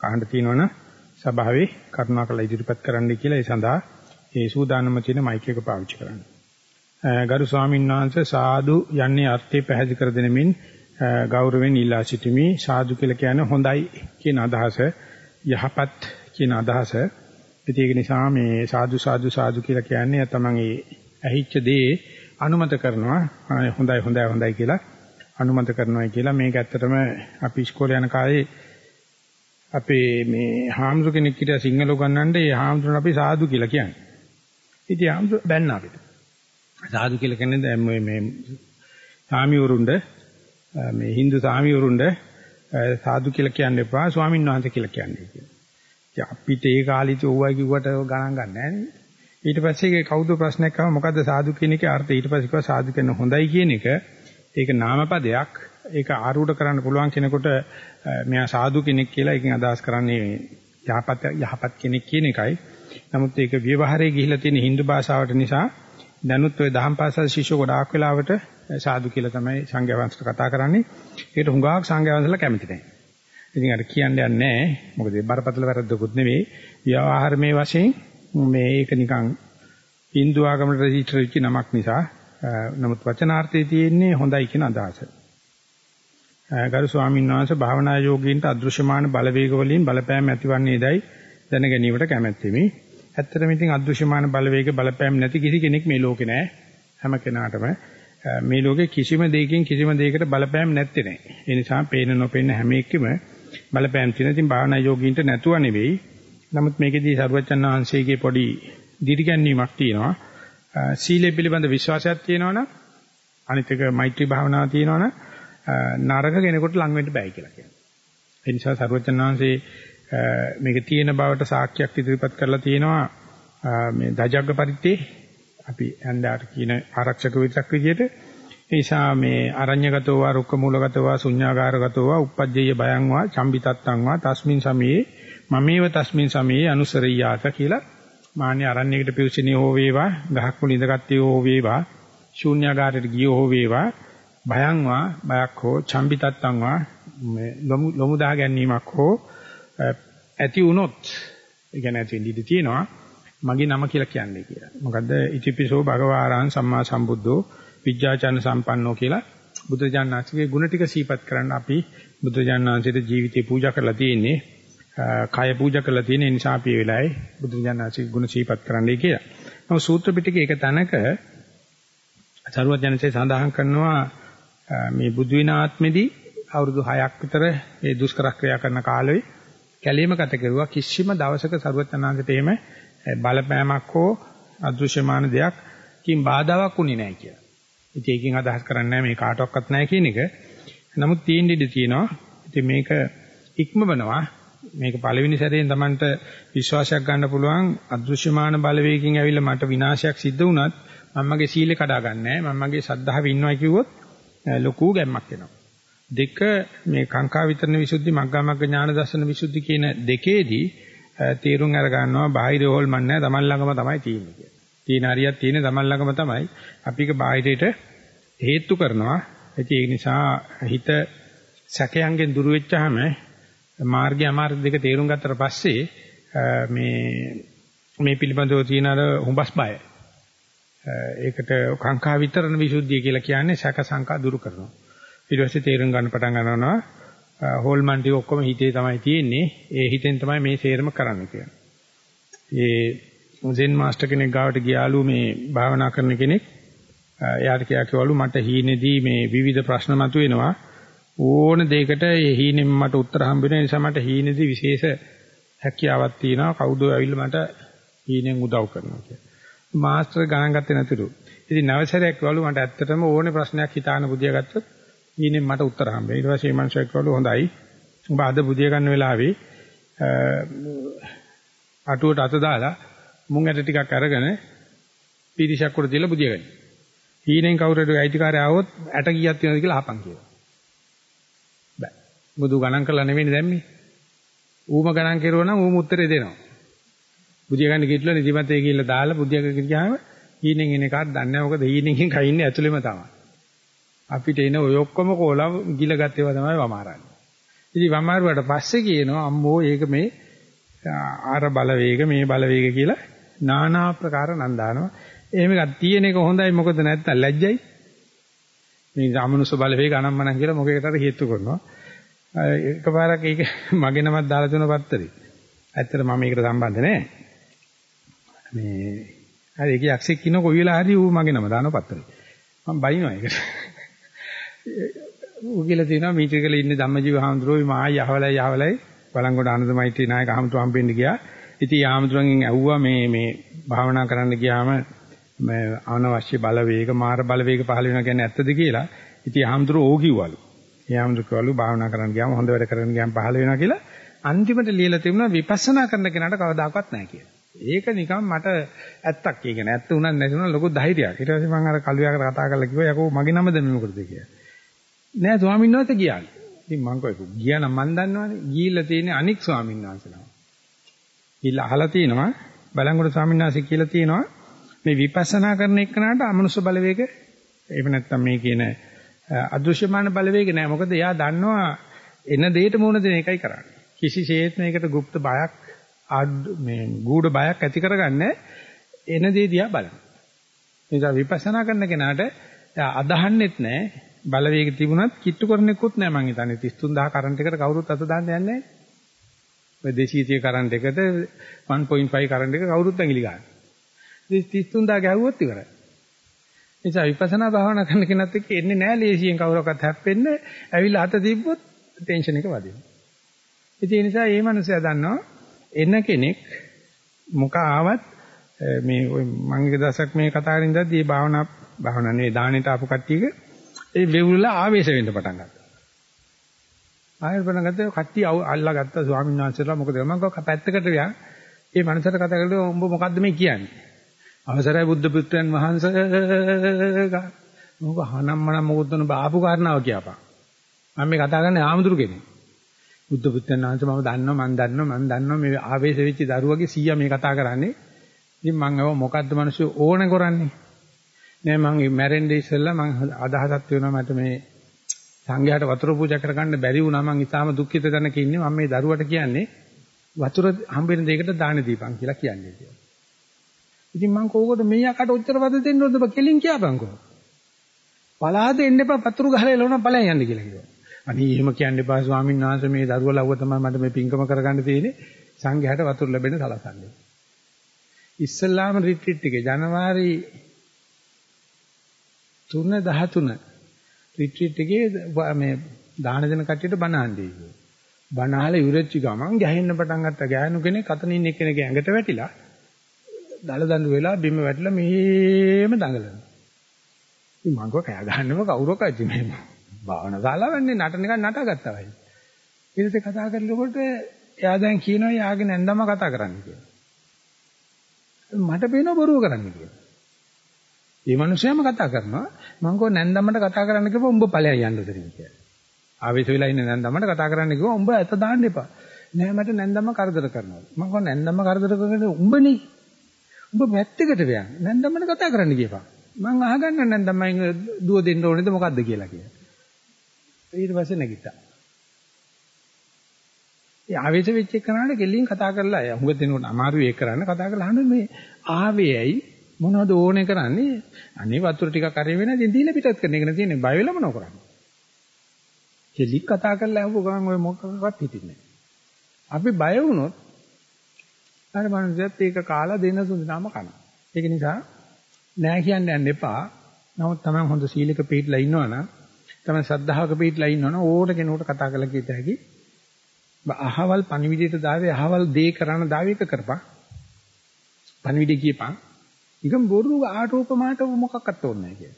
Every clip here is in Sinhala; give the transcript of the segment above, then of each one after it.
අහන්න තියෙනවනම් සභාවේ කරුණාකරලා ඉදිරිපත් කරන්න කියලා ඒ සඳහා ඒ සූදානම තියෙන මයික් එක පාවිච්චි කරන්න. ගරු ස්වාමීන් වහන්සේ සාදු යන්නේ අර්ථය පැහැදිලි කර දෙනමින් ගෞරවයෙන් ඉල්ලා සිටිමි. සාදු කියලා කියන්නේ හොඳයි කියන අදහස, යහපත් කියන අදහස. ඒක නිසා මේ සාදු සාදු සාදු කියලා කියන්නේ තමන් ඒ ඇහිච්ච දේ අනුමත කරනවා. හොඳයි හොඳයි හොඳයි කියලා අනුමත කරනවා කියලා මේක ඇත්තටම අපි ඉස්කෝලේ යන කාලේ අපේ මේ හාමුදුර කෙනෙක් හිටියා සිංහල උගන්වන්න ඒ හාමුදුරන් අපි සාදු කියලා කියන්නේ. ඉතින් හාමුදුර බැන්න අපිට. සාදු කියලා කියන්නේ මේ මේ සාමිවරුන්ට මේ Hindu සාමිවරුන්ට සාදු කියලා කියන්න එපා ස්වාමීන් වහන්සේ කියලා කියන්නේ කියලා. ඉතින් අපිට ඒ කාලෙට ඕවා කිව්වට ගණන් ගන්න නැහැ ඊට පස්සේ ඒ කවුද ප්‍රශ්නයක් ආව මොකද්ද සාදු කියන එකේ අර්ථය ඊට පස්සේ කිව්වා සාදු කියන හොඳයි කියන එක ඒක නාමපදයක් ඒක ආරූඪ කරන්න පුළුවන් කෙනෙකුට මෙයා සාදු කෙනෙක් කියලා එකකින් අදහස් කරන්නේ යහපත් යහපත් කෙනෙක් කියන එකයි. නමුත් ඒක ව්‍යවහාරයේ ගිහිලා තියෙන Hindu භාෂාවට නිසා දැනුත් ඔය දහම් පාසල් ශිෂ්‍ය ගොඩාක් වෙලාවට සාදු කියලා තමයි සංඝයා වහන්සේට කතා කරන්නේ. ඒකට හුඟක් සංඝයා වහන්සේලා කැමති නැහැ. ඉතින් අර කියන්න යන්නේ නැහැ. මොකද බරපතල වැරද්දකුත් නෙවෙයි. ව්‍යවහාරමේ වශයෙන් මේක නිකන් Hindu ආගමට රෙජිස්ටර් වෙච්ච නමක් නිසා නමුත් වචනාර්ථයේ තියෙන්නේ හොඳයි කියන අදහස. ගරු ස්වාමීන් වහන්සේ භාවනා යෝගීන්ට අදෘශ්‍යමාන බලවේග වලින් බලපෑම් ඇතිවන්නේදයි දැන ගැනීමට කැමැත්තෙමි. ඇත්තටම ඉතින් අදෘශ්‍යමාන බලවේග බලපෑම් නැති කිසි කෙනෙක් මේ ලෝකේ නැහැ. හැම කෙනාටම මේ ලෝකේ කිසිම දෙයකින් කිසිම දෙයකට බලපෑම් නැත්තේ නෑ. ඒ නිසා පේන නොපෙන හැම එකෙම බලපෑම් තියෙන. ඉතින් භාවනා යෝගීන්ට නැතුව නෙවෙයි. නමුත් මේකෙදී සරුවචන් වහන්සේගේ පොඩි දිරිගැන්වීමක් තියෙනවා. සීලය පිළිබඳ විශ්වාසයක් තියෙනවනම් අනිත් එක මෛත්‍රී භාවනාව තියෙනවනම් නරක කෙනෙකුට ලඟ වෙන්න බෑ කියලා කියනවා. ඒ නිසා සරුවචන් වහන්සේ මේක තියෙන බවට සාක්ෂියක් ඉදිරිපත් කරලා තියෙනවා මේ දජග්ග පරිත්තේ අපි හන්දාට කියන ආරක්ෂක විතරක් විදිහට ඒ නිසා මේ අරඤ්‍යගතෝ වා රුක්ක මූලගතෝ වා ශුඤ්ඤාගාරගතෝ වා uppajjeye බයං වා චම්බිතත්තං වා තස්මින් සමයේ මමේව තස්මින් සමයේ අනුසරියාත කියලා මාන්‍ය අරණ්‍යයකට පිවිසෙනේ හෝ වේවා ගහක් මුල ඉඳගත්තේ හෝ වේවා ශූන්‍යාගාරයට ගියෝ හෝ වේවා භයං වා බයක් හෝ චම්බිතත්තං වා ලොමු ලොමු දා ගැනීමක් හෝ ඇති වුණොත් ඒ කියන්නේ ඇති ඉඳී තියෙනවා මගේ නම කියලා කියන්නේ කියලා. මොකද්ද ඉතිපිසෝ භගවාරාං සම්මා සම්බුද්ධෝ විජ්ජාචන සම්පන්නෝ කියලා බුදුජානනාංශගේ ගුණ ටික සීපත් කරන්න අපි බුදුජානනාංශයේ ජීවිතේ පූජා කරලා තියෙන්නේ. කය පූජා කරලා තියෙන නිසා අපි ඒ වෙලාවේ බුදුජානනාංශගේ ගුණ සීපත් කරන්නයි කියලා. නමුත් සූත්‍ර පිටකේ එක තැනක සරුවත් ජනසේ සඳහන් කරනවා මේ බුදු විනාත්මෙදී අවුරුදු 6ක් විතර ඒ දුෂ්කර ක්‍රියා කරන කාලේ කැලේම ගත කරුවා කිසිම දවසක සරුවත් ජනනාංශයට එහෙම බලපෑමක් හෝ අදෘශ්‍යමාන දෙයක් කින් බාධාවක් උනේ නැහැ කියලා. ඉතින් ඒකෙන් අදහස් කරන්නේ මේ කාටවත් නැහැ කියන එක. නමුත් තියෙන ඉඩ තියෙනවා. ඉතින් මේක ඉක්මවනවා. මේක පළවෙනි සැරේෙන් Tamanට විශ්වාසයක් ගන්න පුළුවන් අදෘශ්‍යමාන බලවේගකින් ඇවිල්ලා මට විනාශයක් සිද්ධ වුණත් මමගේ සීලය කඩා ගන්නෑ. මමගේ ශ්‍රද්ධාව ඉන්නවා කිව්වොත් ලොකු ගැම්මක් එනවා. දෙක මේ කාංකා විතරන විසුද්ධි මග්ගා මග්ග ඥාන දර්ශන විසුද්ධි කියන දෙකේදී තීරුම් අර ගන්නවා බාහිර හොල්මන් නැහැ තමන් ළඟම තමයි තියෙන්නේ කියලා. තියෙන හරියක් තියෙන තමන් ළඟම තමයි. අපි ඒක බාහිරයට හේතු කරනවා. ඒ නිසා හිත සැකයන්ගෙන් දුර වෙච්චාම මාර්ගය අමාර්ග දෙක තේරුම් ගත්තට පස්සේ මේ මේ පිළිබඳව තියෙන අර හුඹස් බය. ඒකට කාංකා විතරන විසුද්ධිය කියලා කියන්නේ සැක සංකා දුරු කරනවා. ඊට පස්සේ තේරුම් ගන්න පටන් ගන්නවා හෝල්මන් ටික ඔක්කොම හිතේ තමයි තියෙන්නේ. ඒ හිතෙන් තමයි මේ සේරම කරන්න කියන්නේ. ඒ සෙන් මාස්ටර් කෙනෙක් ගාවට ගියාලු මේ භාවනා කරන කෙනෙක්. එයාට කියාකවලු මට හීනේදී මේ විවිධ ප්‍රශ්න මතුවෙනවා. ඕන දෙයකට ඒ හීනෙන් මට උත්තර හම්බ වෙන නිසා මට හීනේදී විශේෂ හැකියාවක් තියෙනවා. කවුද ඇවිල්ලා මට හීනෙන් උදව් කරනවා කියලා. මාස්ටර් ගණන් ගත්තේ නැතිලු. ඉතින් නවසරයක් වළු මට ඇත්තටම ඕනේ ප්‍රශ්නයක් හිතාන බුදියා ගත්තොත් ඊනේ මට උත්තර හම්බෙයි. ඊට පස්සේ මේ මනුස්සයෙක් කළු හොඳයි. ඔබ අද බුදිය ගන්න වෙලාවේ අටුවට අත දාලා මුං ඇට ටිකක් අරගෙන පිරිසක් උඩ තියලා බුදිය ගන්න. ඊනෙන් කවුරු හරි අයිතිකාරය ආවොත් ඇට කීයක් තියෙනවද කියලා අහපන් කියලා. බෑ. බුදු ගණන් කරලා නෙවෙයි දැම්මේ. ඌම ගණන් කරුවා නම් ඌම උත්තරේ දෙනවා. බුදිය ගන්න කිව්ලා නිදිමතේ කියලා දාලා බුදිය ගියාම ඊනෙන් එන එකක් දන්නේ නැහැ. මොකද ඊනෙන් කයින්නේ ඇතුළෙම තමයි. අපිට එන ඔය ඔක්කොම කෝලා ගිල ගත්තේවා තමයි වමාරන්නේ. ඉතින් වමාරුවට පස්සේ කියනවා අම්මෝ ඒක මේ ආර බලවේග මේ බලවේග කියලා নানা ආකාර නම් දානවා. එහෙම එකක් තියෙන එක හොඳයි මොකද නැත්තම් ලැජ්ජයි. මේ සාමනුස්ස බලවේග අනම්මනම් කියලා මොකේකට හරි හේතු කරනවා. එකපාරක් ඒක මගේ නමක් දාලා දුන පත්තරේ. ඇත්තට මම මේකට සම්බන්ධ නැහැ. මේ හරි ඒක යක්ෂයෙක් ඉන්න කොයි වෙලාව හරි ඌ මගේ නම දාන පත්තරේ. මම බයිනවා ඒකට. ඌ කියලා තියෙනවා මීටරකල ඉන්නේ ධම්මජීව හාමුදුරුවෝ මායි යහවලයි යහවලයි බලංගොඩ ආනන්ද මෛත්‍රී නායක හාමුදුරුවෝ හම්බෙන්න ගියා. ඉතින් ආමුදුරන්ගෙන් ඇහුවා මේ මේ භාවනා කරන්න ගියාම මේ අනවශ්‍ය බලවේග මාර බලවේග පහළ වෙනවා කියන්නේ ඇත්තද කියලා. ඉතින් ආමුදුරෝ ඕ කිව්වලු. ඒ ආමුදුරෝ කිව්වලු භාවනා කරන්න ගියාම හොඳ වැඩ කරන්න ගියාම පහළ වෙනවා කියලා. අන්තිමට ලියලා තිබුණා විපස්සනා කරන කෙනාට කවදාකවත් නැහැ කියලා. ඒක නිකන් මට ඇත්තක් කියන්නේ ඇත්ත උනත් නැති උනත් ලොකු ධෛර්යයක්. ඊට පස්සේ මම අර කල්වියාකට කතා කරලා කිව්වා යකෝ මගේ නම දෙන්න මොකටද කියලා. නෑ ස්වාමීන් වහන්සේ ගියාලු. ඉතින් මං කිව්වා ගියා නම් මං දන්නවනේ. ගිහිල්ලා තියෙන්නේ අනික් ස්වාමීන් වහන්සේලා. ගිහිල්ලා අහලා තිනවා බලංගොඩ ස්වාමීන් වහන්සේ කියලා තියෙනවා මේ විපස්සනා කරන එක්කනට අමනුෂ්‍ය බලවේග එහෙම නැත්නම් මේ කියන අදෘශ්‍යමාන බලවේග නෑ. මොකද එයා දන්නවා එන දෙයට මුහුණ දෙන එකයි කරන්නේ. කිසිසේත් මේකට গুপ্ত බයක් මේ ගූඪ බයක් ඇති කරගන්නේ එන දේ දිහා බලන. නිසා විපස්සනා කරන කෙනාට අදහන්නෙත් නැහැ බලවේග තිබුණත් කිට්ටු කරන්නෙකුත් නැහැ මං හිතන්නේ 33000 කරන්ට් එකට කවුරුත් අත දාන්න යන්නේ නැහැ. ඔය 230 කරන්ට් එකට 1.5 කරන්ට් එක කවුරුත් ඇඟිලි ගන්න. ඉතින් 33000 ගැහුවොත් ඉවරයි. නිසා විපස්සනා භාවනා කරන කෙනත් එක්ක එන්නේ නැහැ ලේසියෙන් කවුරක්වත් හැප්පෙන්න ඇවිල්ලා අත තිබ්බොත් ටෙන්ෂන් එක වදිනවා. ඉතින් ඒ නිසා මේ මනුස්සයා දන්නවා එන කෙනෙක් මොක ආවත් මේ මම එක දවසක් මේ කතා කරමින් ඉඳද්දී මේ භාවනා භාවනා නෙවෙයි දානෙට ආපු කට්ටියක ඒ වෙවුලලා ආවේශ වෙන්න පටන් ගත්තා. ආයෙත් පටන් ගත්තා කට්ටිය අල්ලා ගත්තා ස්වාමීන් වහන්සේලා මොකද මම කිව්වා පැත්තකට ගියා. ඒ මනසට කතා කරලා උඹ මොකද්ද මේ කියන්නේ? අවසරයි බුද්ධ පුත්‍රයන් වහන්සේ මොක හනම්මනම් මොකද බාපු කාරණාව කියපන්. මම මේ කතා කරන්නේ ආමුදුරු කෙනෙක්. බුද්ධ පුත්‍රයන් වහන්සේ මම දන්නවා මම දන්නවා මම දන්නවා මේ ආවේශ වෙච්ච දරුවගේ සීයා මේ කතා කරන්නේ. ඉතින් මම අව මොකද්ද මිනිස්සු ඕන කරන්නේ? නෑ මම මැරෙන්නේ ඉස්සෙල්ලා මම අදහසක් වෙනවා මට මේ සංඝයාට වතුර පූජා කරගන්න බැරි වුණා මම ඊටාම දුක්ඛිත තැනක ඉන්නේ මම මේ දරුවට කියන්නේ වතුර හම්බෙන දෙයකට දාන දීපන් කියලා කියන්නේ කියලා. ඉතින් මම කෝකට මෙයාකට ඔච්චර පද දෙන්න ඕනද බ කෙලින් කියපන්කෝ. පලාද එන්න එපා වතුර ගහලා එළවන ඵලයන් යන්න කියලා කිව්වා. අනේ එහෙම කියන්න එපා ස්වාමීන් වහන්සේ මේ දරුවා ලව්ව තමයි මට මේ පින්කම කරගන්න තියෙන්නේ සංඝයාට වතුර ලැබෙන සලසන්නේ. ඉස්ලාම රිට්‍රීට් එකේ ජනවාරි 3 13 රිට්‍රීට් එකේ මේ දාන දෙන කට්ටියට බණ අහන්නේ කිව්වා. බණ අහලා ඉවරච්චි ගමන් ගැහෙන්න පටන් ගත්ත ගෑනු කෙනෙක් අතන ඉන්න එක්කෙනෙක් ඇඟට වැටිලා දල දඬු වෙලා බිම වැටිලා මෙහෙම දඟලනවා. ඉතින් මං කව කෑ ගන්නව කවුරක්වත් මේ භාවනා ශාලාවන්නේ නටන එක නටාගත්තා වයි. ඊට පස්සේ කතා කරනකොට එයා දැන් කියනවා යාගේ නැන්දම කතා කරන්න කියලා. මට පේනවා බොරුව කරන්න කියලා. මේ මිනිහයාම කතා කරනවා මම කෝ නැන්දම්මට කතා කරන්න කිව්වා උඹ ඵලයන් යන්න දෙන්න කියලා. ආවේශ වෙලා ඉන්න නැන්දම්මට කතා කරන්න කිව්වා උඹ ඇත දාන්න එපා. නෑ මට නැන්දම්ම කරදර කරනවා. මම කෝ නැන්දම්ම කරදර කරන්නේ උඹනේ. උඹ මැත්තකට වයන් නැන්දම්මට කතා කරන්න කියපන්. මං අහගන්න නැන්දම්මෙන් දුව දෙන්න ඕනේද මොකද්ද කියලා කියලා. ඊට පස්සේ නැගිට්ටා. ඒ ආවේශ වෙච්ච එකනට ගෙලින් කතා කරලා අය හුඟ දෙනකොට අමාරුයි ඒක කරන්න කතා කරලා අහන්නේ මේ ආවේයයි මොනවද ඕනේ කරන්නේ? අනේ වතුර ටිකක් අරේ වෙන ඉතින් දීලා පිටත් කරන එක නේ තියෙන්නේ. බය වෙලා මොනව කරන්නේ? කෙලික් කතා කරලා අහුව ගමන් ඔය මොකක්වත් හිතින්නේ අපි බය වුණොත් අර මනුස්සයත් ඒක කාලා දෙන සුන්දරම කනවා. ඒක නිසා නෑ කියන්න යන්න එපා. නමුත් තමයි හොඳ සීලක පිළිట్లా ඉන්නවනම් තමයි සද්ධාවක පිළිట్లా ඉන්නවනම් ඕන කෙනෙකුට කතා කරලා කියත හැකි. අහවල් පණිවිඩයට දාවේ අහවල් දේ කරන දාවේ එක කරපන්. පණිවිඩය කියපන්. නිකන් බොරු ආටෝපමාට මොකක්වත් ඕනේ නැහැ කියන්නේ.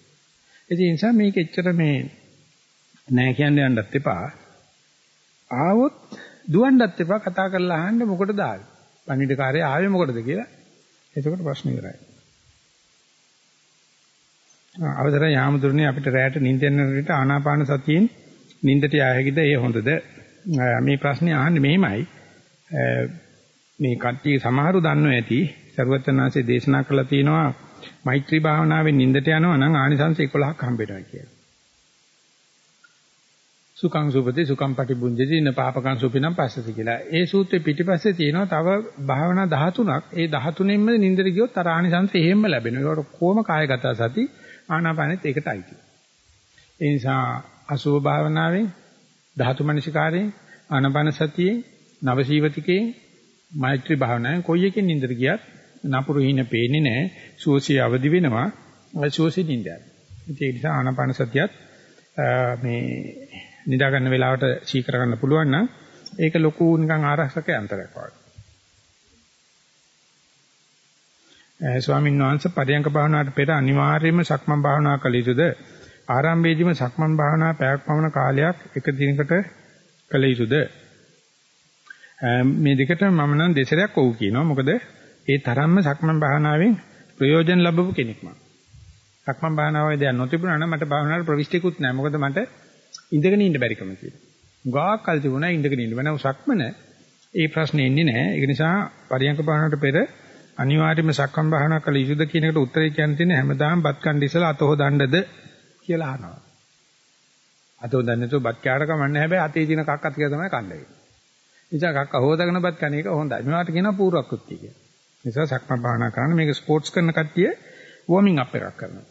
ඒ නිසා මේක එච්චර මේ නෑ කියන්න යන්නත් එපා. ආවොත් දුවන්නත් එපා කතා කරලා අහන්න මොකටද ආවේ? පණිවිඩකාරයා ආවේ මොකටද කියලා. එතකොට ප්‍රශ්න ඉවරයි. අවසර යාමදුරනේ අපිට රැයට නිින්ද යන විට ආනාපාන සතියෙන් නිින්දට යා හැකිද? ඒ හොඳද? මේ ප්‍රශ්නේ අහන්නේ මෙහෙමයි. මේ කට්ටිය සමහරු දන්නෝ ඇති සරුවචනාංශයේ දේශනා කළා තියෙනවා මෛත්‍රී භාවනාවෙන් නිින්දට යනවා නම් ආනිසංස 11ක් හම්බ වෙනවා කියලා. සුඛං සුපති සුඛං පටිබුඤ්ජති න පාපකං සුපිනම් පස්සති කියලා. ඒ සූත්‍රයේ පිටිපස්සේ තියෙනවා තව භාවනා 13ක්. ඒ 13න්ම නින්දර ගියොත් අර ආනිසංස එහෙම්ම ලැබෙනවා. ඒකට කොහොම කායගත සති ආනාපානෙත් ඒකටයි තියෙන්නේ. ඒ නිසා අසුභ භාවනාවෙන් ධාතු මනසිකාරයෙන් ආනාපාන සතියෙන් නවසීවතිකේ මෛත්‍රී භාවනාවෙන් කොයි එකෙන් නින්දර ගියත් නපුරු හිණ පේන්නේ නැහැ. සුවසේ අවදි වෙනවා. සුවසේ නින්දයි. ඒ නිසා ආනාපාන සතියත් මේ නිදා ගන්න වෙලාවට සීකර ගන්න පුළුවන් නම් ඒක ලොකු නිකන් ආරක්ෂක යන්ත්‍රයක් වගේ. ස්වාමීන් වහන්සේ පරියංක භාවනාවට පෙර අනිවාර්යයෙන්ම සක්මන් භාවනා කළ යුතුද? ආරම්භයේදීම සක්මන් භාවනා පැයක් පමණ කාලයක් එක දිනකට කළ යුතුද? මේ දෙකට මම නම් දෙසරයක් ඔව් කියනවා. මොකද ඒ තරම්ම සක්මන් භාවනාවෙන් ප්‍රයෝජන ලැබපු කෙනෙක් මම. සක්මන් භාවනාවේ දැන් නොතිබුණා නම් මට භාවනාවට ප්‍රවිෂ්ටිකුත් නැහැ. මොකද මට ඉඳගෙන ඉන්න බැරිකම තියෙනවා. ගාක් කල් තිබුණා ඉඳගෙන ඉන්න. වෙනව සක්මන ඒ ප්‍රශ්නේ එන්නේ නැහැ. ඒක නිසා පරියංක භාවනාවට පෙර අනිවාර්යයෙන්ම සක්මන් භාවනා කළ යුතුද කියන එකට උත්තරේ කියන්න තියෙන්නේ හැමදාම බත් කන්න ඉස්සලා අත හොදන්නද කියලා අහනවා. අත හොදන්නේ නැතුව බත් කෑවට කමන්නේ හැබැයි අතේ තියෙන කක්ක ටික තමයි කන්නේ. නිසා කක්ක හොදගෙන බත් කන එක හොඳයි. මේවට කියනවා පූර්වක්‍ෘත්‍ය කියලා. නිසා සක්මන් භාවනා කරන්න මේක ස්පෝර්ට්ස් කරන කට්ටිය වෝමින් අප් එකක් කරනවා.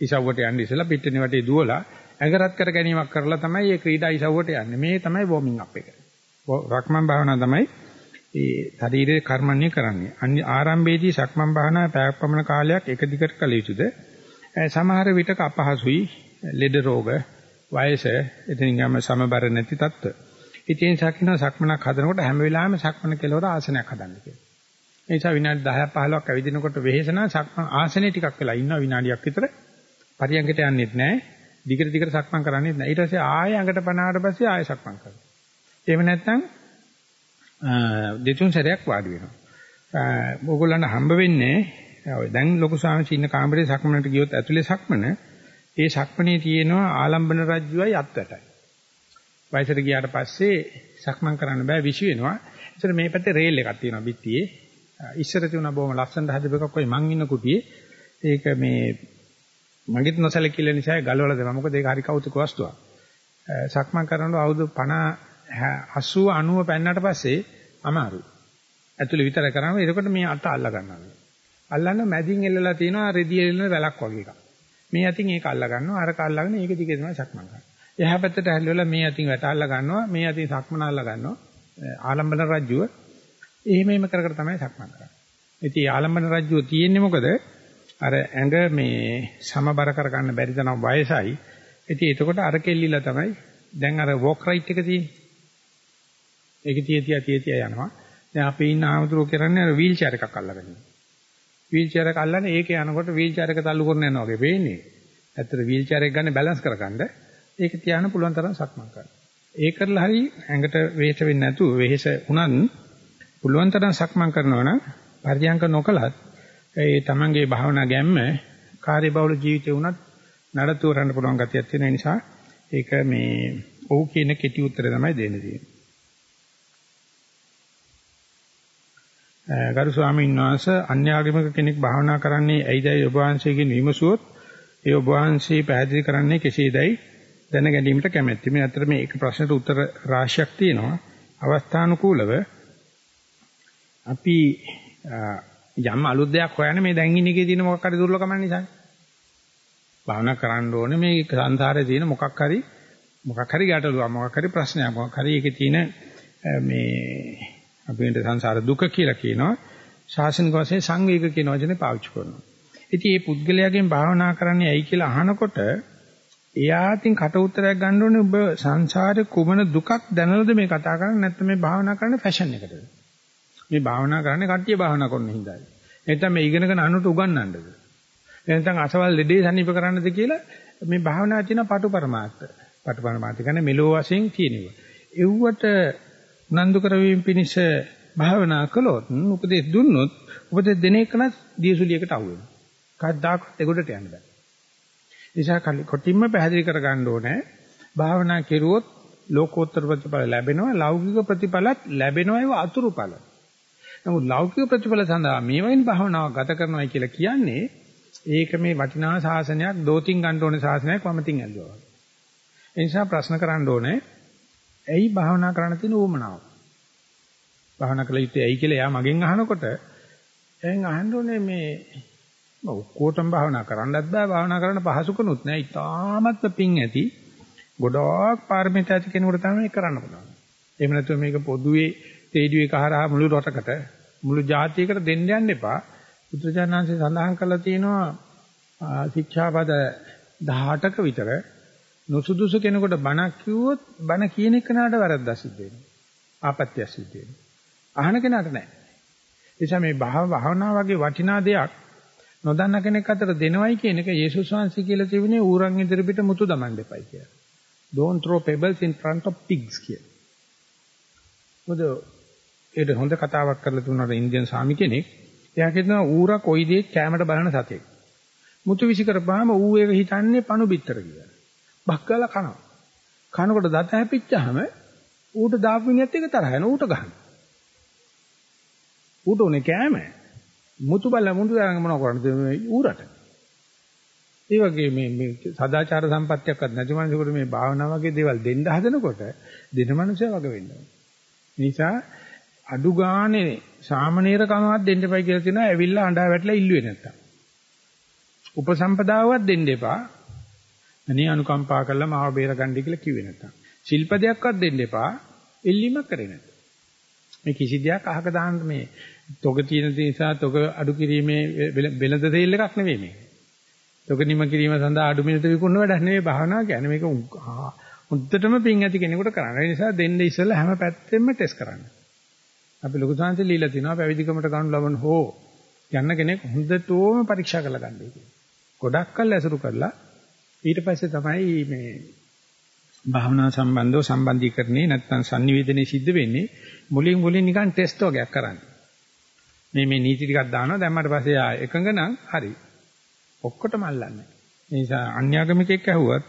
ඉසව්වට යන්න ඉස්සලා පිටිනේ වටේ දුවලා ඇඟරත් කර ගැනීමක් කරලා තමයි මේ ක්‍රීඩා ඉසව්වට යන්නේ. මේ තමයි වෝමින් අප් එක. රක්මන් භාවනා තමයි ඒ ශරීරයේ කර්මන්නේ කරන්නේ. අනි ආරම්භයේදී සක්මන් භාවනා පැයක් පමණ කාලයක් එක දිගට කළ යුතුද? සමහර විටක අපහසුයි, ලෙඩ රෝග, වයස, එතනින් ගම සමබර නැති තත්ත්ව. ඉතින් සකින්න සක්මනක් හදනකොට හැම වෙලාවෙම සක්මන කෙලවර ආසනයක් හදන්න කියලා. ඒ නිසා විනාඩි 10ක් 15ක් ඇවිදිනකොට වෙහෙසන සක්මන් ආසනේ ටිකක් වෙලා ඉන්නවා විනාඩියක් විතර. පරියන්කට යන්නෙත් නැහැ. දිගට දිගට සක්මන් කරන්නේත් නැහැ. ඊට පස්සේ ආයෙ ඇඟට පනාවට පස්සේ ආයෙ සක්මන් කරනවා. එහෙම නැත්නම් දෙතුන් සැරයක් වාඩි වෙනවා. ඕගොල්ලන්ට හම්බ වෙන්නේ දැන් ලොකු සාංශ ඉන්න කාමරේ සක්මනට ගියොත් ඇතුලේ සක්මන ඒ සක්මනේ තියෙනවා ආලම්බන රජ්‍යුවයි අත්වැටයි. වයසට ගියාට පස්සේ සක්මන් කරන්න බෑ විශ් වෙනවා. ඒතර මේ පැත්තේ රේල් එකක් තියෙනවා පිටියේ. ඉස්සර තියුණා බොහොම ලස්සනට හදපු එකක් ඔය මං ඉන්න කුටියේ. ඒක මේ මගෙත් නොසලකිල්ල නිසා ගලවලා දෙනවා. මොකද ඒක හරි කෞතුක වස්තුවක්. සක්මන් කරනකොට අවුරුදු 50 80 90 පෙන්නට පස්සේ අමාරුයි. ඇතුළේ විතර කරාම එතකොට මේ අත අල්ල ගන්නවා. අල්ලන්න මැදින් එල්ලලා තියෙනවා රෙදි එල්ලන වැලක් වගේ එකක්. මේ අතින් ඒක අල්ල ගන්නවා අරක අල්ලගෙන ඒක දිගේ තමයි සක්මන් කරන්නේ. එහා පැත්තට හැල්ලලා මේ අතින් වැට අල්ල ගන්නවා මේ අතින් සක්මන අල්ල ගන්නවා. ආලම්බන රජ්‍යුව එහෙම එහෙම කර කර තමයි සක්මන් කරන්නේ. ඉතින් ආලම්බන රජ්‍යුව තියෙන්නේ මොකද? අර ඇඟ මේ සමබර කරගන්න බැරි තරම් වයසයි. ඉතින් එතකොට අර කෙල්ලිලා තමයි දැන් අර වොක් රයිට් එක තියෙන්නේ. ඒක තිය තිය තිය තිය යනවා. දැන් අපි ඉන්න ආමතුරු කරන්නේ අර වීල් චෙයාර් එකක් අල්ලගෙන. වීල් චෙයාර් එක අල්ලන්නේ ඒකේ යනකොට වීල් චෙයාර් එක තල්ලු කරන යනවා වගේ පේන්නේ. ඇත්තට වීල් චෙයාර් එක ගන්න බැලන්ස් කරගන්න ඒක තියාන පුළුවන් තරම් සක්මන් කරන්න. ඒ කරලා හරි ඇඟට වෙහෙස වෙන්නේ නැතුව වෙහෙස උනත් පුළුවන් තරම් සක්මන් කරනවා නම් පරියන්ක නොකලත් ඒ තමන්ගේ භාවනා ගැම්ම කාර්යබහුල ජීවිතේ උනත් නඩත්තු කරන්න පුළුවන් ගතියක් තියෙන නිසා ඒක මේ ඔව් කියන කෙටි උත්තරය තමයි දෙන්න තියෙන්නේ. ගරු ස්වාමීන් වහන්සේ අන්‍යාගමික කෙනෙක් භාවනා කරන්නේ ඇයිදයි ඔබ වහන්සේගෙන් විමසුවොත් ඒ ඔබ වහන්සේ පැහැදිලි කරන්නේ කෙසේදයි දැන ගැනීමට කැමැත්ති. මේ අතර මේ එක ප්‍රශ්නට උත්තර රාශියක් තියෙනවා. අවස්ථානුකූලව අපි යම් අලුත් දෙයක් හොයන්නේ මේ දැන් ඉන්න එකේ තියෙන මොකක් හරි දුර්ලභකම නිසානේ. භාවනා කරන්න ඕනේ මේ සංසාරේ තියෙන මොකක් හරි මොකක් හරි ගැටලුවක් මොකක් හරි ප්‍රශ්නයක් මොකක් හරි ඒකේ තියෙන මේ අපේට සංසාර දුක කියලා කියනවා. ශාසනික වශයෙන් සංවේග කියන වචනේ පාවිච්චි කරනවා. ඉතින් මේ පුද්ගලයාගෙන් භාවනා කරන්නේ ඇයි කියලා අහනකොට එයා තින් කට උතරයක් ගන්න ඕනේ ඔබ සංසාරේ කුමන දුකක් දැනලද මේ කතා කරන්නේ නැත්නම් මේ භාවනා කරන්නේ ෆැෂන් එකටද? මේ භාවනා කරන්නේ කට්ටිය භාවනා කරන හිඳයි. නැත්නම් මේ ඉගෙනගෙන අනුට උගන්වන්නද? නැත්නම් අසවල් දෙඩේ සනීප කරන්නද කියලා මේ භාවනා කියන පටු પરමාර්ථ. පටු પરමාර්ථ කියන්නේ මෙලෝ වශයෙන් කියනවා. එව්වට උනන්දු කරවීම පිණිස භාවනා කළොත් උපදෙස් දුන්නොත් උපදෙස් දෙන එකනත් දියසුලියකට අහු වෙනවා. කවදාකවත් ඒකට යන්න බෑ. නිසා කොටින්ම පැහැදිලි කරගන්න ඕනේ භාවනා කෙරුවොත් ලෝකෝත්තර ප්‍රතිඵල ලැබෙනවා ලෞකික ප්‍රතිඵලත් ලැබෙනවා ඒව අතුරුඵල. නමුත් ලෞකික ප්‍රතිඵල සඳහා මේ වයින් භාවනාව ගත කරනවා කියලා කියන්නේ ඒක මේ වටිනා ශාසනයක් දෝතින් ගන්න ඕනේ ශාසනයක් වමතින් ඇල්ලුවා. ඒ නිසා ප්‍රශ්න කරන්න ඕනේ ඇයි භාවනා කරන්න තියෙන උවමනාව? භාවනා කළ යුත්තේ ඇයි කියලා එයා මගෙන් අහනකොට එයන් අහන්න ඕනේ මේ ඔක්කොටම භාවනා කරන්නත් බෑ භාවනා කරන්න පහසුකනුත් නෑ. ඊටාමත් පිං ඇති. ගොඩාක් පාරමිතා ඇති කෙනෙකුට තමයි කරන්න පුළුවන්. එහෙම නැත්නම් මේක පොදුවේ රේඩියෝ එක හරහා මුළු රටකට මුළු ජාතියකට දෙන්න යන්න එපා. බුදුජානනාංශය සඳහන් කරලා තියෙනවා ශික්ෂාපද 18ක විතර නුසුදුසු කෙනෙකුට බණක් කිව්වොත් බණ කියන එකනට වැරද්දක් සිද්ධ වෙනවා. ආපත්‍ය සිද්ධ වෙනවා. අහන කෙනාට නෑ. ඒ නිසා මේ භාවනා වගේ වටිනා දෙයක් නොදන්න කෙනෙක් අතර දෙනවයි කියන එක යේසුස් වහන්සේ කියලා තිබුණේ ඌරන් ඉදිරි පිට මුතු දමන්න එපයි කියලා. Don't throw pebbles in front of pigs කියලා. මොකද ඒක හොඳ කතාවක් කරලා දුන්නාට ඉන්දියන් සාමි කෙනෙක්. එයා කියනවා ඌරා කොයි දේ කැමරට බලන සතෙක්. මුතු විසි කරපුවාම ඌ ඒක හිතන්නේ පණු බිත්තර කියලා. බක්කලා කනවා. කනකොට දත හැපිච්චාම ඌට දාපු මිනිහත් එක තරහ යන ඌට ගහනවා. ඌට උනේ කෑම. මුතු බල මුතු දාගෙන මොනව කරන්නද මේ ඌරට. ඒ වගේ මේ මේ සදාචාර සම්පත්තියක්වත් නැති මනුස්සයෙකුට මේ භාවනා වගේ දේවල් දෙන්න හදනකොට දෙන මනුස්සයා වගේ වෙන්න ඕනේ. නිසා අඩු ගානේ සාමනීර කමවත් දෙන්න එපයි කියලා තියෙනවා ඇවිල්ලා අඬා වැටලා ඉල්ලුවේ නැත්තම්. උපසම්පදාවවත් දෙන්න එපා. අනේ අනුකම්පා කළා මාව බේරගන්නයි කියලා කිව්වේ නැත්තම්. ශිල්පදයක්වත් දෙන්න එපා. ඉල්ලීමක් කරේ නැත්තම්. මේ කිසි දෙයක් අහක දාන්න මේ තොග තියෙන නිසා තොග අඩු කිරීමේ වෙළඳ තෙල් එකක් නෙවෙයි මේ. තොග නිම කිරීම සඳහා අඩු මිනිත විකුණන වැඩක් නෙවෙයි භාවනා කියන්නේ මේක හොද්දටම පිං ඇති කෙනෙකුට කරන්න. ඒ නිසා දෙන්න ඉස්සෙල්ලා හැම පැත්තෙම ටෙස්ට් කරන්න. අපි ලොකු සංසි ලීලා තිනවා පැවිදිකමට ගන්න ලබන හෝ යන්න කෙනෙක් හොඳටම පරීක්ෂා කරලා ගන්නයි කියන්නේ. ගොඩක් කල් ඇසුරු කරලා ඊට පස්සේ තමයි මේ භාවනා සම්බන්ධව සම්බන්ධීකරණේ නැත්නම් sannivedanaye සිද්ධ වෙන්නේ මුලින් මුලින් නිකන් ටෙස්ට් වගේක් කරන්නේ. මේ මේ නීති ටිකක් දානවා දැම්මට පස්සේ ආ එකඟ නම් හරි. ඔක්කොටම අල්ලන්නේ. ඒ නිසා අන්‍යාගමිකෙක් ඇහුවත්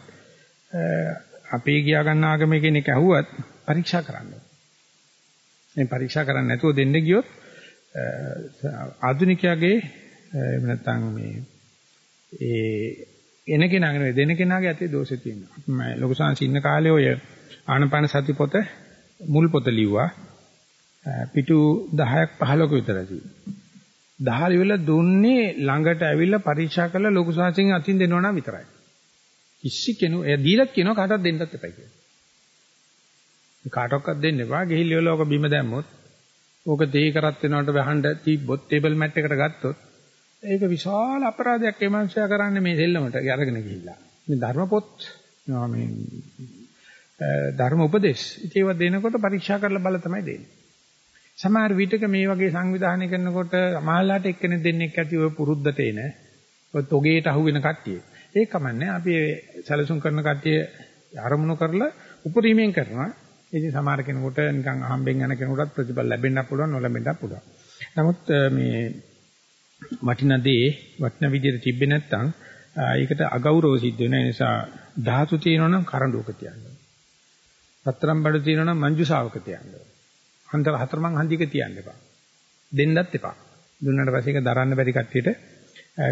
අපේ ගියා ගන්න ආගමේ කෙනෙක් ඇහුවත් පරීක්ෂා කරන්න. මේ පරීක්ෂා කරන්නේ නැතුව දෙන්න ගියොත් ආධුනිකයාගේ එහෙම නැත්නම් මේ ඒ එන කෙනාගේ නෙවෙයි දෙන කෙනාගේ ඇතේ දෝෂේ තියෙනවා. මම ලොකු සංසි ඉන්න කාලේ ඔය ආනපාන සති පොත මුල් පොත ලිව්වා. පිටු 10ක් 15ක විතර තියෙනවා. 10 ඉවල දුන්නේ ළඟට ඇවිල්ලා පරීක්ෂා කරලා ලොකු සංසින් අතින් දෙනවා නම් විතරයි. කිසි කෙනෙකු එයා දීලා කියනවා කාටවත් දෙන්නත් එපා කියලා. කාටවත් දෙන්න එපා. ගිහිල්ලා ඔක බිම දැම්මොත් ඕක දෙහි කරත් වෙනවට වහන්න තිබ්බොත් ටේබල් මැට් එකට ගත්තොත් ඒක විශාල අපරාධයක් ඒ මනුස්සයා කරන්නේ මේ දෙල්ලමට අරගෙන ගිහිල්ලා. මේ ධර්ම පොත් මේ ධර්ම උපදේශ ඉතින් ඒවා දෙනකොට පරීක්ෂා කරලා බල තමයි දෙන්නේ. සමහර විටක මේ වගේ සංවිධානය කරනකොට සමාහලට එක්කෙනෙක් දෙන්නෙක් ඇති ඔය පුරුද්දට එන ඔය තොගේට අහු වෙන කට්ටිය. ඒක කමන්නේ අපි සැලසුම් කරන කට්ටිය ආරමුණු කරලා උපරිමයෙන් කරනවා. ඉතින් සමහර කෙනෙකුට නිකන් අහම්බෙන් යන කෙනෙකුටත් ප්‍රතිඵල ලැබෙන්නත් පුළුවන් නොලැබෙන්නත් පුළුවන්. නමුත් මේ වටිනා දේ වටිනා විදිහට තිබ්බේ නැත්නම් ඒකට අගෞරව සිද්ධ වෙන නිසා ධාතු තියෙනවනම් කරඬුවක තියන්න. රත්තරන් බඩ තියෙනවනම් මංජුසාවක තියන්න. හන්ද හතරමං හන්දික තියන්න එපා. දෙන්නත් එපා. දුන්නාට පස්සේ ඒක දරන්න බැරි කට්ටියට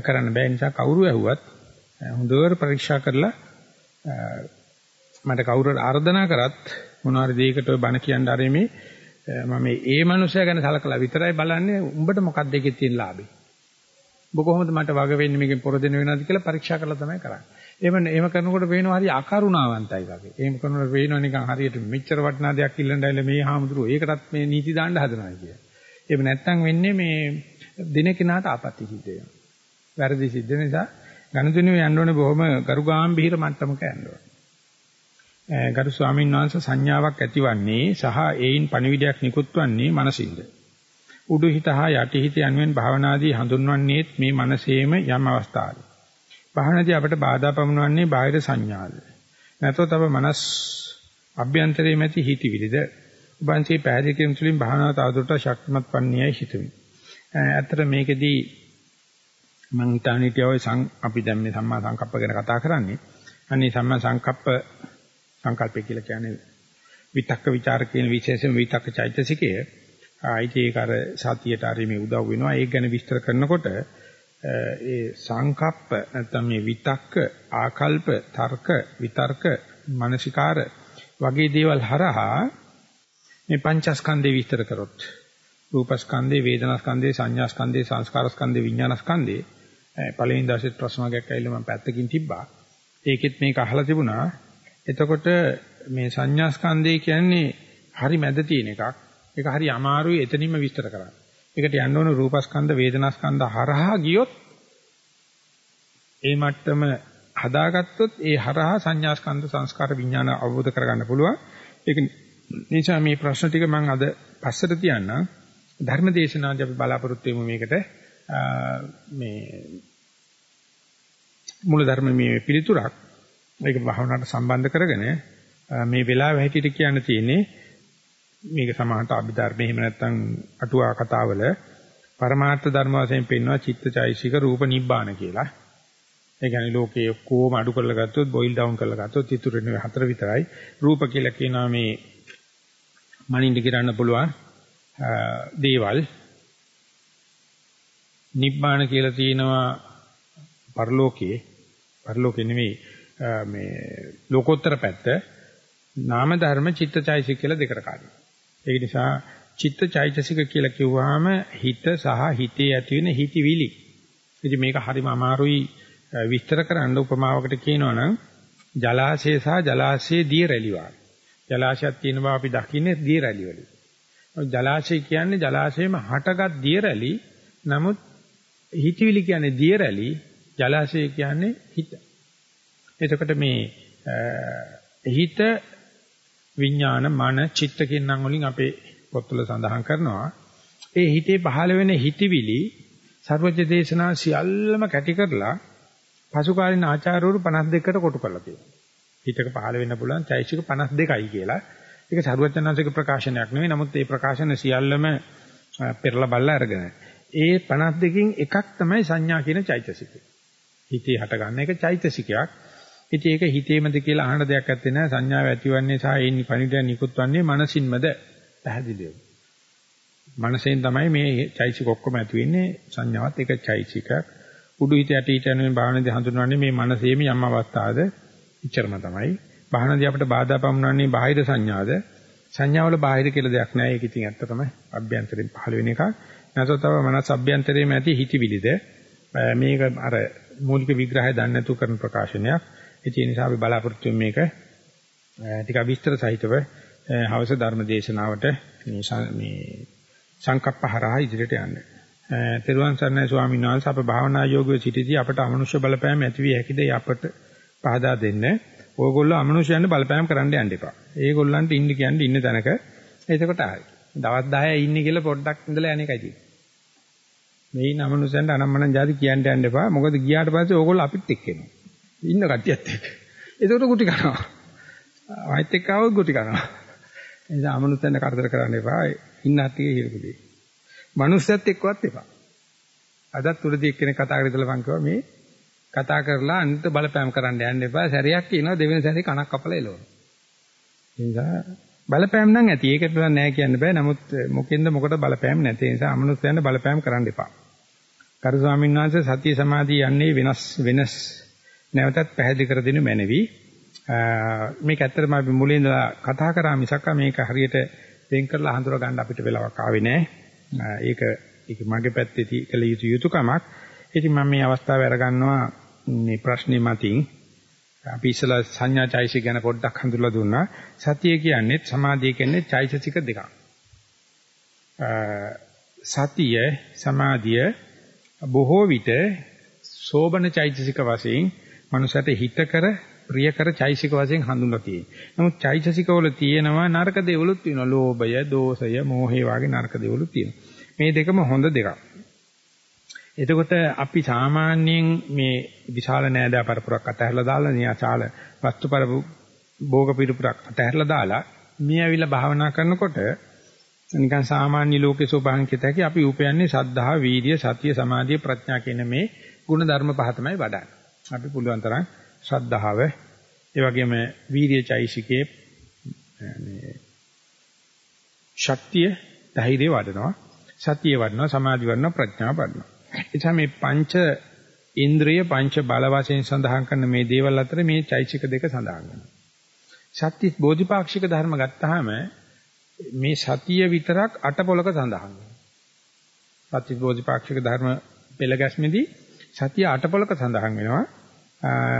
කරන්න බෑ නිසා කවුරු ඇහුවත් හොඳට පරීක්ෂා කරලා මට කවුරු ආර්දනා කරත් මොනවාරි දෙයකට ඔය බණ කියන්න ආරෙමේ මම ඒ මනුස්සයා ගැන සලකලා විතරයි බලන්නේ උඹට මොකක්ද ඒකේ තියෙන ලාභේ. ඔබ කොහොමද මට වග වෙන්නේ මේකෙන් පොර දෙන්න වෙනවද කියලා පරීක්ෂා කරලා තමයි කරන්නේ. එහෙම එහෙම කරනකොට පේනවා හරි අකරුණාවන්තයි වගේ. එහෙම කරනකොට පේනවා නිකන් හරියට මෙච්චර වටිනා දෙයක් ඉල්ලන්න ඇවිල්ලා මේ හාමුදුරුවෝ ඒකටත් මේ නීති දාන්න හදනවා කියලා. එහෙම නැත්තම් වෙන්නේ මේ දින කෙනාට ආපත්‍ය සිද්ධ වෙනවා. වැරදි සිද්ධ නිසා ගණතුණිය යන්න ඕනේ බොහොම ගරුගාම්භීර මට්ටමක යන්න ඕනේ. ගරු ස්වාමීන් වහන්සේ සංඥාවක් ඇතිවන්නේ සහ ඒයින් පණිවිඩයක් නිකුත්වන්නේ මනසින්ද. උඩු හිත හා යටි හිත යනුවෙන් භාවනාදී හඳුන්වන්නේත් මේ මනසේම යම් අවස්ථාවල. භාවනාදී අපට බාධා පමුණවන්නේ බාහිර සංඥාද. නැතොත් අප මනස් අභ්‍යන්තරයේ මැති හිතවිලිද. උපන්සේ පැහැදිලි කිරීම තුළින් භාවනාව තවදුරටත් ශක්තිමත් වන්නේයි හිතුවේ. ඇත්තට මේකෙදී මම හිතන්නේ කියවයි සං අපි දැන් මේ සම්මා සංකප්ප ගැන කතා කරන්නේ. අනේ සම්මා සංකප්ප සංකල්පය කියලා කියන්නේ විතක්ක ਵਿਚාර කියන විශේෂම විතක්ක චෛතසිකය. ආයිති ඒක අර සතියට හරි මේ උදව් වෙනවා. ඒක ගැන විස්තර කරනකොට ඒ සංකප්ප නැත්නම් මේ විතක්ක ආකල්ප තර්ක විතර්ක මානසිකාර වගේ දේවල් හරහා මේ පංචස්කන්ධේ විස්තර කරොත් රූපස්කන්ධේ වේදනාස්කන්ධේ සංඥාස්කන්ධේ සංස්කාරස්කන්ධේ විඥානස්කන්ධේ පළවෙනි දවසේ ප්‍රශ්න වර්ගයක් ඇවිල්ලා මම පැත්තකින් තිබ්බා. ඒකෙත් මේක අහලා තිබුණා. එතකොට මේ සංඥාස්කන්ධය කියන්නේ හරි මැද තියෙන එකක්. ඒක හරි අමාරුයි එතනින්ම විස්තර කරන්න. ඒකට යන්න ඕන රූපස්කන්ධ වේදනාස්කන්ධ හරහා ගියොත් ඒ මට්ටම හදාගත්තොත් ඒ හරහා සංඥාස්කන්ධ සංස්කාර විඥාන අවබෝධ කරගන්න පුළුවන්. ඒක නිසා මේ ප්‍රශ්න ටික මම අද පස්සට තියන්නම්. ධර්මදේශනාදී අපි බලාපොරොත්තු වෙමු මේකට මේ මූල ධර්මයේ පිළිතුරක්. ඒක භාවනාවට සම්බන්ධ කරගෙන මේ වෙලාව හැටියට කියන්න තියෙන්නේ මේක සමාහට අභිධර්මයේ එහෙම නැත්නම් අටුවා කතාවල පරමාර්ථ ධර්ම වශයෙන් පෙන්වනවා චිත්තචෛසික රූප නිබ්බාන කියලා. ඒ කියන්නේ ලෝකයේ කොහොම අඩු කරලා ගත්තොත් බොයිල් ඩවුන් කරලා ගත්තොත් ඉතුරු වෙන හතර විතරයි. රූප කියලා කියනවා මේ මනින්ද ගිරන්න පුළුවන් දේවල්. නිබ්බාන කියලා තියෙනවා පරලෝකයේ. පරලෝකේ නෙමෙයි මේ ලෝකෝත්තර පැත්ත. නාම ධර්ම චිත්තචෛසික කියලා දෙකට කාඩනවා. ඒ නිසා චිත්තචෛතසික කියලා කිව්වහම හිත සහ හිතේ ඇති වෙන හිතවිලි. ඉතින් මේක හරිම අමාරුයි විස්තර කරන්න උපමාවකට කියනවා නම් ජලාශය සහ ජලාශයේ දිය රැලි වගේ. ජලාශයක් තියෙන බව අපි දකින්නේ දිය රැලි වලින්. ජලාශය කියන්නේ ජලාශයේම හටගත් දිය රැලි. නමුත් හිතවිලි කියන්නේ දිය රැලි, ජලාශය කියන්නේ හිත. එතකොට මේ හිත විඥාන මන චිත්ත කියන නම් වලින් අපේ පොත්වල සඳහන් කරනවා. ඒ හිතේ පහළ වෙන හිතවිලි සර්වජ්‍ය දේශනා සියල්ලම කැටි කරලා පසුකාලීන ආචාර්යවරු 52කට කොටු කරලා තියෙනවා. හිතක පහළ වෙන්න පුළුවන් චෛසික 52යි කියලා. ඒක සරුවචනාංශික ප්‍රකාශනයක් නෙවෙයි. නමුත් මේ ප්‍රකාශන සියල්ලම පෙරලා බලලා අරගෙන. ඒ 52කින් එකක් තමයි සංඥා කියන චෛතසිකය. හිතේ හට ගන්න එක චෛතසිකයක්. ඉතින් ඒක හිතේමද කියලා අහන දෙයක් නැත්තේ නෑ. සංඥාව ඇතිවන්නේ සහ ඒ පණිවිඩය නිකුත්වන්නේ මනසින්මද පැහැදිලිව. මනසෙන් තමයි මේ චෛතසික ඔක්කොම ඇති වෙන්නේ. සංඥාවත් එක චෛතසිකයක්. උඩු හිත යටි හිත යන මේ භාවනාවේ හඳුන්වන්නේ මේ මනසේම යම් අවස්ථාවද ඉච්චරම තමයි. භාවනාවේ අපිට බාධා පමුණන්නේ බාහිර සංඥාද සංඥාවල බාහිර කියලා දෙයක් නැහැ. ඒක ඉතින් ඇත්තටම අභ්‍යන්තරයෙන් පහළ වෙන එකක්. නැත්නම් තව මනස අභ්‍යන්තරයේම ඇති හිතවිලිද මේක අර මූලික විග්‍රහය දන්නේ නැතුව කරන ප්‍රකාශනයක්. ඒ නිසා අපි බලාපොරොත්තු මේක ටික විස්තර සහිතව හවස ධර්ම දේශනාවට මේ සංකප්ප හරහා ඉදිරියට යන්නේ. තෙරුවන් සරණයි ස්වාමීන් වහන්සේ අප භාවනා යෝගයේ සිටදී අපට අමනුෂ්‍ය බලපෑම් ඇති විය හැකිද අපට පහදා දෙන්න. ඕගොල්ලෝ අමනුෂ්‍යයන්ට බලපෑම් කරන්න යන්න එපා. ඒගොල්ලන්ට ඉන්න කියන්නේ ඉන්න තැනක එතකොට හරි. දවස් 10 ඉන්නේ කියලා පොඩ්ඩක් ඉඳලා යන එකයි තියෙන්නේ. මේ ඉන්න අමනුෂ්‍යයන්ට අනම්මනම් જાති කියන්න යන්න එපා. මොකද ගියාට පස්සේ ඕගොල්ලෝ අපිත් එක්ක එනවා. ඉන්න කට්ටියත් එක්ක. ඒකට කුටි කනවා. ආයෙත් එක්ක ආවොත් කුටි කනවා. ඒ නිසා අමනුෂ්‍යයන්ට කරදර කරන්න එපා. ඉන්න හතියේ හිරකුදී. මනුස්සයත් එක්කවත් එපා. අදත් උඩදී එක්කෙනෙක් කතා කරලා ඉතල මං කිව්වා මේ කතා කරලා අන්ත බලපෑම් කරන්න යන්න එපා. සැරයක් කියනවා දෙවෙනි සැරේ කනක් කපලා එලවනවා. ඒ නිසා බලපෑම් නම් ඇති. ඒකට නෑ කියන්න බෑ. නමුත් මොකෙන්ද මොකට බලපෑම් නැති. ඒ නිසා අමනුෂ්‍යයන්ට බලපෑම් කරන්න එපා. කරු ස්වාමීන් වහන්සේ සතිය සමාධිය යන්නේ වෙනස් වෙනස් නැවතත් පැහැදිලි කර දෙනු මැනවි. මේක ඇත්තටම අපි මුලින් ඉඳලා කතා කරා මිසක් මේක හරියට වෙන් කරලා හඳුනා ගන්න අපිට වෙලාවක් ආවේ නෑ. ඒක ඒක මගේ පැත්තේ කළ යුතු යුතුයකමක්. ඉතින් මම මේ අවස්ථාව අරගන්නවා මේ ප්‍රශ්නේ මතින් අපි ඉස්සලා සංඥා චෛසික ගැන පොඩ්ඩක් හඳුල්ලා දුන්නා. සතිය කියන්නේ සමාධිය කියන්නේ චෛතසික දෙකක්. සතිය සමාධිය බොහෝ විට සෝබන චෛතසික වශයෙන් මනුෂ්‍යට හිත කර ප්‍රිය කර චෛතසික වශයෙන් හඳුන්වලා තියෙනවා. නමුත් චෛතසික වල තියෙනවා නරක දේවලුත් තියෙනවා. ලෝභය, දෝෂය, මෝහය වගේ නරක දේවලුත් තියෙනවා. මේ දෙකම හොඳ දෙකක්. එතකොට අපි සාමාන්‍යයෙන් මේ විශාල නෑදෑ පරපුරක් අතහැරලා දාලා නියාචාල වස්තු පරපු භෝග පිරපුරක් අතහැරලා දාලා මේ ඇවිල්ලා භාවනා කරනකොට නිකන් සාමාන්‍ය ලෝකේ සෝභාන් කිත හැකි අපි උපයන්නේ සද්ධා, වීර්ය, සතිය, සමාධිය, ප්‍රඥා කියන මේ ගුණ ධර්ම පහ තමයි වඩන්නේ. අපි පුළුවන් තරම් ශ්‍රද්ධාව, ඒ වගේම වීර්යචෛසිකේ මේ ශක්තිය, ධෛර්යය වඩනවා. සතිය වඩනවා, සමාධි වඩනවා, ප්‍රඥාව වඩනවා. එතන මේ පංච ඉන්ද්‍රිය පංච බල වශයෙන් සඳහන් කරන මේ දේවල් අතර මේ චෛසික දෙක සඳහන් වෙනවා. සත්‍ය බෝධිපාක්ෂික ධර්ම ගත්තාම මේ සතිය විතරක් අටපොලක සඳහන් වෙනවා. සත්‍ය බෝධිපාක්ෂික ධර්ම පෙළ ගැස්මේදී සතිය අටපොලක සඳහන් වෙනවා.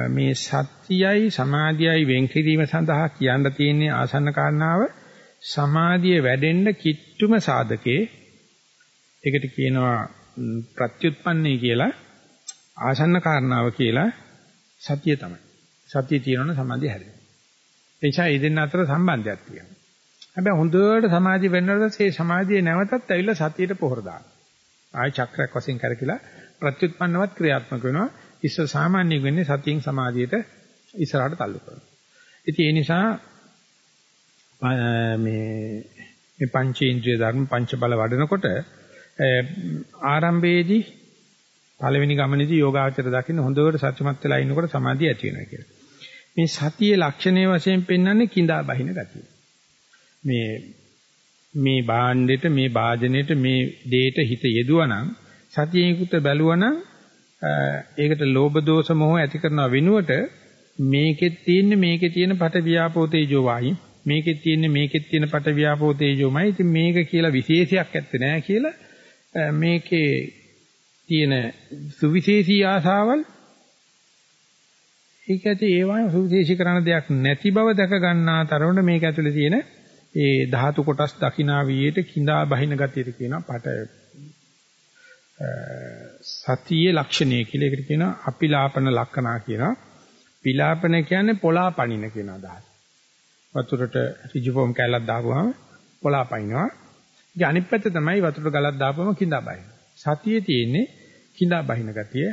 මේ සත්‍යයයි සමාධියයි වෙන් කිරීම සඳහා කියන්න තියෙන ආසන්න කාරණාව සමාධිය වැඩෙන්න කිට්ටුම සාධකේ ඒකට කියනවා ප්‍රත්‍යুৎපන්නයි කියලා ආසන්න කාරණාව කියලා සතිය තමයි. සතිය තියෙනවනේ සමාධිය හැදෙනවා. ඒ නිසා මේ දෙන්න අතර සම්බන්ධයක් තියෙනවා. හැබැයි හොඳට සමාධිය වෙන්නකොට මේ සමාධිය නැවතත් ඇවිල්ලා සතියට පොහොර දානවා. ආය චක්‍රයක් වශයෙන් කරකිලා ප්‍රත්‍යুৎපන්නවත් ක්‍රියාත්මක වෙනවා. ඉස්සර සාමාන්‍ය වෙන්නේ සතියෙන් සමාධියට ඉස්සරහට تعلق කරනවා. ඉතින් ඒ නිසා මේ මේ පංචේන්ද්‍රිය ධර්ම පංච බල වඩනකොට ආරම්භයේදී පළවෙනි ගමනේදී යෝගාචර දකින්න හොඳට සත්‍යමත් වෙලා ඉන්නකොට සමාධිය ඇති වෙනවා කියලා. මේ සතියේ ලක්ෂණයේ වශයෙන් පෙන්වන්නේ කිඳා බහින ගතිය. මේ මේ භාණ්ඩෙට මේ වාදනෙට මේ දේට හිත යෙදුවා නම් සතියෙන් යුක්ත බැලුවනම් ඒකට ලෝභ දෝෂ මොහ ඇති කරන වෙනුවට මේකෙත් තියෙන්නේ මේකේ තියෙන පට ව්‍යාපෝ තේජෝ වායි මේකෙත් තියෙන්නේ මේකෙත් තියෙන පට ව්‍යාපෝ තේජෝමයි. ඉතින් මේක කියලා විශේෂයක් ඇත්තේ නැහැ කියලා මේකේ තියෙන සුවිශේෂී ආසාවල් ඒක ඇති ඒවායින් සුවිශේෂී කරන දෙයක් නැති බව දැක ගන්නා තරමට මේක ඇතුලේ තියෙන ඒ ධාතු කොටස් දකිනා වියට කිඳා බහින ගතියට කියනවා පට සතියේ ලක්ෂණය කියලා ඒකට කියනවා අපිලාපන ලක්ෂණා කියනවා. පිලාපන කියන්නේ පොලාපනින කියන අදහස. වතුරට ඍජුපොම් කැලක් දාපුවාම පොලාපනිනවා. ඒ අනිත් පැත්ත තමයි වතුරට ගලක් දාපුවම කිඳා බහින. සතියේ තියෙන්නේ කිඳා බහින ගතිය.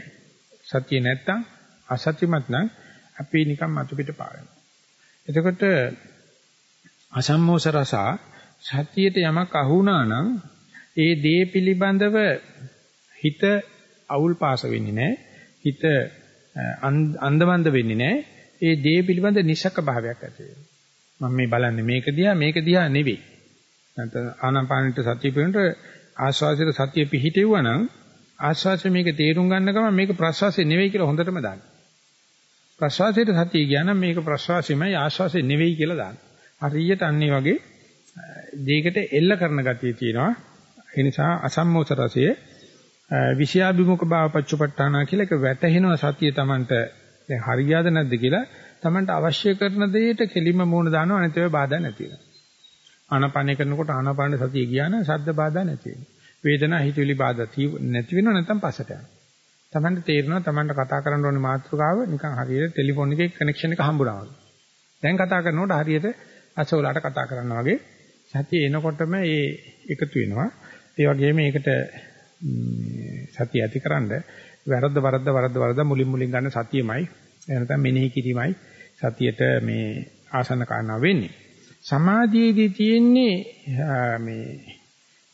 සතිය නැත්තම් අසත්‍යමත් නම් අපි නිකන් මතු පිට පාවෙනවා. එතකොට අසම්මෝස රසා සතියට යමක් අහු වුණා නම් ඒ දේ පිළිබඳව හිත අවුල් පාස වෙන්නේ නැහැ. හිත අන්දමන්ද වෙන්නේ නැහැ. ඒ දේ පිළිබඳ නිසක භාවයක් ඇති වෙනවා. මම මේ බලන්නේ මේක දිහා මේක දිහා නෙවෙයි. නැත්නම් ආනාපානෙට සතිය පිරුණට ආස්වාසයට සතිය පිහිටෙවුවා නම් ආස්වාසය මේක තේරුම් ගන්න ගමන් මේක ප්‍රස්වාසය නෙවෙයි කියලා හොඳටම දාන්න. ප්‍රස්වාසයට සතිය ගියා නම් මේක ප්‍රස්වාසයමයි ආස්වාසය නෙවෙයි කියලා දාන්න. හරියට අන්නේ වගේ දෙයකට එල්ල කරන ගතිය තියෙනවා. ඒ නිසා අසම්මෝස රසයේ විෂයාභිමුඛ භාව පච්චපට්ඨාන කියලා එක වැටහෙනවා සතිය Tamanට දැන් හරියද නැද්ද කියලා Tamanට අවශ්‍ය කරන දෙයට කෙලිම මූණ දානවා අනිත් ඒවා බාධා නැති වෙනවා. ආනාපානය කරනකොට ආනාපාන සතිය ගියා නම් ශබ්ද බාධා නැති වෙනවා. වේදනා හිතවිලි බාධා නැති වෙනව නැත්නම් පස්සට යනවා. Tamanට තේරෙනවා Tamanට කතා කරන්න ඕනේ මාතෘකාව නිකන් හරියට ටෙලිෆෝන් එකේ කනෙක්ෂන් එක හම්බුනා වගේ. දැන් කතා කරනකොට හරියට අසෝලාට කතා කරනවා වගේ සතිය එනකොටම ඒ එකතු වෙනවා. ඒ වගේම ඒකට සතිය ඇතිකරනද වැරද්ද වරද්ද වරද්ද වරද්ද මුලින් මුලින් ගන්න සතියමයි එහෙනම් මෙනෙහි කිරීමයි සතියට මේ ආසන්න කාරණා වෙන්නේ සමාධියේදී තියෙන්නේ මේ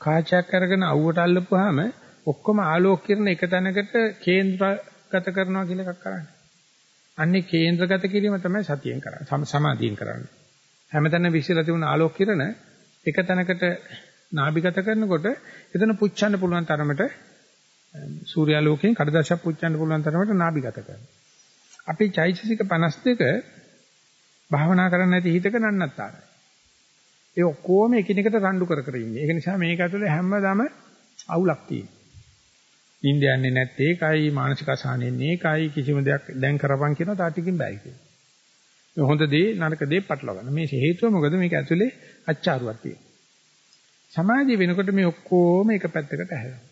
කාචයක් අරගෙන අවුවට අල්ලපුවාම ඔක්කොම ආලෝක කිරණ එක තැනකට කේන්ද්‍රගත කරනවා කියලා එකක් කරන්නේ. අන්නේ කේන්ද්‍රගත කිරීම තමයි සතියෙන් කරන්නේ. සමාධියෙන් කරන්නේ. හැමතැනම විශ්ලේෂ තිබුණ ආලෝක කිරණ එක තැනකට නාභිගත කරනකොට එතන පුච්චන්න පුළුවන් තරමට සූර්යාලෝකයෙන් කඩදාසියක් පුච්චන්න පුළුවන් තරමට නාභිගත කරනවා. අපේ චෛතසික 52 භාවනා කරන්න නැති හිතක නන්නත්තාරයි. ඒ ඔක්කොම එකිනෙකට රණ්ඩු කර කර ඉන්නේ. ඒක නිසා මේක ඇතුලේ හැමදාම අවුලක් තියෙනවා. නිින්ද යන්නේ නැත්තේ ඒකයි මානසික අසහනෙන්නේ ඒකයි කිසිම දෙයක් දැන් කරපන් කියනවා තාටිකින් බෑ කියලා. මේ හොඳ දේ නරක දේ පටලවා ගන්න. මේ හේතුව මොකද මේක ඇතුලේ අච්චාරුවක් තියෙනවා. සමාධිය වෙනකොට මේ ඔක්කොම එක පැත්තකට හැරෙනවා.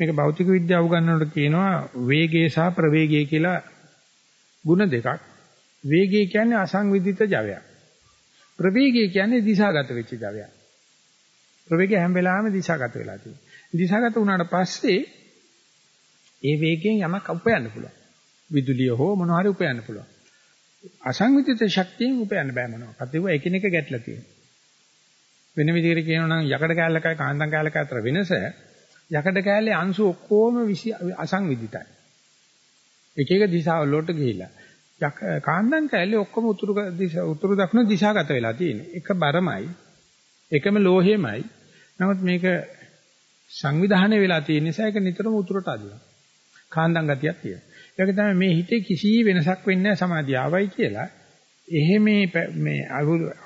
මේක භෞතික විද්‍යාව උගන්වනකොට කියනවා වේගය සහ ප්‍රවේගය කියලා ಗುಣ දෙකක්. වේගය කියන්නේ අසංවිධිත ජවයක්. ප්‍රවේගය කියන්නේ දිශාගත වෙච්ච ජවයක්. ප්‍රවේගය හැම වෙලාවෙම දිශාගත වෙලා තියෙනවා. දිශාගත වුණාට පස්සේ ඒ වේගයෙන් යමක් උපයන්න පුළුවන්. විදුලිය හෝ මොනවා හරි උපයන්න පුළුවන්. අසංවිධිත ශක්තියෙන් උපයන්න බෑ මොනවාක්වත්. ඒක එකිනෙක ගැටලා තියෙනවා. වෙන විදිහට කියනවා නම් යකඩ කෑල්ලකයි කාන්දම් කෑල්ලක අතර වෙනස යකඩ කෑල්ලේ අංශු ඔක්කොම අසංවිධිතයි. එක එක දිශාවලට ගිහිලා. කාන්දම් කෑල්ලේ ඔක්කොම උතුරු දිශා උතුරු දකුණු දිශාගත වෙලා තියෙන්නේ. එක බරමයි. එකම ලෝහයමයි. නමුත් මේක සංවිධානය වෙලා තියෙන නිසා ඒක නිතරම උතුරට අදිනවා. කාන්දම් ගතියක් තියෙනවා. ඒක තමයි මේ හිතේ කිසි වෙනසක් වෙන්නේ නැහැ සමාධිය ආවයි කියලා එහෙම මේ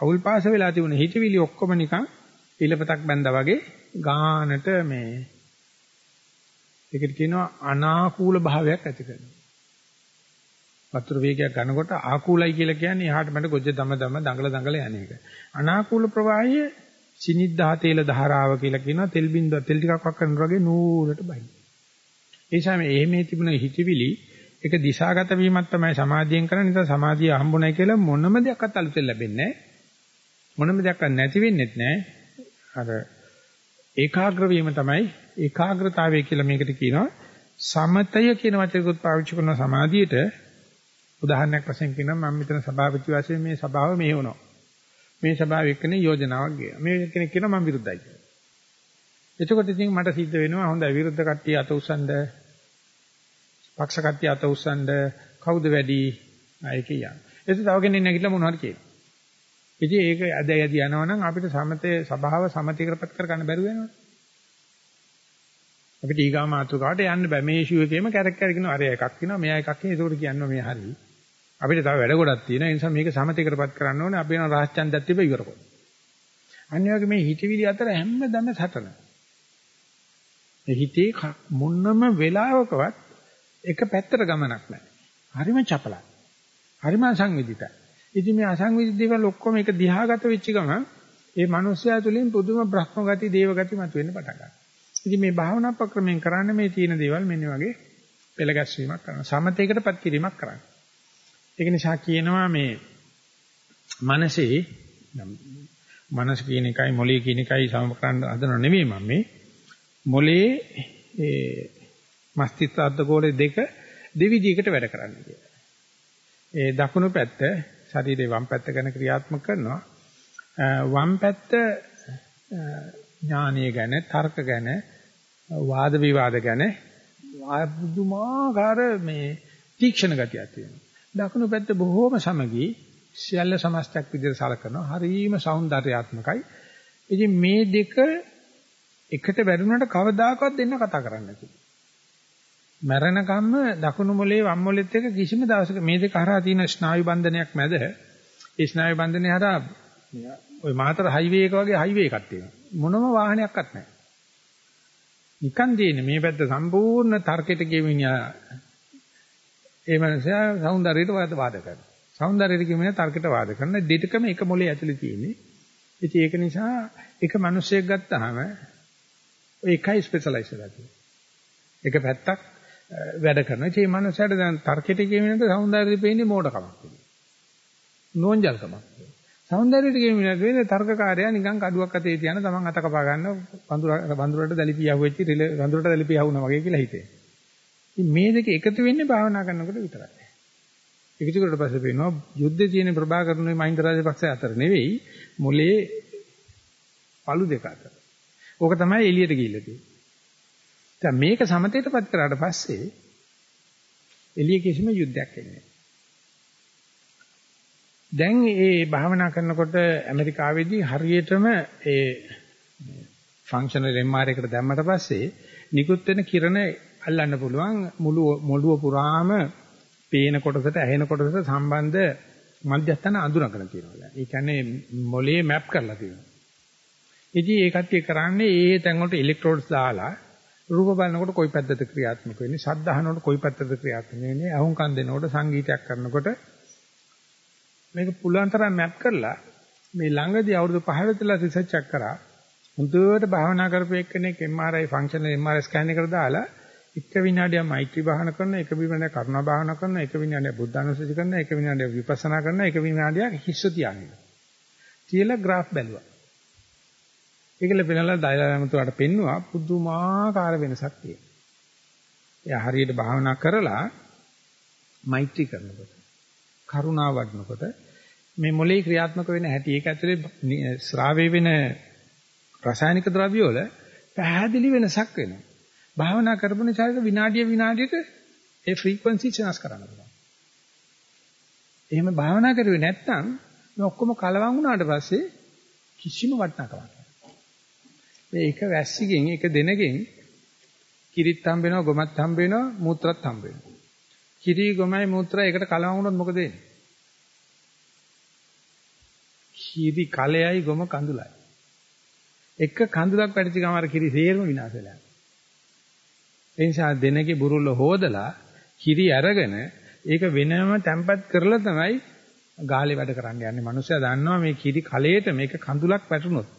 අවුල් පාස වෙලා තිබුණ හිතවිලි ඔක්කොම නිකන් ඉලපතක් බැඳා වගේ ගානට මේ ඒකට කියනවා අනාකූල භාවයක් ඇති කරනවා. වතුර වේගයක් ගන්නකොට ආකූලයි කියලා කියන්නේ එහාට මට ගොජ්ජ දම දම දඟල දඟල යන එක. අනාකූල ප්‍රවාහය සිනිද්දා තේල ධාරාව කියලා කියනවා තෙල් බින්දුව තෙල් ටිකක් වක් කරනවා වගේ නූලට බයි. ඒ නිසා මේ එහෙම තිබුණ හිතවිලි ඒක දිශාගත වීමක් තමයි සමාධියෙන් කරන්නේ. නිසා සමාධිය හම්බුනායි කියලා මොනම දෙයක්වත් අලුතෙන් ලැබෙන්නේ නැහැ. මොනම දෙයක් නැති වෙන්නේත් නැහැ. අර ඒකාග්‍ර වීම තමයි ඒකාග්‍රතාවය කියලා මේකට කියනවා. සමතය කියන වචනයකුත් පාවිච්චි කරන සමාධියට උදාහරණයක් වශයෙන් කියනවා මම මෙතන සභාපති වශයෙන් මේ සභාව මෙහෙවනවා. මේ සභාව එක්කනේ යෝජනාවක් ගියා. මේ කෙනෙක් කියනවා මම විරුද්ධයි කියලා. එතකොට ඉතින් මට සිද්ධ වෙනවා හොඳයි විරුද්ධ කට්ටිය අත උස්සන්ද පක්ෂ කට්ටිය අත උස්සන්ද කවුද වැඩි අය කියන්නේ. ඒක තව කෙනෙක් නැගිටලා මොනවද කියනවා. ඉතින් ඒක ඇද ඇද යනවා නම් අපිට සමතේ සභාව සමතිකරපත් කරගන්න බැරුව වෙනවා. අපිට ඊගා මාතෘකාවට යන්න බෑ. මේ ඉෂුව එකේම කැරක් කැරකිනවා. අර එකක් කියනවා මෙයා එකක් කියනවා. ඒකට කියනවා මේ හරි. අපිට තව වැඩ ගොඩක් තියෙනවා. ඒ නිසා මේක සමතිකරපත් කරන්න ඕනේ. අපි යන රාජ්‍යන්දත් තිබ්බ ඉවර කරමු. අනිවාර්යයෙන් මේ හිතවිලි අතර හැමදම සටන. මේ හිතේ මොන්නම වෙලාවකවත් එක පැත්තට ගමනක් නැහැ. හරිම චපලයි. හරිම අසංවිධිතයි. ඉතින් මේ අසංවිධිත දේවල් ඔක්කොම එක දිහාගත වෙච්ච ගමන් ඒ මනුස්සයා තුලින් පුදුම බ්‍රහ්ම ගති, දේව ගති මතුවෙන්න පටන් ගන්නවා. ඉතින් මේ භාවනා ප්‍රක්‍රමයෙන් කරන්නේ මේ තියෙන දේවල් මෙන්න වගේ පෙළ ගැස්වීමක් කරනවා. සමතේකටපත් කිරීමක් කරනවා. ඒක නිසා කියනවා මේ මනසේ මනස කියන එකයි මොළේ කියන එකයි සම කරන්න හදනව නෙමෙයි මම මේ මොළේ ඒ මස්තිෂ්ක අර්ධගෝලය දෙක දෙවිදිහකට වැඩ කරන්නේ කියලා. ඒ දකුණු පැත්ත ශරීරේ වම් පැත්ත ගැන ක්‍රියාත්මක කරනවා. වම් පැත්ත ඥානීය ගැන, තර්ක ගැන, වාද විවාද ගැන පුදුමාකාර මේ තීක්ෂණ ගතියක් තියෙනවා. දකුණු පැත්ත බොහෝම සමගී සියල්ල සමස්තයක් විදිහට සලකනවා. හරිම సౌందర్యාත්මකයි. ඉතින් මේ දෙක එකට වැඩුණාට කවදාකවත් දෙන්න කතා කරන්න කිව්වා. මැරෙනකම්ම දකුණු මොලේ වම් මොලෙත් එක කිසිම දවසක මේ දෙක හරහා තියෙන ස්නායු බන්ධනයක් මැද ඒ ස්නායු බන්ධනේ හරහා ওই මාතර හයිවේ එක වගේ හයිවේ එකක් තියෙනවා. මොනම වාහනයක්වත් නැහැ. නිකන් දෙන්නේ මේ පැත්ත සම්පූර්ණ තර්කයට ගෙවිනා ඒ මනුස්සයා సౌందර්යයට වාද කරනවා. సౌందර්යයට ගෙවිනා තර්කයට වාද කරන දෙකම එක මොලේ ඇතුලේ තියෙන්නේ. ඉතින් ඒක නිසා එක මිනිහෙක් ගත්තාම ඒකයි ස්පෙෂලායිස් වෙලා තියෙන්නේ එක පැත්තක් වැඩ කරනවා. ඒ මනුස්සයාට දැන් තර්කයට කියමිනේට సౌందර්යය පේන්නේ මෝඩකමක් කියලා. නෝන්ජල්කමක්. సౌందර්යයට කියමිනේට වෙන්නේ තර්කකාරයා නිකන් කඩුවක් අතේ තියන තමන් අත කපා ගන්න වඳුරට දැලිපියහුව වෙච්ච වඳුරට දැලිපියහුණා වගේ කියලා හිතේ. මේ දෙක එකතු වෙන්නේ භාවනා කරනකොට විතරයි. එකතු කරලා පස්සේ පේනවා යුද්ධේ තියෙන ප්‍රභාකරණේ මහින්ද රාජපක්ෂය අතර නෙවෙයි මොලේ පළු දෙක අතර. ඕක තමයි එළියට ගිහිල්ලා තියෙන්නේ. දැන් මේක සමතේටපත් කරාට පස්සේ එළිය කිසිම යුද්ධයක් එන්නේ දැන් ඒ භාවනා කරනකොට ඇමරිකාවේදී හරියටම ඒ ෆන්ක්ෂනල් MR එකට දැම්මට පස්සේ නිකුත් වෙන කිරණ අල්ලන්න පුළුවන් මුළු මොළුව පුරාම පේන කොටසට ඇහෙන කොටසට සම්බන්ධ මධ්‍යස්ථාන අඳුනගෙන තියෙනවා. ඒ කියන්නේ මොලේ මැප් කරලා තියෙනවා. ඉතින් ඒ කට්ටිය කරන්නේ ඒ තැන් වලට ඉලෙක්ට්‍රෝඩ්ස් දාලා රූප බලනකොට කොයි පැත්තද ක්‍රියාත්මක වෙන්නේ? ශබ්ද අහනකොට කොයි පැත්තද ක්‍රියාත්මක වෙන්නේ? අහුම්කන් දෙනකොට සංගීතයක් කරනකොට මේක පුළුවන් තරම් මැප් කරලා මේ ළඟදී අවුරුදු 5 විතර රිසර්ච් එකක් කරා. හුදුවට භාවනා කරපු එක්කෙනෙක් MRI ෆන්ක්ෂනල් MRI ස්කෑන් එකකට දාලා එක විනාඩියක් මෛත්‍රී භාවනා කරනවා, එක විනාඩියක් කරුණා භාවනා කරනවා, එක විනාඩියක් බුද්ධානුස්සති කරනවා, එක විනාඩියක් විපස්සනා කරනවා, එක විනාඩියක් හිස්ස තියාගෙන. කියලා graph බැලුවා. ඒකල වෙනලා දයලමතුරට පෙන්නවා පුදුමාකාර වෙනසක් තියෙනවා. එයා හරියට භාවනා කරලා මෛත්‍රී කරනකොට කරුණාව වඩනකොට මේ මොලේ ක්‍රියාත්මක වෙන හැටි ඒක ඇතුලේ ශ්‍රාවය වෙන රසායනික ද්‍රව්‍ය වල පැහැදිලි වෙනසක් වෙනවා. භාවනා කරපු නිසා විනාඩිය විනාඩියට ඒ ෆ්‍රීකවන්සි වෙනස් කරන්න පුළුවන්. එහෙම භාවනා කරුවේ නැත්නම් මේ ඔක්කොම කලවම් වුණාට පස්සේ කිසිම වටිනාකමක් මේ එක වැස්සිගෙන් එක දෙනගෙන් කිරිත් හම්බ වෙනවා ගොමත් හම්බ වෙනවා මූත්‍රාත් හම්බ වෙනවා. කිරි ගොමයි මූත්‍රා එකට කලවම් වුණොත් මොකද වෙන්නේ? කිරි කලෙයි ගොම කඳුලයි. එක කඳුලක් වැටිච්ච ගමන් අර කිරි සේරම විනාශ වෙලා. ඒ නිසා දෙනගේ බුරුල්ල හොදලා කිරි අරගෙන ඒක වෙනම තැම්පත් කරලා තමයි ගාලේ වැඩ කරන්න යන්නේ. මිනිස්සයා දන්නවා මේ කිරි කලයට මේක කඳුලක් වැටුනොත්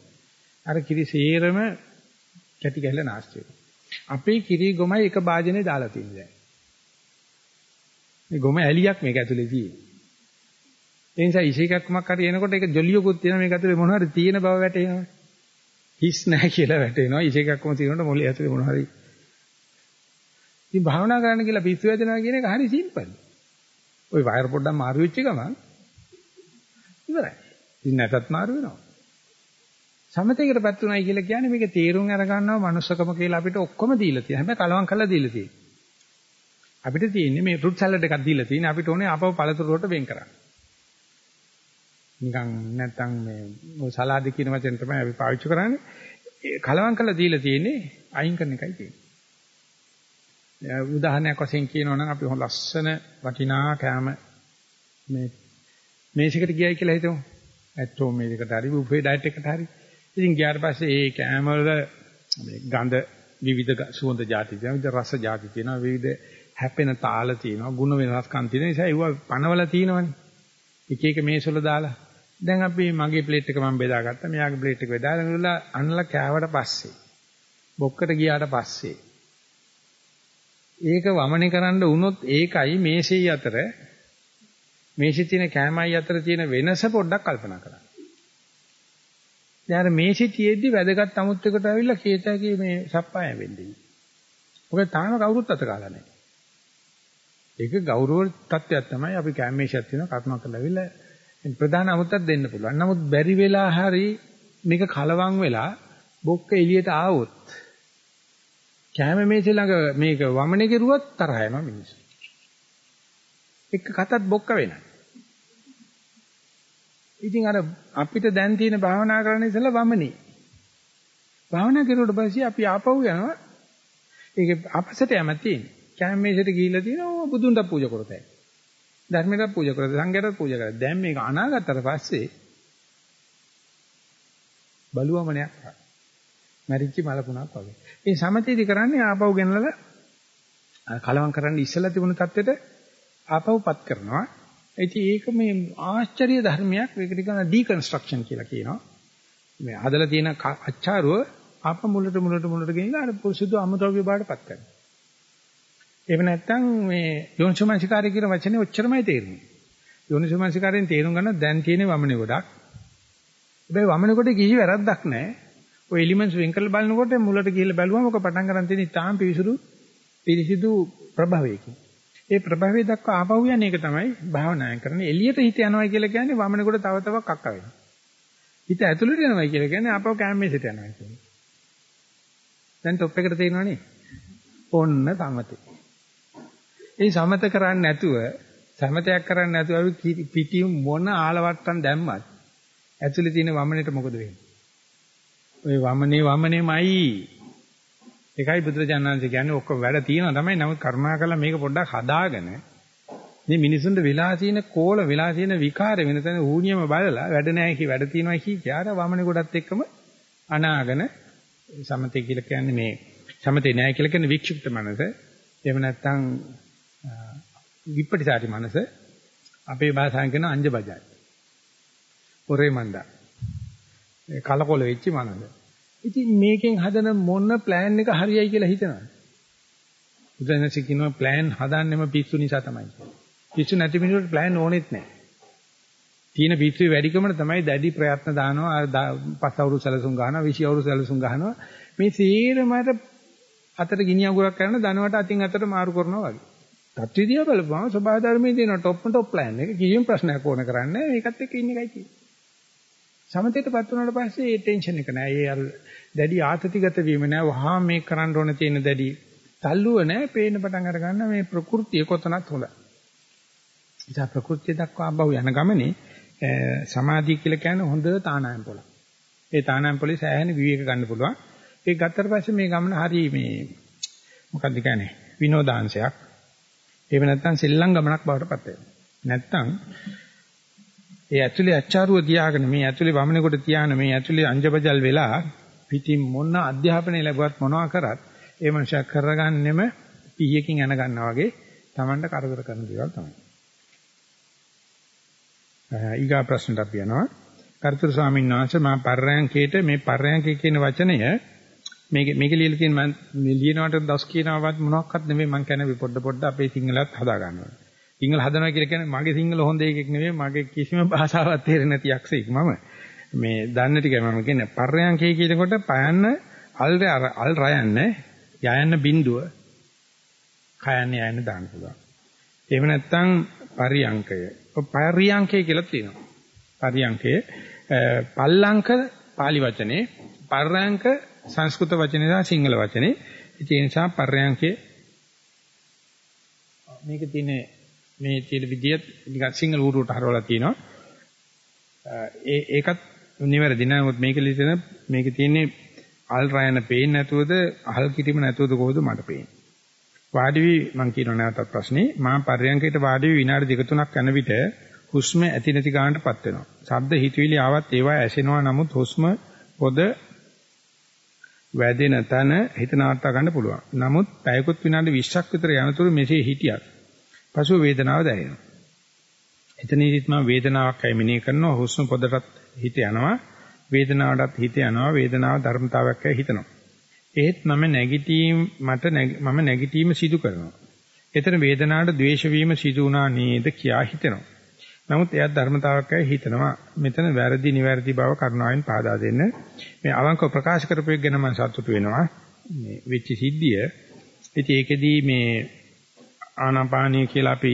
අර කිරි සේරම කැටි ගහලා නාස්ති වෙනවා. අපේ කිරි ගොමයි එක භාජනේ දාලා තියෙනවා. මේ ගොම ඇලියක් මේක ඇතුලේ තියෙන්නේ. ඒ නිසා ඉෂේකක්මක් හරි එනකොට ඒක ජොලියකුත් තියෙනවා මේක ඇතුලේ මොනව හරි තියෙන බව වැටෙනවා. හිස් නැහැ කියලා වැටෙනවා. ඉෂේකක්ම තියෙනකොට මොලේ ඇතුලේ මොනව හරි. ඉතින් භාවනා කරන්න කියලා පිස්සු වැදෙනවා කියන එක හරි සිම්පල්. ওই වයර් පොඩ්ඩක් මාරු වෙච්ච ගමන් ඉවරයි. ඉතින් නැතත් මාරු වෙනවා. සමතේකටපත් උනායි කියලා කියන්නේ මේක තීරුම් අරගන්නවා මනුස්සකම කියලා අපිට ඔක්කොම දීලා තියෙනවා. හැබැයි කලවම් කරලා දීලා තියෙනවා. අපිට තියෙන්නේ මේ ෆෘට් සලාඩ් එකක් දීලා තියෙන්නේ අපිට ඕනේ ආපහු පළතුරු වලට වෙන් කරන්න. නිකන් නැත්තම් මේ ඔය සලාඩ් කියන වචෙන් තමයි අපි පාවිච්චි කරන්නේ. කලවම් කරලා දීලා තියෙන්නේ අයින් කරන එකයි තියෙන්නේ. උදාහරණයක් වශයෙන් කියනවා නම් අපි හොඳ ලස්සන වටිනා කෑම මේ මේසෙකට ගියයි කියලා හිතමු. ඇත්තෝ මේකට හරි බුෆේ ඩයට් එකට හරි. ඉතින් ගියාට පස්සේ ඒ කෑම වල මේ ගඳ විවිධ සුවඳ જાති තියෙනවා, විවිධ රස જાති තියෙනවා, විවිධ හැපෙන තාල තියෙනවා, ಗುಣ වෙනස්කම් තියෙන නිසා ඒවා පනවල තියෙනවනේ. එක එක මේසොල දාලා. දැන් අපි මගේ ප්ලේට් එක මම බෙදාගත්තා, මෙයාගේ ප්ලේට් එක බෙදාගෙන ඉඳලා අනලා කෑවට පස්සේ බොක්කට ගියාට පස්සේ ඒක වමනේ කරන්න වුණොත් ඒකයි මේසෙයි අතර මේසෙ තියෙන කෑමයි අතර තියෙන වෙනස පොඩ්ඩක් කල්පනා කරන්න. දැන් මේසෙ තියෙද්දි වැදගත් 아무ත් එකට ඇවිල්ලා කේතකේ මේ සප්පාය වෙන්නේ. මොකද තාම කවුරුත් අත කාලා නැහැ. ඒක ගෞරව තත්ත්වයක් තමයි අපි කැමේෂයක් තියෙනවා කර්මයක් කරලා ඇවිල්ලා ප්‍රධාන අමුත්තක් දෙන්න පුළුවන්. නමුත් බැරි වෙලා හරි මේක කලවම් වෙලා බොක්ක එළියට ආවොත් කැම මේසෙ ළඟ මේක වමනේ කෙරුවත් තරහ යනවා මිනිස්සු. එක කතත් බොක්ක වෙනවා. ඉතින් අර අපිට දැන් තියෙන භාවනා කරන්න ඉස්සෙල්ලා වමනේ. භාවනා කරුවට පස්සේ අපි ආපහු යනවා. ඒක අපසට යමක් තියෙනවා. කැමේසෙට ගිහිල්ලා තියෙනවා බුදුන්ට පූජා කරතයි. ධර්මයට පූජා කරලා සංඝයට පූජා කරලා දැන් මේක අනාගතතර පස්සේ බලුවමනයක් මැරිච්ච මලකුණක් වගේ. මේ සමතේදි කරන්නේ ආපහු ගෙනලා කලවම් කරන්න ඉස්සලා තිබුණු தත්වෙට ආපහුපත් කරනවා. ඉතින් ඒක මේ ආශ්චර්ය ධර්මයක් ඒකට කියන ඩිකන්ස්ට්‍රක්ෂන් කියලා කියනවා. මේ හදලා තියෙන අච්චාරුව ආපහු මුලට මුලට මුලට ගෙනිලා අර පුරුසුදු අමතෝගේ බාටපත් කරනවා. එහෙම නැත්නම් මේ යෝනිසෝමනසිකාරය කියන වචනේ ඔච්චරමයි තේරෙන්නේ. යෝනිසෝමනසිකාරයෙන් තේරුම් ගන්න දැන් තියෙන වමනේ ගොඩක්. හැබැයි වමනේ කොට කිසි වැරද්දක් නැහැ. ඔය එලිමන්ට්ස් වෙන් කරලා බලනකොට මුලට ගිහිල්ලා බැලුවම ඔක පටන් ගන්න තියෙන ඉතාම පිවිසුදු පිරිසිදු ප්‍රභවයකින්. ඒ ප්‍රභවය දක්වා ආපහු යන එක තමයි භාවනාය කරන්නේ. එළියට හිත යනවා කියලා කියන්නේ වමනකොට තව තවත් අක්ක වෙනවා. හිත ඇතුළට යනවා කියලා කියන්නේ ආපහු කැම්මේසෙට යනවා කියන්නේ. දැන් টොප් එකට තියෙනවනේ. ඔන්න සමතේ. ඒ සමත කරන්නේ නැතුව සමතයක් කරන්නේ නැතුව අපි පිටි මොන ආලවට්ටම් දැම්මත් ඇතුළේ තියෙන වමනෙට මොකද වෙන්නේ? ওই වමනේ වමනේමයි ඒකයි බුදුරජාණන්සේ කියන්නේ ඔක්කොම වැඩ තියෙනවා තමයි. නමුත් කරුණාකරලා මේක පොඩ්ඩක් හදාගෙන මේ මිනිසුන්ට වෙලා තියෙන කෝල වෙලා තියෙන විකාර වෙන තැන ඌණියම බලලා වැඩ නැහැ කි වැඩ තියෙනවා කි කියාර වමනේ ගොඩත් එක්කම අනාගෙන සමතේ කියලා කියන්නේ මේ සමතේ නැහැ කියලා කියන්නේ වික්ෂිප්ත මනස. එහෙම නැත්නම් විපටිසාරි මනස අපේ භාෂාවෙන් කියන අංජ බජයි. ඔරේ මණ්ඩා. ඒ කලකොල වෙච්ච මනස. ඉතින් මේකෙන් හදන මොන plan එක හරියයි කියලා හිතනවා. බුදුන්සේ කියනවා plan හදන්නෙම පිස්සු නිසා තමයි. පිස්සු නැති මිනිහට plan ඕනෙත් නැහැ. තියෙන පිස්සුවේ වැඩිකමන තමයි දැඩි ප්‍රයත්න දානවා පස් අවුරුදු සැලසුම් ගන්නවා 20 අවුරුදු සැලසුම් ගන්නවා මේ සීරමට අතට ගිනි අඟුරක් කරන ධනවට අතින් අතට මාරු කරනවා වගේ. තත්විදියා බලපුවම සබහා ධර්මයේ තියෙන টොප් টොප් ප්ලෑන් එක කිසිම ප්‍රශ්නයක් ඕන කරන්නේ මේකත් එක්ක ඉන්න එකයි තියෙන්නේ. සමතේටපත් වුණාට පස්සේ ඒ ටෙන්ෂන් එක නෑ. ඒ අර දැඩි ආතතිගත වීම නෑ. වහා මේ කරන්න ඕන තියෙන දැඩි තල්ලුව නෑ. පේන පටන් අර ගන්න මේ ප්‍රകൃතිය කොතනත් හොඳයි. ඉතින් ප්‍රകൃතිය දක්වා බහුව යන ගමනේ සමාධිය කියලා කියන්නේ හොඳ තානායම් පොළ. ඒ තානායම් පොළේ සෑහෙන විවේක ගන්න පුළුවන්. ඒක ගත්තට පස්සේ මේ ගමන හරි මේ මොකක්ද කියන්නේ විනෝදාංශයක් එහෙම නැත්නම් සෙල්ලම් ගමනක් බවට පත් වෙනවා. නැත්නම් ඒ ඇතුලේ අච්චාරුව තියාගෙන මේ ඇතුලේ වමනකොට තියාන මේ ඇතුලේ අංජබජල් වෙලා පිටින් මොන අධ්‍යාපනය ලැබුවත් මොනවා කරත් ඒ මනුෂයා කරගන්නෙම පීයකින් යන ගන්නවා වගේ Tamanට කරදර කරන දේවල් තමයි. ඊගා ප්‍රශ්නට අපි යනවා. කර්තෘ ස්වාමීන් වහන්සේ මා පර්යංකේට මේ පර්යංකේ කියන වචනය මේක මේක ලියලා තියෙන මම ලියනවට දවස් කියනවත් මොනවත් නෙමෙයි මම කියන්නේ පොඩ පොඩ අපේ සිංහලත් හදා ගන්නවා. සිංහල හදනවා කියලා කියන්නේ මගේ සිංහල හොඳ එකෙක් නෙමෙයි මගේ කිසිම භාෂාවක් තේරෙන්නේ නැති යක්ෂයෙක් මම. මේ දන්න ටික මම කියන්නේ පර්යංකේ කියනකොට පයන්න අල් අල් රයන්න යයන්න බිඳුව කයන්න යයන්න දාන්න පුළුවන්. එහෙම නැත්නම් පරියංකය. පරියංකය කියලා තියෙනවා. පරියංකය පල්ලංක pāli වචනේ පර්යංක සංස්කෘත වචනේ සහ සිංහල වචනේ. ඒ නිසා පර්යංකය මේක තියෙන්නේ මේ තියෙන විදියත් නිකන් සිංහල ඌරුවට හරවලා තියෙනවා. ඒ ඒකත් නිවැරදි නෑ. නමුත් මේක ලියන මේක තියෙන්නේ අල් රයන පේන්නේ නැතුවද අහල් කිටිම නැතුවද කොහොමද මට පේන්නේ. වාඩි වී මම කියනවා නැවතත් ප්‍රශ්නේ මම පර්යංකයට වාඩි වී විනාඩි දෙක තුනක් යන විට හුස්ම ඇති නැති ගන්නටපත් වෙනවා. ශබ්ද හිතවිලි ආවත් ඒවා ඇසෙනවා නමුත් හුස්ම පොද වැදෙන තන හිත නාට්ටා ගන්න පුළුවන්. නමුත් පැයකුත් විනාඩි 20ක් විතර යනතුරු මෙසේ හිටියත් පසුව වේදනාව දැනෙනවා. එතනදිත් මම වේදනාවක් ඇමිනේ කරනවා හුස්ම පොදටත් හිත යනවා වේදනාවටත් හිත යනවා වේදනාව ධර්මතාවයක් හිතනවා. ඒත් මම නැගිටීම මට මම නැගිටීම සිදු කරනවා. එතන වේදනාවට ද්වේෂ වීම සිදු වුණා නේද කියා හිතනවා. නමුත් එයත් ධර්මතාවයක් හිතනවා. මෙතන වැරදි නිවැරදි බව කරුණාවෙන් පාදා දෙන්න. මේ අවංක ප්‍රකාශ කරපු එක ගැන මම සතුටු වෙනවා. මේ වෙච්ච සිද්ධිය. ඉතින් ඒකෙදී මේ ආනාපානිය කියලා අපි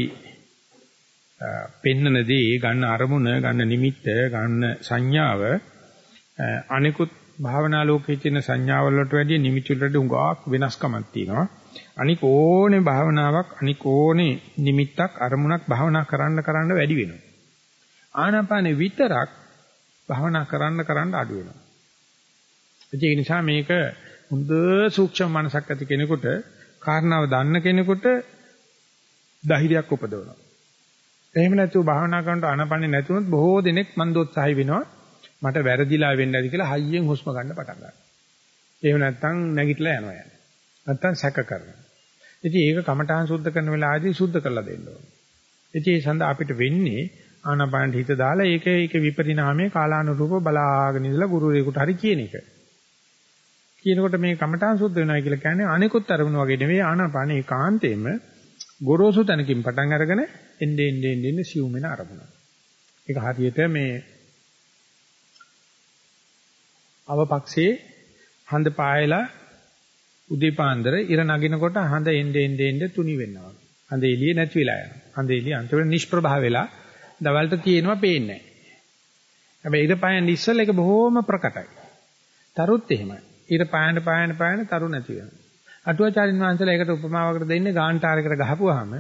පෙන්නන දේ ගන්න අරමුණ ගන්න නිමිත්ත ගන්න සංඥාව අනිකුත් භාවනා ලෝකයේ තියෙන සංඥාවල් වලට වැඩිය නිමිති වලට උඟාක් වෙනස්කමක් තියෙනවා. අනික ඕනේ භාවනාවක් අනික ඕනේ නිමිත්තක් අරමුණක් භාවනා කරන්න කරන්න වැඩි වෙනවා. ආනාපානෙ විතරක් භාවනා කරන්න කරන්න අඩු වෙනවා. ඒ නිසා මේක හොඳ සූක්ෂම මනසක් ඇති කෙනෙකුට කාරණාව දන්න කෙනෙකුට ධෛර්යයක් උපදවනවා. එහෙම නැතුව භාවනා කරනකොට ආනපන්නේ නැතුනොත් බොහෝ දෙනෙක් මන්දෝත්සහයි වෙනවා. මට වැරදිලා වෙන්න ඇති කියලා හයියෙන් හුස්ම ගන්න පටන් ගන්නවා. එහෙම නැත්නම් නැගිටලා යනවා යන්නේ. නැත්නම් සැක කරනවා. ඉතින් ඒක කමඨාන් සුද්ධ කරන වෙලාවදී සුද්ධ කරලා දෙන්න ඕනේ. ඉතින් ඒ සඳහා අපිට වෙන්නේ ආනාපානට හිත දාලා ඒක ඒක විපරිණාමයේ කාලානුරූපව බලාගෙන ඉඳලා ගුරුවරයෙකුට හරි කියන එක. කියනකොට මේ කමඨාන් සුද්ධ වෙනවා කියලා කියන්නේ අනිකුත් අරමුණු වගේ නෙවෙයි ආනාපාන ඒකාන්තයෙන්ම ගොරෝසු තැනකින් පටන් අරගෙන එන්නේ එන්නේ එන්නේ සිවුම් වෙන අරමුණ. ඒක හරියට මේ අවපක්ෂේ හඳ පායලා උදේ පාන්දර ඉර නගිනකොට හඳ එන්නේ එන්නේ එන්නේ තුනි වෙනවා. හඳ එළිය නැති වෙලා යනවා. හඳ එළිය අන්තිමට නිෂ්ප්‍රභා වෙලා දවල්ට තියෙනවා පේන්නේ නැහැ. හැබැයි ඉර පායන ඉස්සෙල් එක බොහොම ප්‍රකටයි. තරුත් එහෙමයි. ඉර පායන පායන පායන තරු නැති වෙනවා. අටුවාචාරින් වහන්සේලා ඒකට උපමාවකට දෙන්නේ ගාන්ටාරයකට ගහපුවාම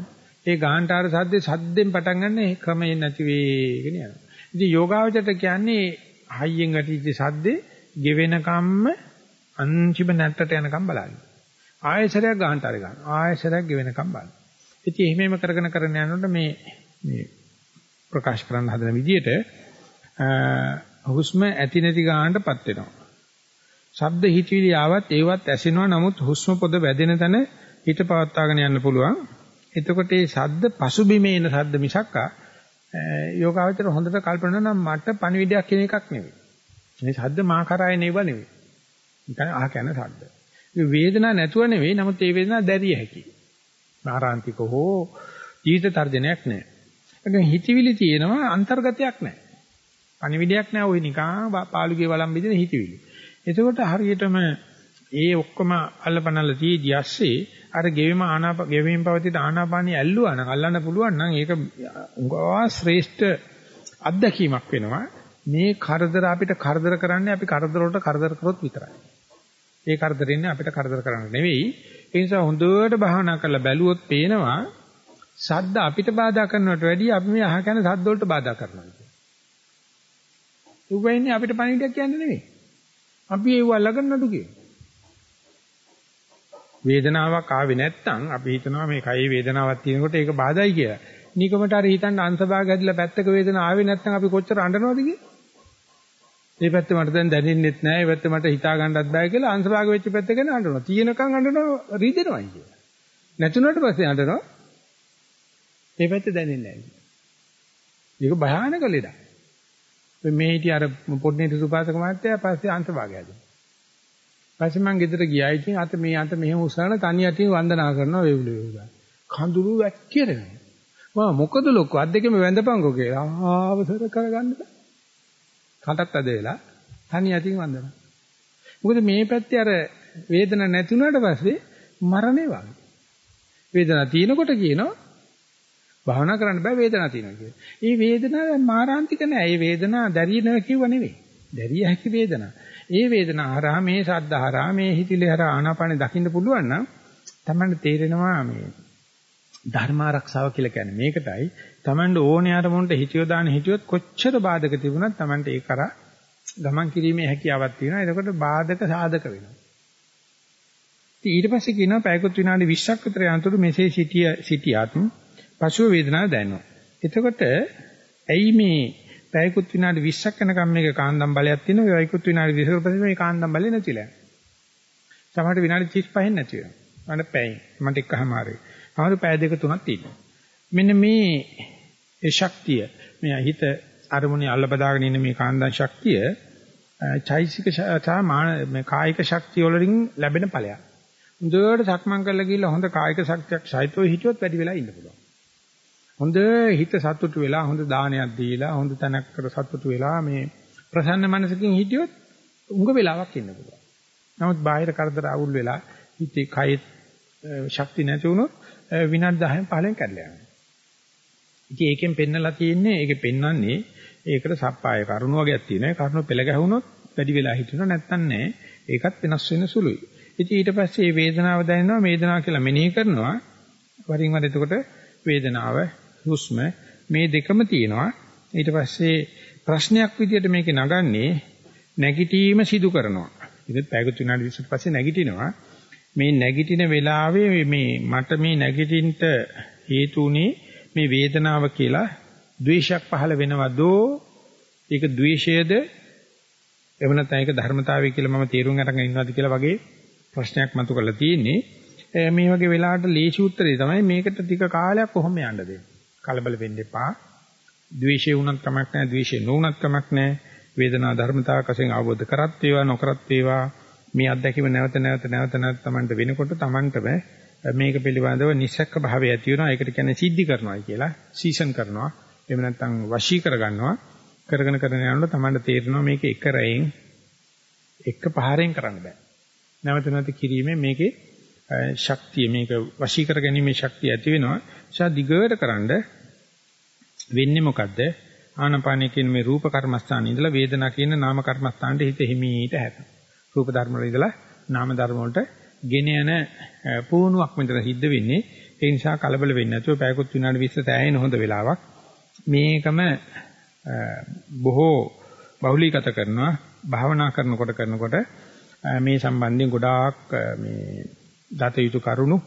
ඒ ගාන්ටාර සද්දේ සද්දෙන් පටන් ගන්න ක්‍රමයෙන් නැති වෙගෙන යනවා. ඉතින් යෝගාවචරයට කියන්නේ හයියෙන් වැටිච්ච සද්දේ ගෙවෙනකම්ම අන්තිම නැට්ටට යනකම් බලන්න. ආයෙසරයක් ගාන්ටාරය ගන්න. ආයෙසරයක් ගෙවෙනකම් බලන්න. ඉතින් එහෙමම කරගෙන කරගෙන යනකොට මේ මේ ප්‍රකාශ කරන්න හදන විදිහට හුස්ම ඇති නැති ගන්නටපත් වෙනවා. ශබ්ද හිතවිලි ආවත් ඒවත් ඇසෙනවා නමුත් හුස්ම පොද වැදෙන තැන හිත පවත්වාගෙන යන්න පුළුවන්. එතකොට මේ ශබ්ද පසුබිමේ එන ශබ්ද මිසක් යෝගාවචර හොඳට කල්පනා නම් මට පණිවිඩයක් කියන එකක් නෙවෙයි. මේ ශබ්ද මා කරාය නෙව නෙවෙයි. නිකන් අහ කියන ශබ්ද. මේ වේදනාවක් නැතුව නෙවෙයි නමුත් ඒ වේදනාව දැරිය හැකියි. මාරාන්තික හෝ ජීවිත තර්ජනයක් නැහැ. ඒක හිතවිලි තියෙනවා අන්තර්ගතයක් නැහැ. පණිවිඩයක් නැහැ ওই නිකන් පාළුගේ වළම් බෙදෙන හිතවිලි. එතකොට හරියටම ඒ ඔක්කොම අල්ලපනල්ල තියදී ඇස්සේ අර ගෙවීම ආනාප ගෙවීම පවතින ආනාපානිය ඇල්ලුවා නම් අල්ලන්න පුළුවන් නම් ඒක උගා ශ්‍රේෂ්ඨ අත්දැකීමක් වෙනවා මේ කරදර අපිට කරදර කරන්නේ අපි කරදර වලට කරදර කරොත් විතරයි. ඒ කරදරින්නේ අපිට කරදර කරන්න නෙවෙයි. ඒ නිසා හොඳට භාවනා කරලා බැලුවොත් පේනවා සද්ද අපිට බාධා කරනවට වැඩිය අපි මේ අහ කියන සද්ද වලට බාධා කරනවා කියන්නේ. උගයින්නේ අපිට පණිවිඩයක් කියන්නේ නෙවෙයි. අපි ඒව අල්ලගෙන නඩු කියනවා. වේදනාවක් ආවේ නැත්නම් අපි හිතනවා මේ කයේ වේදනාවක් තියෙනකොට ඒක බාධායි කියලා. නිකමට හරි හිතන්න අංශභාග ඇදලා පැත්තක වේදනාව ආවේ නැත්නම් අපි කොච්චර අඬනවද කියේ. මේ පැත්ත මට දැන් දැනෙන්නෙත් නෑ. මේ පැත්ත මට හිතා ගන්නත් බෑ කියලා අංශභාග වෙච්ච පැත්ත ගැන අඬනවා. තියෙනකන් අඬනවා රිදෙනවයි කියලා. නැතුණට පස්සේ අඬනවා. මේ පැත්ත දැනෙන්නේ නෑ. ඒක භයානක ලෙඩක්. මේ හිටිය අර පොඩ්ඩේ සුපාසක මහත්තයා පස්සේ අංශභාගය ඇදුවා. පස්සේ මං ගෙදර ගියා. ඉතින් අත මේ අත මෙහෙම උස්සන තනි අතින් වන්දනා කරනවා වේවුල වේවුල. කඳුළු වැක්කිරෙනවා. මම මොකද ලොකෝ අත් දෙකම වැඳපන්කෝ කියලා. ආවසර කරගන්න බෑ. කටත් අද වෙලා තනි අතින් වන්දනා. මොකද මේ පැත්තේ අර වේදන නැති වුණාට පස්සේ මරණේ වගේ. වේදනාව තියෙනකොට කියනවා භාවනා කරන්න බෑ වේදනාව තියෙනවා කියලා. ඒ වේදනාව මාරාන්තික නෑ. ඒ වේදනාව දැරියනවා කිව්ව නෙවෙයි. දැරිය හැකි වේදනාව. ඒ වේදනාව හරහා මේ ශබ්ද හරහා මේ හිතිලි හරහා ආනාපානෙ දකින්න පුළුවන් නම් තමයි තේරෙනවා මේ ධර්ම ආරක්ෂාව කියලා කියන්නේ මේකටයි. Tamand ඕනේ අරමුණට හිතියෝ දාන හිතියොත් කොච්චර බාධක තිබුණත් Tamand ඒ කරා ගමන් කිරීමේ හැකියාවක් තියෙනවා. එතකොට බාධක සාධක වෙනවා. ඊට පස්සේ කියනවා පැයකුත් විනාඩි 20ක් විතර යනතුරු මෙසේ සිටිය සිටියත් පසුව වේදනාව දැනෙනවා. එතකොට ඇයි මේ පැයකුත් විනාඩි 20ක් යනකම් මේක කාන්දම් බලයක් තියෙනවා. පැයකුත් විනාඩි 20කට පස්සේ මේ කාන්දම් බලය නැතිලා යනවා. සමහරට විනාඩි 35න් නැති වෙනවා. මට පැයි මට එකමාරේ. සමහර පැය දෙක තුනක් තියෙනවා. මෙන්න මේ ඒ ශක්තිය මේ හිත අරමුණේ අල්ල බදාගෙන ඉන්න මේ කාන්දම් ශක්තිය චෛසික සහ මේ කායික ශක්තිය වලින් ලැබෙන ඵලයක්. හොඳට සක්මන් කරලා ගිහලා හොඳ කායික ශක්තියක් සහිතව හිටියොත් වැඩි වෙලා ඉන්න පුළුවන්. හොඳ හිත සතුටු වෙලා හොඳ දානයක් දීලා හොඳ තැනකට සතුටු වෙලා මේ ප්‍රසන්න මනසකින් හිටියොත් උඟ වෙලාවක් ඉන්න පුළුවන්. නමුත් බාහිර කරදර අවුල් වෙලා හිතේ කයෙත් ශක්තිය නැති වුණොත් විනාඩි 10න් 15න් කැඩලා යනවා. ඉතින් ඒකෙන් පෙන්නලා තියෙන්නේ ඒකේ පෙන්වන්නේ ඒකට සප්පාය කරුණු වගේක් තියෙනවා. කරුණු පෙළ ගැහුනොත් වැඩි වෙලා හිටිනවා නැත්තම් නෑ. ඒකත් වෙනස් වෙන සුළුයි. ඉතින් ඊට පස්සේ මේ වේදනාව දැනෙනවා වේදනාව කියලා මෙනෙහි කරනවා. වරින් වර එතකොට වේදනාව හුස්ම මේ දෙකම තියෙනවා. ඊට පස්සේ ප්‍රශ්නයක් විදියට මේක නගන්නේ නැගිටීම සිදු කරනවා. ඉතින් පැයකට විනාඩි 20ක් පස්සේ නැගිටිනවා. මේ නැගිටින වෙලාවේ මේ මට මේ නැගිටින්න හේතු උනේ මේ වේදනාව කියලා ද්වේෂයක් පහළ වෙනවදෝ ඒක ද්වේෂයද එව නැත්නම් ඒක ධර්මතාවය කියලා මම තේරුම් අරගෙන ඉන්නවද කියලා වගේ ප්‍රශ්නයක් මතු කරලා තියෙන්නේ මේ වගේ වෙලාවට ලේසි උත්තරේ තමයි මේකට ටික කාලයක් කොහොම යන්න දෙන්නේ කලබල වෙන්න එපා. ද්වේෂය වුණත් කමක් නැහැ, ද්වේෂය නොවුණත් කමක් නැහැ. වේදනා ධර්මතාවක් වශයෙන් අවබෝධ කරත් වේවා නොකරත් වේවා මේ අත්දැකීම නැවත නැවත නැවත නැවත Tamanට වෙනකොට Tamanටම මේක පිළිබඳව නිසක්ක භාවය ඇති වෙනවා. ඒකට කියන්නේ සිද්ධි කරනවා කියලා. සීසන් කරනවා. එහෙම නැත්නම් වශී කරගන්නවා. කරගෙන කරගෙන යනකොට Tamanට තේරෙනවා මේක එක රැයෙන් එක පහරෙන් කරන්න බෑ. නැවත නැවත කිරීමෙන් මේකේ ශක්තිය මේක වශී කර ගැනීමේ ශක්තිය ඇති වෙනවා. ශා දිගට කරන්ඩ වෙන්නේ මොකද්ද? ආනපානිය කියන මේ රූප කර්මස්ථානේ ඉඳලා වේදනා කියන නාම කර්මස්ථානට හිත හිමීට හැරෙනවා. රූප ධර්ම වල ඉඳලා නාම ධර්ම වලට ගෙන යන පුහුණුවක් මෙතන සිද්ධ වෙන්නේ. ඒ නිසා කලබල වෙන්නේ නැතුව පැයකුත් විනාඩි 20 තෑයෙන හොඳ වෙලාවක්. මේකම බොහෝ බහුලීගත කරනවා භාවනා කරනකොට කරනකොට මේ සම්බන්ධයෙන් ගොඩාක් මේ දත යුතු කරුණු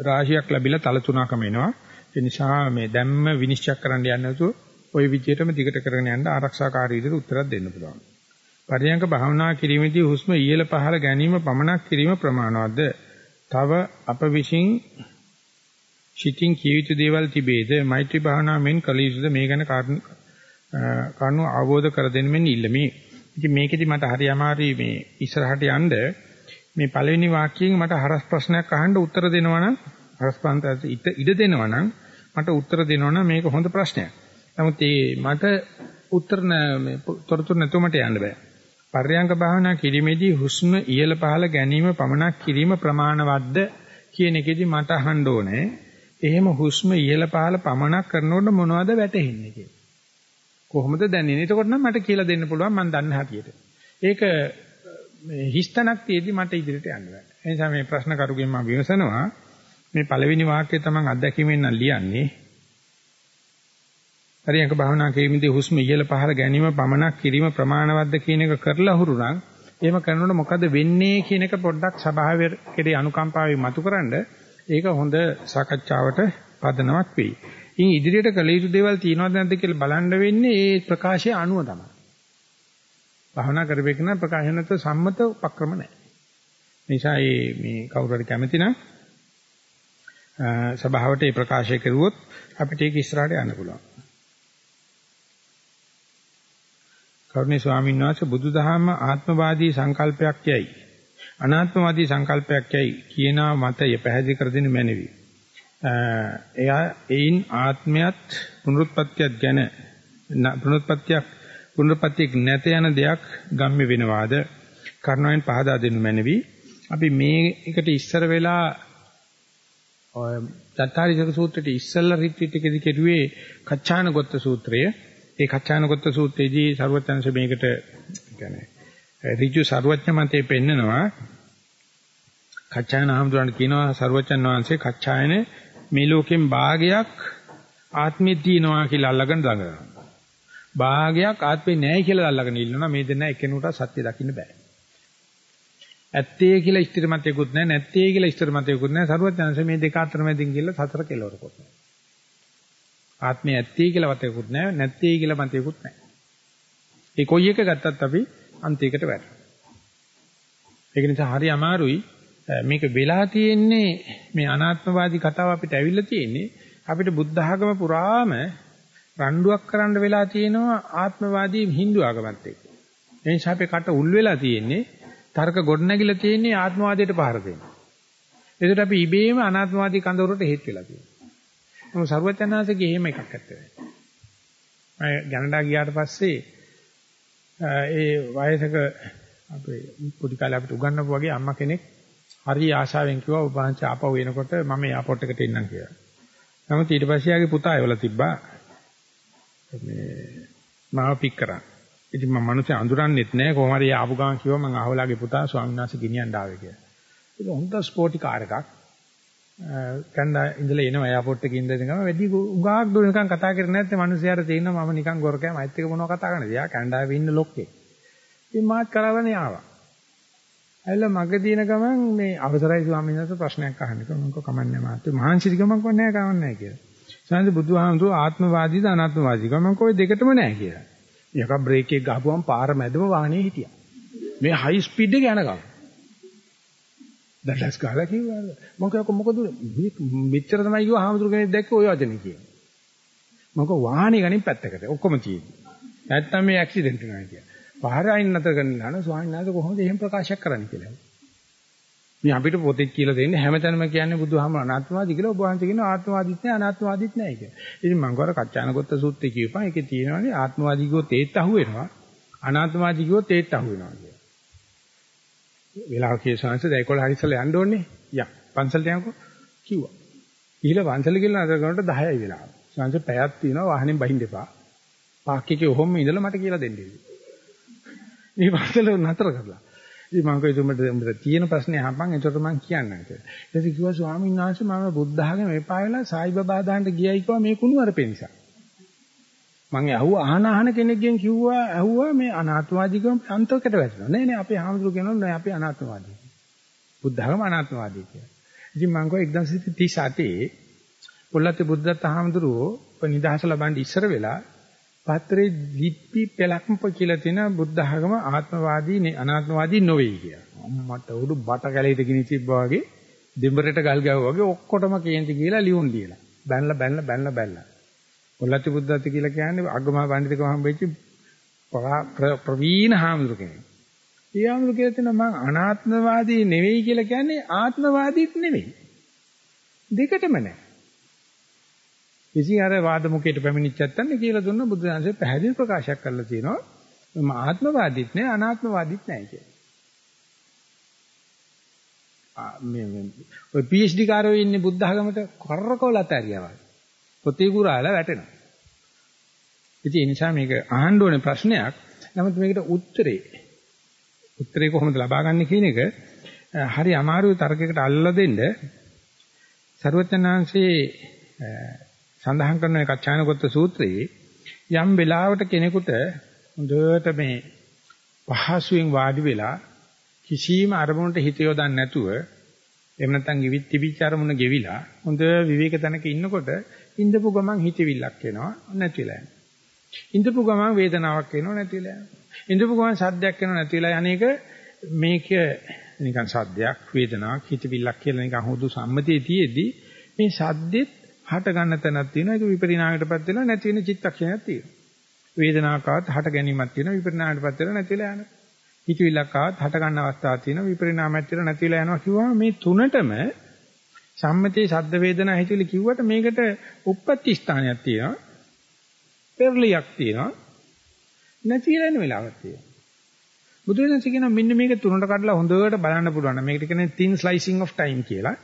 රාශියක් ලැබිලා තල තුනකම එනවා. ඒ නිසා මේ දැම්ම විනිශ්චය කරන්න යන්නේ නැතුව ওই විදිහටම දිගට කරගෙන යන්න ආරක්ෂාකාරී විදිහට උත්තරයක් දෙන්න පුළුවන්. පරියංග භාවනා කිරීමේදී හුස්ම ඉහළ පහළ ගැනීම පමණක් කිරීම ප්‍රමාණවත්ද? තව අප විසින් සිතින් කිය යුතු දේවල් තිබේද? මෛත්‍රී භාවනා මෙන් කළ යුතුද මේ ගැන කරුණු අවබෝධ කර දෙන්න මෙන් ඉල්ලමි. ඉතින් මේකෙදි මට හරි අමාරුයි මේ ඉස්සරහට යන්න මේ පළවෙනි වාක්‍යයෙන් මට හරස් ප්‍රශ්නයක් අහන්න උත්තර දෙනවා නම් හරස් ප්‍රාන්තයට ඉඩ දෙනවා නම් මට උත්තර දෙනවා නම් මේක හොඳ ප්‍රශ්නයක්. නමුත් ඒ මට උත්තර මේ තොරතුරු නැතුව මට යන්න බෑ. පර්යංක භාවනා කිරීමේදී හුස්ම ඉහළ පහළ ගැනීම පමණක් කිරීම ප්‍රමාණවත්ද කියන එකෙදි මට අහන්න ඕනේ. එහෙම හුස්ම ඉහළ පහළ පමණක් කරනකොට මොනවද වැටහෙන්නේ කියලා. කොහොමද දැනෙන්නේ? එතකොට නම් මට කියලා දෙන්න පුළුවන් මම දන්න හැටියට. ඒක මේ හිස්තනක් තියේදී මට ඉදිරියට යන්න බෑ. ඒ නිසා මේ ප්‍රශ්න කරුගෙන් මම විමසනවා මේ පළවෙනි වාක්‍යය තමයි අත්දැකීමෙන් නම් ලියන්නේ. හරියක භාවනා කිරීමේදී හුස්ම ඉහළ පහළ ගැනීම පමණක් කිරීම ප්‍රමාණවත්ද කියන එක කරලා හුරු නම් එහෙම කරනකොට මොකද වෙන්නේ කියන එක පොඩ්ඩක් සභාවේ කෙරේ අනුකම්පාවෙන් මතුකරනද ඒක හොඳ සාකච්ඡාවට පදනමක් වෙයි. ඉන් ඉදිරියට කළ යුතු දේවල් තියෙනවද නැද්ද කියලා බලන්න වෙන්නේ ඒ ප්‍රකාශය අනුව තමයි. භාවනා කරපේක නම් ප්‍රකාශ නැත්නම් සම්මත උපක්‍රම නැහැ. නිසා මේ කවුරු හරි කැමති නම් සභාවට මේ ප්‍රකාශය කරුවොත් අපිට ඒක ඉස්සරහට යන්න පුළුවන්. කරුණේ ස්වාමීන් වහන්සේ බුදුදහම ආත්මවාදී සංකල්පයක් යයි අනාත්මවාදී සංකල්පයක් යයි කියන මතය පැහැදිලි කර දෙන්න මැනවි. එයා එයින් ආත්මයත් පුනරුත්පත්තියත් ගැන පුනරුත්පත්තියක් පුනරපත්‍යක් නැත යන දෙයක් ගම්ම වෙනවාද කර්ණයෙන් පහදා දෙනු මැනවි. අපි මේකට ඉස්සර වෙලා ඔය තත්තාරිසක සූත්‍රයේ ඉස්සල්ලා රිට්‍රීට් එකේදී කෙරුවේ කච්චානගත සූත්‍රය. ඒ කච්චානගත සූත්‍රයේදී ਸਰවඥංශ මේකට කියන්නේ ඍජු ਸਰවඥ මතේ පෙන්නනවා කච්චායන හඳුනන කියනවා ਸਰවඥන් වහන්සේ කච්චායන මේ ලෝකෙන් භාගයක් ආත්මෙ තියනවා කියලා අල්ලගෙන දඟනවා. භාගයක් ආත්මෙ නැහැ කියලා අල්ලගෙන ඉන්නවා මේ දෙන්න එකිනෙකට සත්‍ය දකින්න බෑ. ඇත්තේ කියලා ස්ථිර මතයකුත් නැහැ නැත්තේ කියලා ස්ථිර මතයකුත් නැහැ ਸਰවඥාන්සේ මේ දෙක අතර මැදින් කියලා සතර කෙලවරකුත් නැහැ. ආත්මය ඇත්තේ කියලා මතයකුත් නැහැ නැත්තේ කියලා මතයකුත් නැහැ. ඒ කොයි එක ගත්තත් අපි අන්තයකට වැටෙනවා. ඒක නිසා හරි අමාරුයි මේක වෙලා තියෙන්නේ මේ අනාත්මවාදී කතාව අපිට ඇවිල්ලා තියෙන්නේ අපිට බුද්ධ ආගම පුරාම රණ්ඩුවක් කරන්න වෙලා තියෙනවා ආත්මවාදී Hindu ආගමත් එක්ක. ඒ නිසා අපේ කට උල් වෙලා තියෙන්නේ තර්ක ගොඩනැගිලා තියෙන්නේ ආත්මවාදයට පහර දෙන්න. ඒකට අපි ඉබේම අනාත්මවාදී කඳවුරට හේත් වෙලා තියෙනවා. මොකද ਸਰවඥාන්සේගේ එහෙම එකක් නැත්තේ. මම කැනඩා ගියාට පස්සේ ඒ වයසක අපේ පොඩි කාලේ අපිට උගන්වපු වගේ අම්මා කෙනෙක් හරි ආශාවෙන් කිව්වා ඔබ වහන්සේ ආපහු එනකොට මම එයාපෝට් එකට එන්නම් කියලා. නමුත් ඊට පස්සේ යාගේ පුතා එවලා තිබ්බා මේ මාව පික් කරා. ඉතින් මම මිනිස්සේ අඳුරන්නෙත් නෑ කොහොම හරි ආපු ගමන් කිව්වා මම අහවලාගේ පුතා ස්වාමීන් වහන්සේ ගෙනියන්න ආවේ කියලා. ඒක හොඳ ස්පෝටි කාර් එකක්. කණ්ඩා ඉඳලා එනවා එයාපෝට් එකේ ඉඳලා ගම වැඩි උගාක් දුර නිකන් කතා කරන්නේ නැත්නම් මිනිස්සයාට තේිනවා මම නිකන් ගොරකෑ මයිත් එක මොනව කතා කරන්නද? එයා කණ්ඩායමේ ඉන්න ලොක්කේ. ඉතින් මාත් කරවගෙන ආවා. ඇවිල්ලා මග දින ගමන් මේ අවසරයි ස්වාමීන් වහන්සේ ප්‍රශ්නයක් අහන්න කිව්වා. මම කමන්නේ මාත් මහන්සිරි ගමන් කොන්නේ නැහැ කමන්නේ කියලා. සාන්ති බුදුහාමුදුරුවෝ ආත්මවාදීද අනාත්මවාදීද මම කොයි දෙකටම නැහැ කියලා. යක බ්‍රේක් එක ගහපුවම පාර මැදම වාහනේ හිටියා. මේ හයි ස්පීඩ් එක යන ගමන්. දැඩස් ගහලා කිව්වා. මම කිව්වා මොකද මෙච්චර තමයි කිව්වා හාමුදුරු කෙනෙක් දැක්ක ඔය වචනේ කියන්නේ. මම කිව්වා වාහනේ ගනින් පැත්තකට ඔක්කොම තියෙන්නේ. නැත්තම් මේ ඇක්සිඩන්ට් වෙනවා කියලා. පාර අයින් නැතර කරන්න යන ස්වාමීන් වහන්සේ කොහොමද එහෙම ප්‍රකාශයක් කරන්නේ කියලා. මේ අපිට පොතේ කියලා දෙන්නේ හැමතැනම කියන්නේ බුදුහාම අනාත්මවාදී කියලා ඔබ වහන්සේ කියනවා ආත්මවාදීත් නැහැ අනාත්මවාදීත් නැහැ කියලා. ඉතින් මම කවර කච්චානගොත්ත සූත්‍රය කියපන් ඒකේ තියෙනවානේ ආත්මවාදී කිව්වොත් ඒත් අහුවෙනවා අනාත්මවාදී කිව්වොත් ඒත් අහුවෙනවා කියලා. වෙලාවකේ සංස දැන් 11 හරි ඉස්සලා යන්න ඕනේ. යා පන්සලට යනකො කිව්වා. ගිහිල්ලා පන්සල ගිහලා නතර කරනකොට 10යි වෙලාව. සංස පැයක් තියෙනවා වාහනේ බහින්න එපා. පාක් එකේ ඔහොම ඉඳලා මට කියලා දෙන්න. මේ පන්සල නතර කරලා. ඉතින් මම කිව්වා උඹට උඹට තියෙන ප්‍රශ්නේ අහපන් එතකොට මම කියන්නම් කියලා. ඊට පස්සේ කිව්වා ස්වාමීන් වහන්සේ මම බුද්ධ ආගම එපා වෙලා සායි බබා දාන්න ගියයි කිව්වා මේ කුණු අරපේ නිසා. මම ඇහුවා අහන අහන කෙනෙක්ගෙන් කිව්වා ඇහුවා මේ අනාත්මවාදීකම අන්තයකට වැටෙනවා. නෑ නෑ අපේ ආමතුරු කියනවා නෑ අපි අනාත්මවාදී. බුද්ධ ධර්ම අනාත්මවාදී කියලා. ඉතින් මම කිව්වා 1938 පොල්ලත්තේ බුද්ධත් ආමතුරුව නිදහස ලබන්න ඉස්සර වෙලා පත්‍රේ ලිපි පෙලක්ම කියලා තියෙන බුද්ධ ධර්ම ආත්මවාදී අනාත්මවාදී නොවේ කියලා. මට උඩු බට කැලේට ගිනි තිබ්බා වගේ දෙඹරට ගල් ගැහුවා වගේ ඔක්කොටම කේන්ති කියලා ලියුම් ලියලා. බැනලා බැනලා බැනලා බැනලා ඔල්ලත්ති බුද්ධත්ති කියලා කියන්නේ අග්ගමහා පඬිතුකම හම්බෙච්ච ප්‍රවීණ හාමුදුර කෙනෙක්. ඒ හාමුදුර කියලා තියෙනවා මම අනාත්මවාදී නෙවෙයි කියලා කියන්නේ ආත්මවාදීත් නෙවෙයි. දෙකටම නැහැ. ඉතින් අර වාද මුකේට පැමිණිච්ච නැත්නම් කියලා දුන්න බුදුරජාණන්සේ පැහැදිලි ප්‍රකාශයක් කරලා තියෙනවා මම ආත්මවාදීත් නෑ අනාත්මවාදීත් නෑ කියලා. මේ ඔය PhD කාරයෝ ඉන්නේ බුද්ධ ධර්මයට කරකවලත් ඇරියා වගේ. පොතේ කුරාලා වැටෙනවා. ඉතින් ඒ නිසා මේක අහන්න ඕනේ ප්‍රශ්නයක්. නමුත් මේකට උත්තරේ උත්තරේ කොහොමද ලබා ගන්න කියන එක හරි අමාරු තර්කයකට අල්ලලා දෙන්න ਸਰවඥාන්සේ සඳහන් කරන කච්චානගත සූත්‍රයේ යම් වෙලාවකට කෙනෙකුට හොඳට මේ පහසුවෙන් වාඩි වෙලා කිසිම අරමුණට හිත යොදන්නේ නැතුව එහෙම නැත්නම් ඉවිත් තිබිච්ච අරමුණ ගෙවිලා හොඳ විවේක තැනක ඉන්නකොට ඉඳපු ගමන් හිතවිල්ලක් එනවා නැතිලා යනවා. ඉඳපු ගමන් වේදනාවක් එනවා නැතිලා යනවා. ඉඳපු ගමන් සද්දයක් එනවා නැතිලා යන්නේක මේක නිකන් සද්දයක් වේදනාවක් හිතවිල්ලක් කියලා නිකන් හුදු සම්මතියේ තියේදී මේ සද්දෙත් හට ගන්න තැනක් තියෙනවා ඒක විපරිණාමයටපත් වෙනවා නැති වෙන චිත්තක්ෂණයක් තියෙනවා. වේදනාවක් ආවත් හට ගැනීමක් තියෙනවා විපරිණාමයටපත් වෙනවා නැතිලා යනවා. හිතවිල්ලක් ආවත් හට ගන්න අවස්ථාවක් තියෙනවා විපරිණාමයක් තියෙනවා නැතිලා යනවා කිව්වම මේ තුනටම සම්මතයේ ශබ්ද වේදනා හිතවිලි කිව්වට මේකට උප්පත්ති ස්ථානයක් තියෙනවා. පෙරලියක් තියෙනවා. නැතිලා යන වෙලාවක් තියෙනවා. බුදුරජාණන් කියනවා මෙන්න මේක තුනට කඩලා හොඳට බලන්න පුළුවන්. මේකට කියන්නේ thin slicing of time කියලා.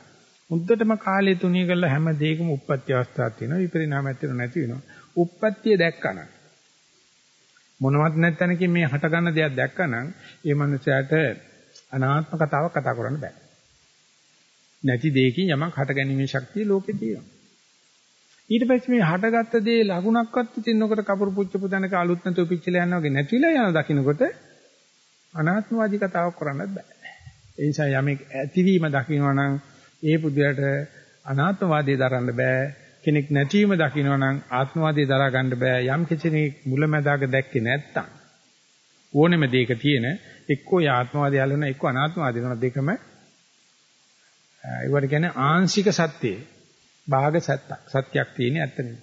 මුද්දටම කාලය තුනී කරලා හැම දෙයකම උප්පත්ති අවස්ථාවක් තියෙනවා. විපරිණාමයක් තියෙනවා නැති වෙනවා. උප්පත්තිය දැක්කනම් මොනවත් නැත්නම්කින් මේ හට ගන්න දෙයක් දැක්කනම් ඒ මනුස්සයාට අනාත්ම කතාවක් කතා කරන්න බෑ. නැති දෙයකින් යමක් හට ගැනීමේ ශක්තිය ලෝකේ තියෙනවා. ඊට පස්සේ මේ හටගත්ත දේ ලකුණක්වත් තින්නකොට කපුරු පුච්චපු තැනක අලුත් නැතුව පිච්චිලා යනවා වගේ නැතිලා යන දකින්නකොට අනාත්මවාදී කතාවක් කරන්නත් බෑ. ඒ නිසා යමෙක් ඇතිවීම දකිනවා නම් ඒ පුදුයට අනාත්මවාදී දරන්න බෑ. කෙනෙක් නැතිවීම දකිනවා නම් ආත්මවාදී දරා ගන්න බෑ. යම් කෙනෙක් මුලැමැදාක දැක්කේ නැත්තම් ඕනෙම දෙයක තියෙන එක්කෝ ආත්මවාදී යලන එක්කෝ අනාත්මවාදී යන දෙකම ඒවට කියන්නේ ආංශික සත්‍යය. භාග සත්‍යක් තියෙන ඇත්ත නෙවෙයි.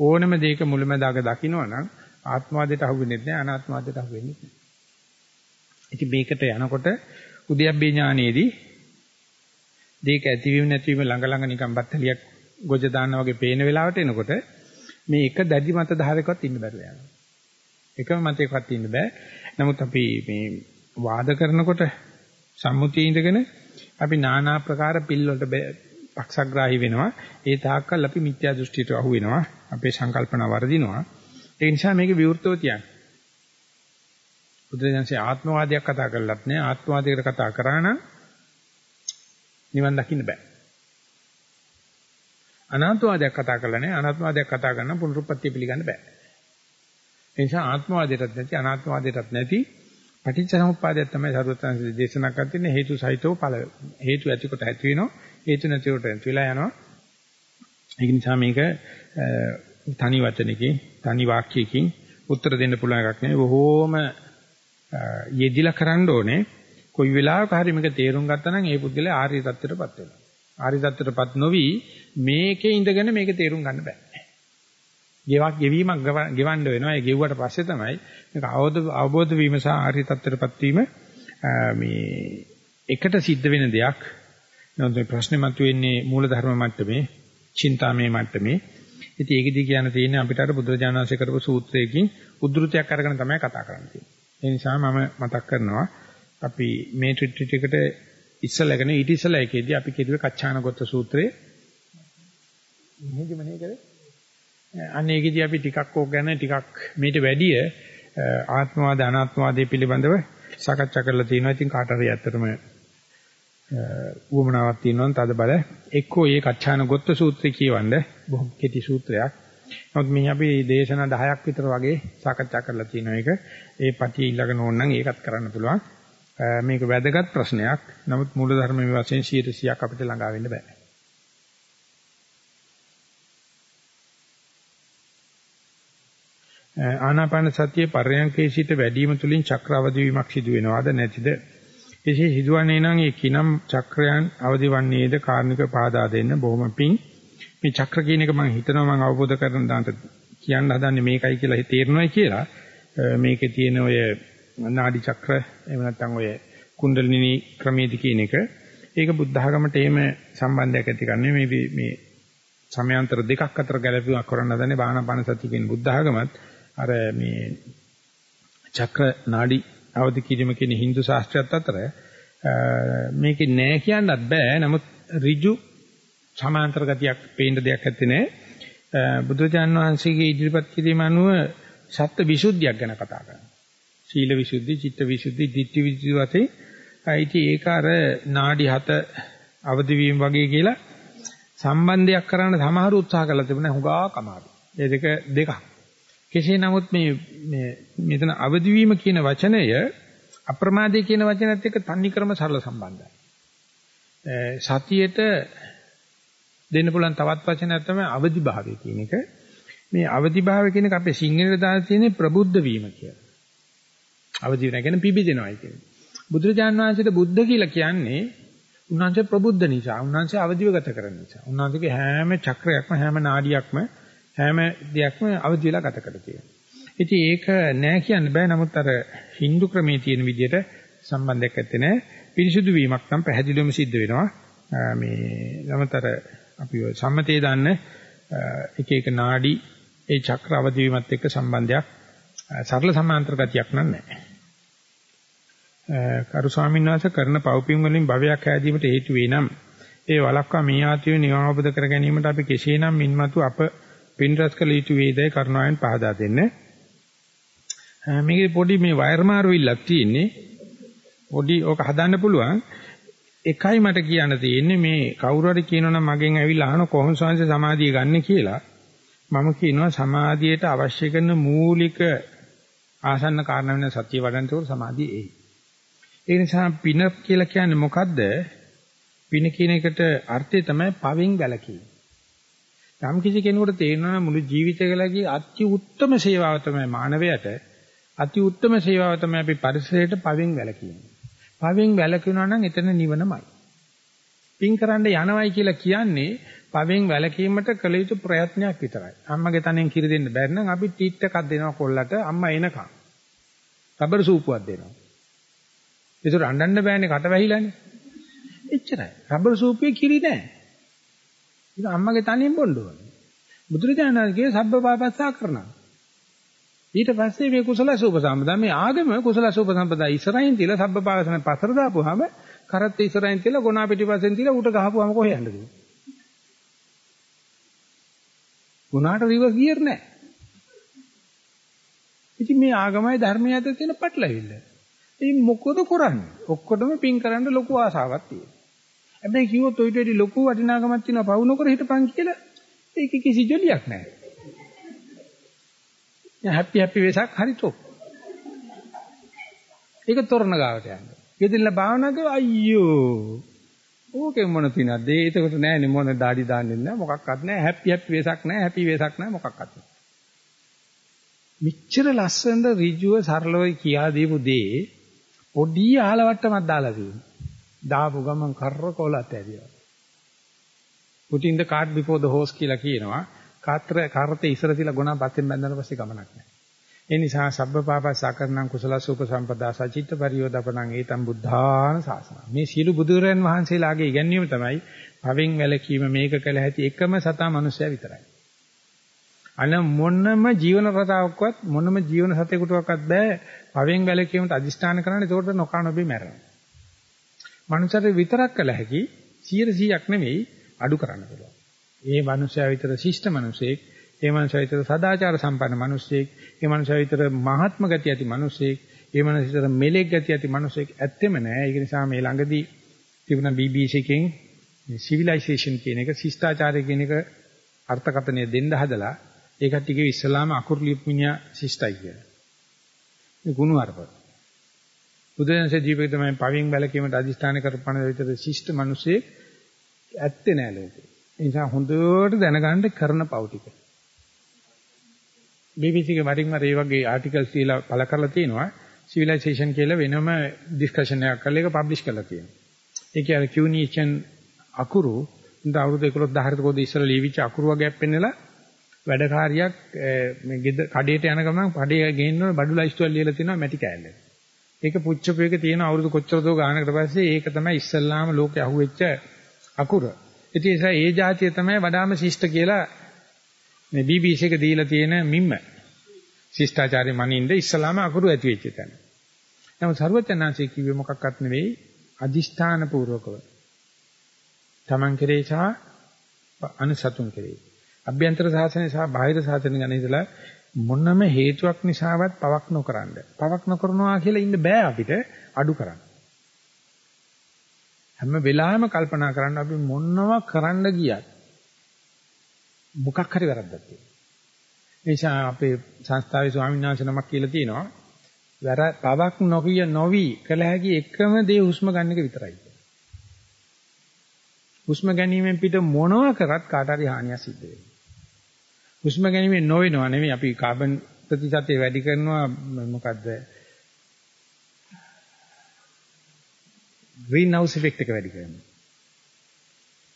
ඕනෙම දෙයක මුලැමැදාක දකිනවා නම් ආත්මවාදයට අහු වෙන්නේ නැහැ අනාත්මවාදයට අහු වෙන්නේ නැහැ. ඉතින් මේකට යනකොට උද්‍යප්පේ ඥානයේදී දෙයක ඇතිවීම නැතිවීම ළඟ ළඟ නිකන් බත්තලියක් ගොජ දාන්න වගේ පේන වෙලාවට එනකොට මේ එක දැඩි මත ධාරයකවත් ඉන්න බැරුව යනවා. එකම මතයකවත් ඉන්න බෑ. නමුත් අපි මේ වාද කරනකොට සම්මුතිය ඉඳගෙන අපි নানা ආකාර පිල් වලට පක්ෂග්‍රාහී වෙනවා. ඒ තාක්කල් අපි මිත්‍යා දෘෂ්ටියට අහු වෙනවා. අපේ සංකල්පන වර්ධිනවා. ඒ නිසා මේක විවෘතව තියන්න. බුදුරජාන්සේ ආත්මවාදයක් කතා කරලත් නෑ ආත්මවාදයකට කතා කරා නම් නිවන් දකින්න බෑ. අනාත්මවාදයක් කතා කරලා නෑ අනාත්මවාදයක් කතා කරන පුනරුත්පත්ති පිළිගන්න බෑ. ඒ නිසා ආත්මවාදයටත් නැති අනාත්මවාදයටත් නැති පටිච්චසමුප්පාදයක් තමයි සරුවත්තරන්සේ දේශනා කරන්නේ හේතු සහිතව ඵල හේතු ඇතිකොට ඇති වෙනවා හේතු නැතිකොට නැති වෙලා යනවා. ඒ නිසා මේක තනි වචනකින් තනි වාක්‍යයකින් උත්තර දෙන්න පුළුවන් එකක් නෙවෙයි බොහෝම යෙදිලා කරන්න ඕනේ. කොයි වෙලාවක හරි මේක තේරුම් ගත්තා නම් ඒ පුද්ගලයා ආර්ය தත්ත්වයටපත් වෙනවා. ආර්ය தත්ත්වයටපත් නොවි මේකේ ඉඳගෙන මේක තේරුම් ගන්න බෑ. ගෙවක් ගෙවීමක් ගෙවන්න වෙනවා. ඒ ගෙව්වට පස්සේ තමයි මේක අවබෝධ අවබෝධ වීම සහ ආර්ය தත්ත්වයටපත් වීම මේ එකට සිද්ධ වෙන දෙයක්. නමුත් මේ ප්‍රශ්නේ මතුවෙන්නේ මූලධර්ම මට්ටමේ, චින්තාමේ මට්ටමේ. ඉතින් ඒකෙදි කියන්න තියෙන්නේ අපිට අර බුදුරජාණන් වහන්සේ කරපු සූත්‍රයකින් උද්ෘතයක් අරගෙන තමයි කතා කරන්න තියෙන්නේ. ඒ නිසා මම මතක් කරනවා අපි මේ ට්‍රිට් එකට ඉස්සලගෙන ඊට ඉස්සලා එකේදී අපි කිව්වේ කච්චානගත සූත්‍රයේ මෙහෙදි මනේ කරේ අනේකෙදී අපි ටිකක් ඕක ගැන ටිකක් මේට වැඩිය ආත්මවාද අනාත්මවාදයේ පිළිබඳව සාකච්ඡා කරලා තියෙනවා. ඉතින් කාට හරි ඇත්තටම උවමනාවක් තියෙනවා නම් තද බල එක්කෝ මේ කච්චානගත සූත්‍රය කියවන්න බොහොම කෙටි සූත්‍රයක්. නමුත් මේ අපි දේශනා 10ක් විතර වගේ සාකච්ඡා කරලා තියෙනවා ඒක. ඒ පටිය ඊළඟ ඕන නම් ඒකත් කරන්න පුළුවන්. මේක වැදගත් ප්‍රශ්නයක්. නමුත් මූලධර්මයේ වශයෙන් 100%ක් අපිට ළඟා වෙන්න බෑ. ආනාපාන සතියේ පර්යංකේ සිට වැඩිම තුලින් චක්‍ර අවදි වීමක් සිදු වෙනවද නැතිද? එසේ සිදුවන්නේ නම් ඒ කිනම් චක්‍රයන් අවදි වන්නේද කාර්නික පාදා දෙන්න බොහොම පිං මේ චක්‍ර කියන එක මම හිතනවා මම අවබෝධ කරගන්න දාන්න කියන්න හදන්නේ මේකයි කියලා තේරෙනවා කියලා මේකේ තියෙන ඔය නාඩි චක්‍ර එහෙම නැත්නම් ඔය කුණ්ඩලිනී ක්‍රමයේදී කියන එක. ඒක බුද්ධ ආගමට එහෙම සම්බන්ධයක් ඇති කරන්නේ මේ මේ සමයාන්තර දෙකක් අතර ගැළපීමක් කරන්න හදන්නේ බාහනපාන සතිය කියන බුද්ධ ආගමත්. අර මේ චක්‍ර නාඩි අවදි කිරීම කියන Hindu ශාස්ත්‍රයත් අතර මේකේ නෑ කියන්නත් බෑ. නමුත් ඍජු සමාන්තර ගතියක් පේන්න දෙයක් ඇත්තේ නෑ. බුදුචාන් වහන්සේගේ ඉදිරිපත් කිරීම අනුව සත්‍ය විසුද්ධියක් ගැන කතා කරනවා. සීල විසුද්ධි චිත්ත විසුද්ධි ditthi විසුද්ධි වතේ අයිති ඒක අර නාඩි හත අවදි වීම වගේ කියලා සම්බන්ධයක් කරන්න සමහර උත්සාහ කළා තිබුණා හුඟා කමාරු. ඒ දෙක දෙකක්. කෙසේ නමුත් මේ මේ මෙතන අවදි වීම කියන වචනය අප්‍රමාදී කියන වචනයත් එක්ක තන්නිකරම සරල සම්බන්ධයි. සතියේට දෙන්න පුළුවන් තවත් වචනයක් තමයි අවදිභාවය කියන එක. මේ අවදිභාවය කියන එක අපේ සිංහලට දාලා තියෙන්නේ ප්‍රබුද්ධ වීම කියලා. අවදි වෙන කියන්නේ පිබිදෙනවායි කියන්නේ. බුදුරජාණන් වහන්සේට බුද්ධ කියලා කියන්නේ උන්වහන්සේ ප්‍රබුද්ධ නිසා, උන්වහන්සේ අවදිව ගත කරන නිසා. උන්වහන්සේගේ හැම චක්‍රයක්ම හැම නාඩියක්ම හැම දෙයක්ම අවදි වෙලා ගත කරලා තියෙනවා. ඉතින් ඒක නෑ කියන්න බෑ. නමුත් අර Hindu ක්‍රමයේ තියෙන විදිහට සම්බන්ධයක් ඇත්තේ නෑ. පිරිසුදු වීමක් නම් පැහැදිලිවම සිද්ධ වෙනවා. මේ නමුතර අපි සම්මතයේ දාන්න එක එක නාඩි ඒ චක්‍ර අවදි වීමත් එක්ක සම්බන්ධයක් සරල සමාන්තර ගතියක් නැහැ. කරු ස්වාමීන් වහන්සේ කරන පව්පින් වලින් භවයක් හැදීමට හේතු වේ නම් ඒ වලක්වා මේ ආත්මය නිවාවබද කර ගැනීමට අපි කෙසේනම් මින්මතු අප පින් රැස් කළ යුතු වේදයි කරුණාවෙන් පහදා දෙන්න. මේකේ පොඩි මේ වයර් මාරු ඉල්ලක් තියෙන්නේ. පොඩි ඕක හදන්න පුළුවන්. එකයි මට කියන්න තියෙන්නේ මේ කවුරු හරි කියනවනම් මගෙන් ඇවිල්ලා අහන කොහොමද සංස සමාධිය ගන්න කියලා. මම කියනවා සමාධියට අවශ්‍ය කරන මූලික ආසන්න කාරණා වෙන සත්‍ය වඩනකොට සමාධිය එයි. ඒ නිසා පින කියලා කියන්නේ මොකද්ද? පින කියන එකට අර්ථය තමයි පවෙන් වැළකීම. යම් කිසි කෙනෙකුට තේරෙනවා මුළු ජීවිතයකලගේ අති උත්තරම සේවාව තමයි මානවයට අති උත්තරම සේවාව තමයි අපි පරිසරයට පවෙන් වැළකීම. පවෙන් වැළකුණා නම් එතන නිවනමයි. පින් කරන්න යනවයි කියලා කියන්නේ පවෙන් වැළකීමට කළ යුතු ප්‍රයත්නයක් විතරයි. අම්මගේ තනෙන් කිරි දෙන්න බැරි නම් අපි ටීට් එකක් දෙනවා කොල්ලට අම්මා එනකම්. රබර් සූපුවක් දෙනවා. ඒතර අඬන්න බෑනේ කට වැහිලානේ. එච්චරයි. රබර් සූපුවේ කිරි නෑ. ඒක අම්මගේ තනියෙන් බොන්න ඕනේ. බුදුරජාණන්ගේ සබ්බපාපස්සා කරනවා. ඊට පස්සේ මේ කුසල සූපසම්පදා මේ ආගම කුසල සූපසම්පදා ඉස්සරහින් තියලා සබ්බපාපසන පතර දාපුවාම කරත් ඉස්සරහින් තියලා ගොනා පිටිපස්සෙන් තියලා උට ගහපුවාම කොහෙ යන්නද? ගුණාට රිවර්ස් ගියර් නැහැ. ඉතින් මේ ආගමයි ධර්මයයි අතර තියෙන පටලවිල්ල. ඉතින් මොකද කරන්නේ? ඔක්කොටම පින් කරන්න ලොකු ආසාවක් තියෙනවා. හැබැයි කිව්වොත් ඔයිට වැඩි ලොකු වටිනාකමක් තියෙනවා පවු නොකර හිටපන් කියලා ඒක කිසි ජොලියක් නැහැ. හැපි හැපි වෙසක් හරි තොප්. ඒක තොරණ ගාවට යන්න. ගෙදෙල්ලා භාවනා කරා අයියෝ ඕකෙන් මොන පිනක්ද? ඒකට නෑනේ මොන দাঁඩි දාන්නේ නෑ මොකක්වත් නෑ හැපි හැපි වෙසක් නෑ හැපි වෙසක් නෑ මොකක්වත් නෑ. මිච්ඡර ලස්සනට ඍජුව සරලව කියා දීපු දේ පොඩි ආලවට්ටමක් දාලා තියෙනවා. දාපු ගමන් කරකොලත් ඇදියා. putting the cart before the horse කියලා කියනවා. කාත්‍ර කාර්තේ ඉස්සර තියලා ගුණා පස්සෙන් බැඳලා පස්සේ ගමනක් නෑ. ඒ නිසා සබ්බපාපස් සාකරණං කුසල සූප සම්පදා සචිත්ත පරියෝදපණං ඒතම් බුද්ධාන සාසන. මේ සියලු බුදුරයන් වහන්සේලාගේ ඉගැන්වීම තමයි පවෙන් වැළකීම මේක කළ හැකි එකම සතා මනුස්සයා විතරයි. අන මොනම ජීවන රටාවක්වත් මොනම ජීවන සතෙකුටවත් බෑ පවෙන් වැළකීමට අදිෂ්ඨාන කරන්න ඒකට නොකන ඔබේ මැරෙනවා. මනුස්සයට විතරක් කළ හැකි 100%ක් නෙවෙයි අඩු කරන්න පුළුවන්. ඒ මනුස්සයා විතර ශිෂ්ට මනුස්සයෙක් ඒ මනුස්සයා විතර සදාචාර සම්පන්න මිනිසෙක්, ඒ මනුස්සයා විතර මහත්ම ගතිය ඇති මිනිසෙක්, ඒ මනුස්සයා විතර මෙලෙක් ගතිය ඇති මිනිසෙක් ඇත්තෙම නෑ. ඒක නිසා මේ ළඟදී තිබුණ BBC එකෙන් civilization කියන එක, ශිෂ්ටාචාරය කියන එක අර්ථකථනය දෙන්න හදලා ඒකට ටිකේ ඉස්ලාම අකුරු ලිප්මිනියා ශිෂ්ටයි කියලා. මේ ගුණ අර්ප. බුදුන්සේ ජීවිතේ තමයි පවින් බැලකීමට අදිස්ථාන කරපන විතර ශිෂ්ට මිනිසෙක් ඇත්තේ නෑ ලෝකේ. ඒ නිසා හොඳට දැනගන්න කරන පව් ටික. BBC එකේ වරින් වර මේ වගේ ආටිකල්ස් තියලා පළ කරලා තියෙනවා civilization කියලා වෙනම ඩිස්කෂන් එකක් කරලා ඒක පබ්ලිෂ් කරලා තියෙනවා. ඒ කියන්නේ Cuneian අකුරු ඉඳ අවුරුදු 11 10 කෝද ඉස්සර ලියවිච්ච අකුරු වගේක් පෙන්නලා වැඩකාරියක් මේ ගෙද කඩේට යන ගමන් කඩේ ගේන්න බඩු ලයිස්ට්ුවල් ලියලා තියෙනවා මැටි කෑල්ල. ඒක පුච්චපු එක තියෙන අවුරුදු කොච්චරද ගානකට පස්සේ ඒක තමයි ඉස්සල්ලාම ලෝකේ අහුවෙච්ච අකුර. ඉතින් ඒ જાතිය තමයි වඩාම ශිෂ්ට කියලා මේ BBC එක දීලා තියෙන මිම්ම ශිෂ්ටාචාරය මනින්ද ඉස්සලාම අකුරු ඇති වෙච්ච තැන. නමුත් ਸਰවඥාන්සේ කිව්වේ මොකක්වත් නෙවෙයි අදිෂ්ඨාන පූර්වකව. Taman කෙරේ සහ අනුසතුන් කෙරේ. අභ්‍යන්තර සාසනය සහ බාහිර සාසනය ගැන ඉඳලා මොනම හේතුවක් නිසාවත් පවක් නොකරනද. පවක් නොකරනවා කියලා ඉන්න බෑ අපිට අඩු කරන්න. හැම වෙලාවෙම කල්පනා කරන්න අපි මොනවා කරන්න ගියත් මොකක් හරි වැරද්දක් තියෙනවා. ඒ නිසා අපේ සංස්ථාවේ ස්වාමීන් වහන්සේ නමක් කියලා තියෙනවා වැර පවක් නොකිය නොවි කළ හැකි එකම දේ හුස්ම ගන්න එක විතරයි. හුස්ම ගැනීමෙන් පිට මොනවා කරත් කාට හරි හානියක් සිද්ධ වෙනවා. හුස්ම ගැනීමෙන් නොවෙනවා නෙවෙයි අපි කාබන් ප්‍රතිශතය වැඩි කරනවා මොකද්ද? ග්‍රීන් හවුස් ඉෆෙක්ට් එක වැඩි කරනවා.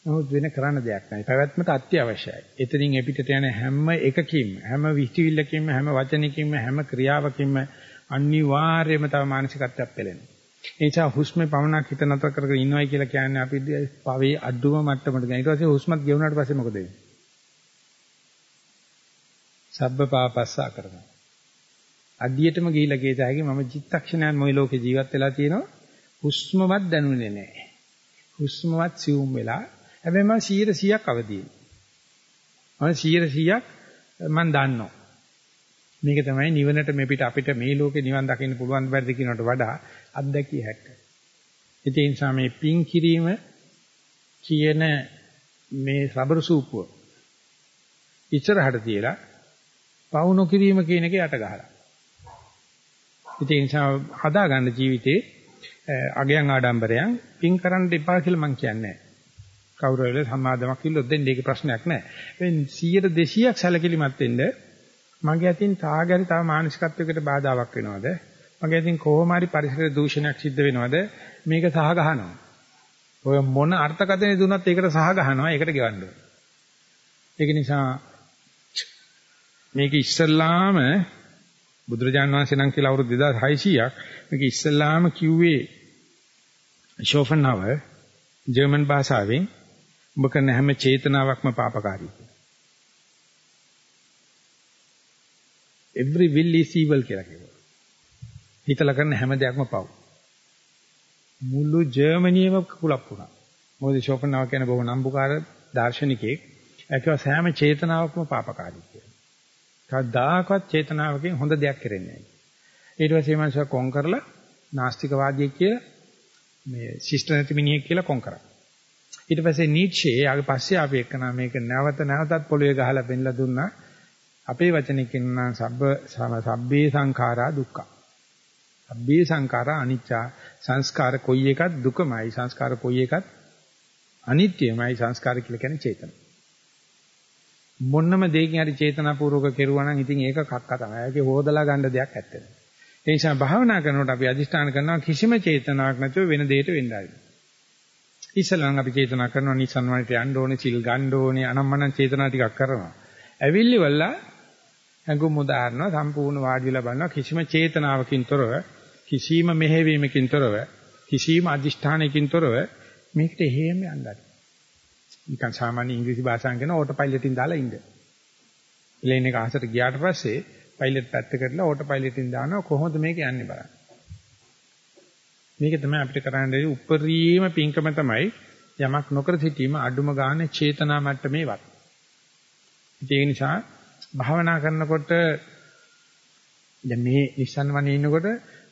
නමුත් වෙන කරන්න දෙයක් නැහැ. පැවැත්මට අත්‍යවශ්‍යයි. එතනින් එපිටට යන හැම එකකින්ම, හැම විහිවිල්ලකින්ම, හැම වචනකින්ම, හැම ක්‍රියාවකින්ම අනිවාර්යයෙන්ම තව මානසිකත්වයක් පෙළෙනවා. ඒ නිසා හුස්මේ පමණක් හිත නතර කරගෙන ඉන්නවයි කියලා කියන්නේ අපි පවේ අඩුම මට්ටමට ගෙන. ඊට පස්සේ හුස්මත් ගෙවුනාට පස්සේ මොකද වෙන්නේ? සබ්බ පාපස්සා කරනවා. අඩියටම ගිහිලා ගියත හැකි මම චිත්තක්ෂණයන් මොයි ලෝකේ ජීවත් වෙලා තියෙනවා. හුස්මවත් දැනුනේ නැහැ. හුස්මවත් සිවුම් වෙලා හැබැයි මම 100%ක් අවදියි. මම 100%ක් මම දන්නවා. මේක තමයි නිවනට මෙපිට අපිට මේ ලෝකේ නිවන් දකින්න පුළුවන් බැරිද කියනකට වඩා අත්දැකිය හැකියි. ඒ නිසා මේ පින් කිරීම කියන මේ රබර් සූපුව ඉස්සරහට තියලා පවු නොකිරීම කියන එක යට ගහලා. ඒ නිසා හදාගන්න ජීවිතේ අගයන් ආඩම්බරයන් පින් කරන්න එපා කියලා මම කියන්නේ නැහැ. කවුරු හරි සමාදමක් කිව්වොත් දෙන්න ඒක ප්‍රශ්නයක් නැහැ. මේ 100 200ක් සැලකිලිමත් වෙන්න මගේ අතින් තාගරි තව මානසිකත්වයකට බාධාවක් වෙනවද? මගේ අතින් කොහොම හරි පරිසර දූෂණයක් සිද්ධ වෙනවද? මේක සහ ගහනවා. ඔය මොන අර්ථකථනය දුන්නත් ඒකට සහ ගහනවා. ඒකට ගෙවන්න ඕනේ. ඒක නිසා මේක ඉස්සල්ලාම බුදුරජාණන් වහන්සේ නම් කියලා අවුරුදු 2600ක් මේක ඉස්සල්ලාම කිව්වේ ෂෝෆන්හවර් ජර්මන් භාෂාවෙන් ඔබ කරන හැම චේතනාවක්ම පාපකාරී කියලා. every will is evil කියලා කියනවා. හිතලා කරන හැම දෙයක්ම පව්. මුළු ජර්මනියම කුලප් වුණා. මොකද ෂෝපන්හවර් කියන්නේ බොහොම නම්බුකාර දාර්ශනිකයෙක්. ඒකව සෑම චේතනාවක්ම පාපකාරී කියලා. කවදාකවත් චේතනාවකින් හොඳ දෙයක් කරන්නේ නැහැ. ඊට පස්සේ මනස කොන් කරලා නාස්තිකවාදියෙක් කියලා මේ ශිෂ්ට නැති මිනිහෙක් කියලා කොන් කරා. ඊට පස්සේ නීච්ෂේ ආගේ පස්සේ අපි එක්කන මේක නැවත නැවතත් පොළවේ ගහලා පෙන්ලා දුන්නා. අපේ වචනේ කියනවා සබ්බ සබ්බේ සංඛාරා දුක්ඛ. සබ්බේ සංඛාරා අනිච්චා සංස්කාර කොයි එකත් දුකමයි සංස්කාර කොයි එකත් අනිත්‍යමයි සංස්කාර කියලා කියන්නේ චේතන. මොන්නම දෙයකින් හරි චේතනාපූර්වක කෙරුවා නම් ඉතින් ඒක කක්ක තමයි. ඒකේ හොදලා ගන්න දෙයක් ඇත්තේ නැහැ. ඒ නිසා භාවනා කරනකොට අපි අදිෂ්ඨාන කරනවා කිසිම චේතනාවක් නැතුව වෙන දෙයකට වෙන්න ආරියි. ඉස්සලනම් අපි චේතනා කරනවා නිසන් වලට යන්න ඕනේ, සිල් ගන්න ඕනේ, අනම්මනම් චේතනා ටිකක් කරනවා. ඇවිල්ලි වල්ලා ඇඟුම් උදාහරණ සම්පූර්ණ වාඩි වෙලා බලනවා කිසිම චේතනාවකින් තොරව, කිසිම මෙහෙවීමකින් තොරව, කිසිම අදිෂ්ඨානයකින් තොරව මේකට හේම යන්නයි. නිකන් සාමාන්‍ය ඉංග්‍රීසි භාෂාවෙන් කියන ඕටෝ පයිලට්ින් දාලා ඉන්න. ප්ලේන් එක අහසට ගියාට පස්සේ පයිලට් පැත්ත කරලා ඕටෝ පයිලට්ින් දානවා කොහොමද මේක යන්නේ බලන්න. මේක තමයි අපිට කරන්න දෙන්නේ උපරිම පිංකම තමයි යමක් නොකර සිටීම අඩුම ගානේ චේතනා මට්ටමේවත්. ඒ නිසා භාවනා කරනකොට දැන් මේ නිස්සන් වනේ ඉන්නකොට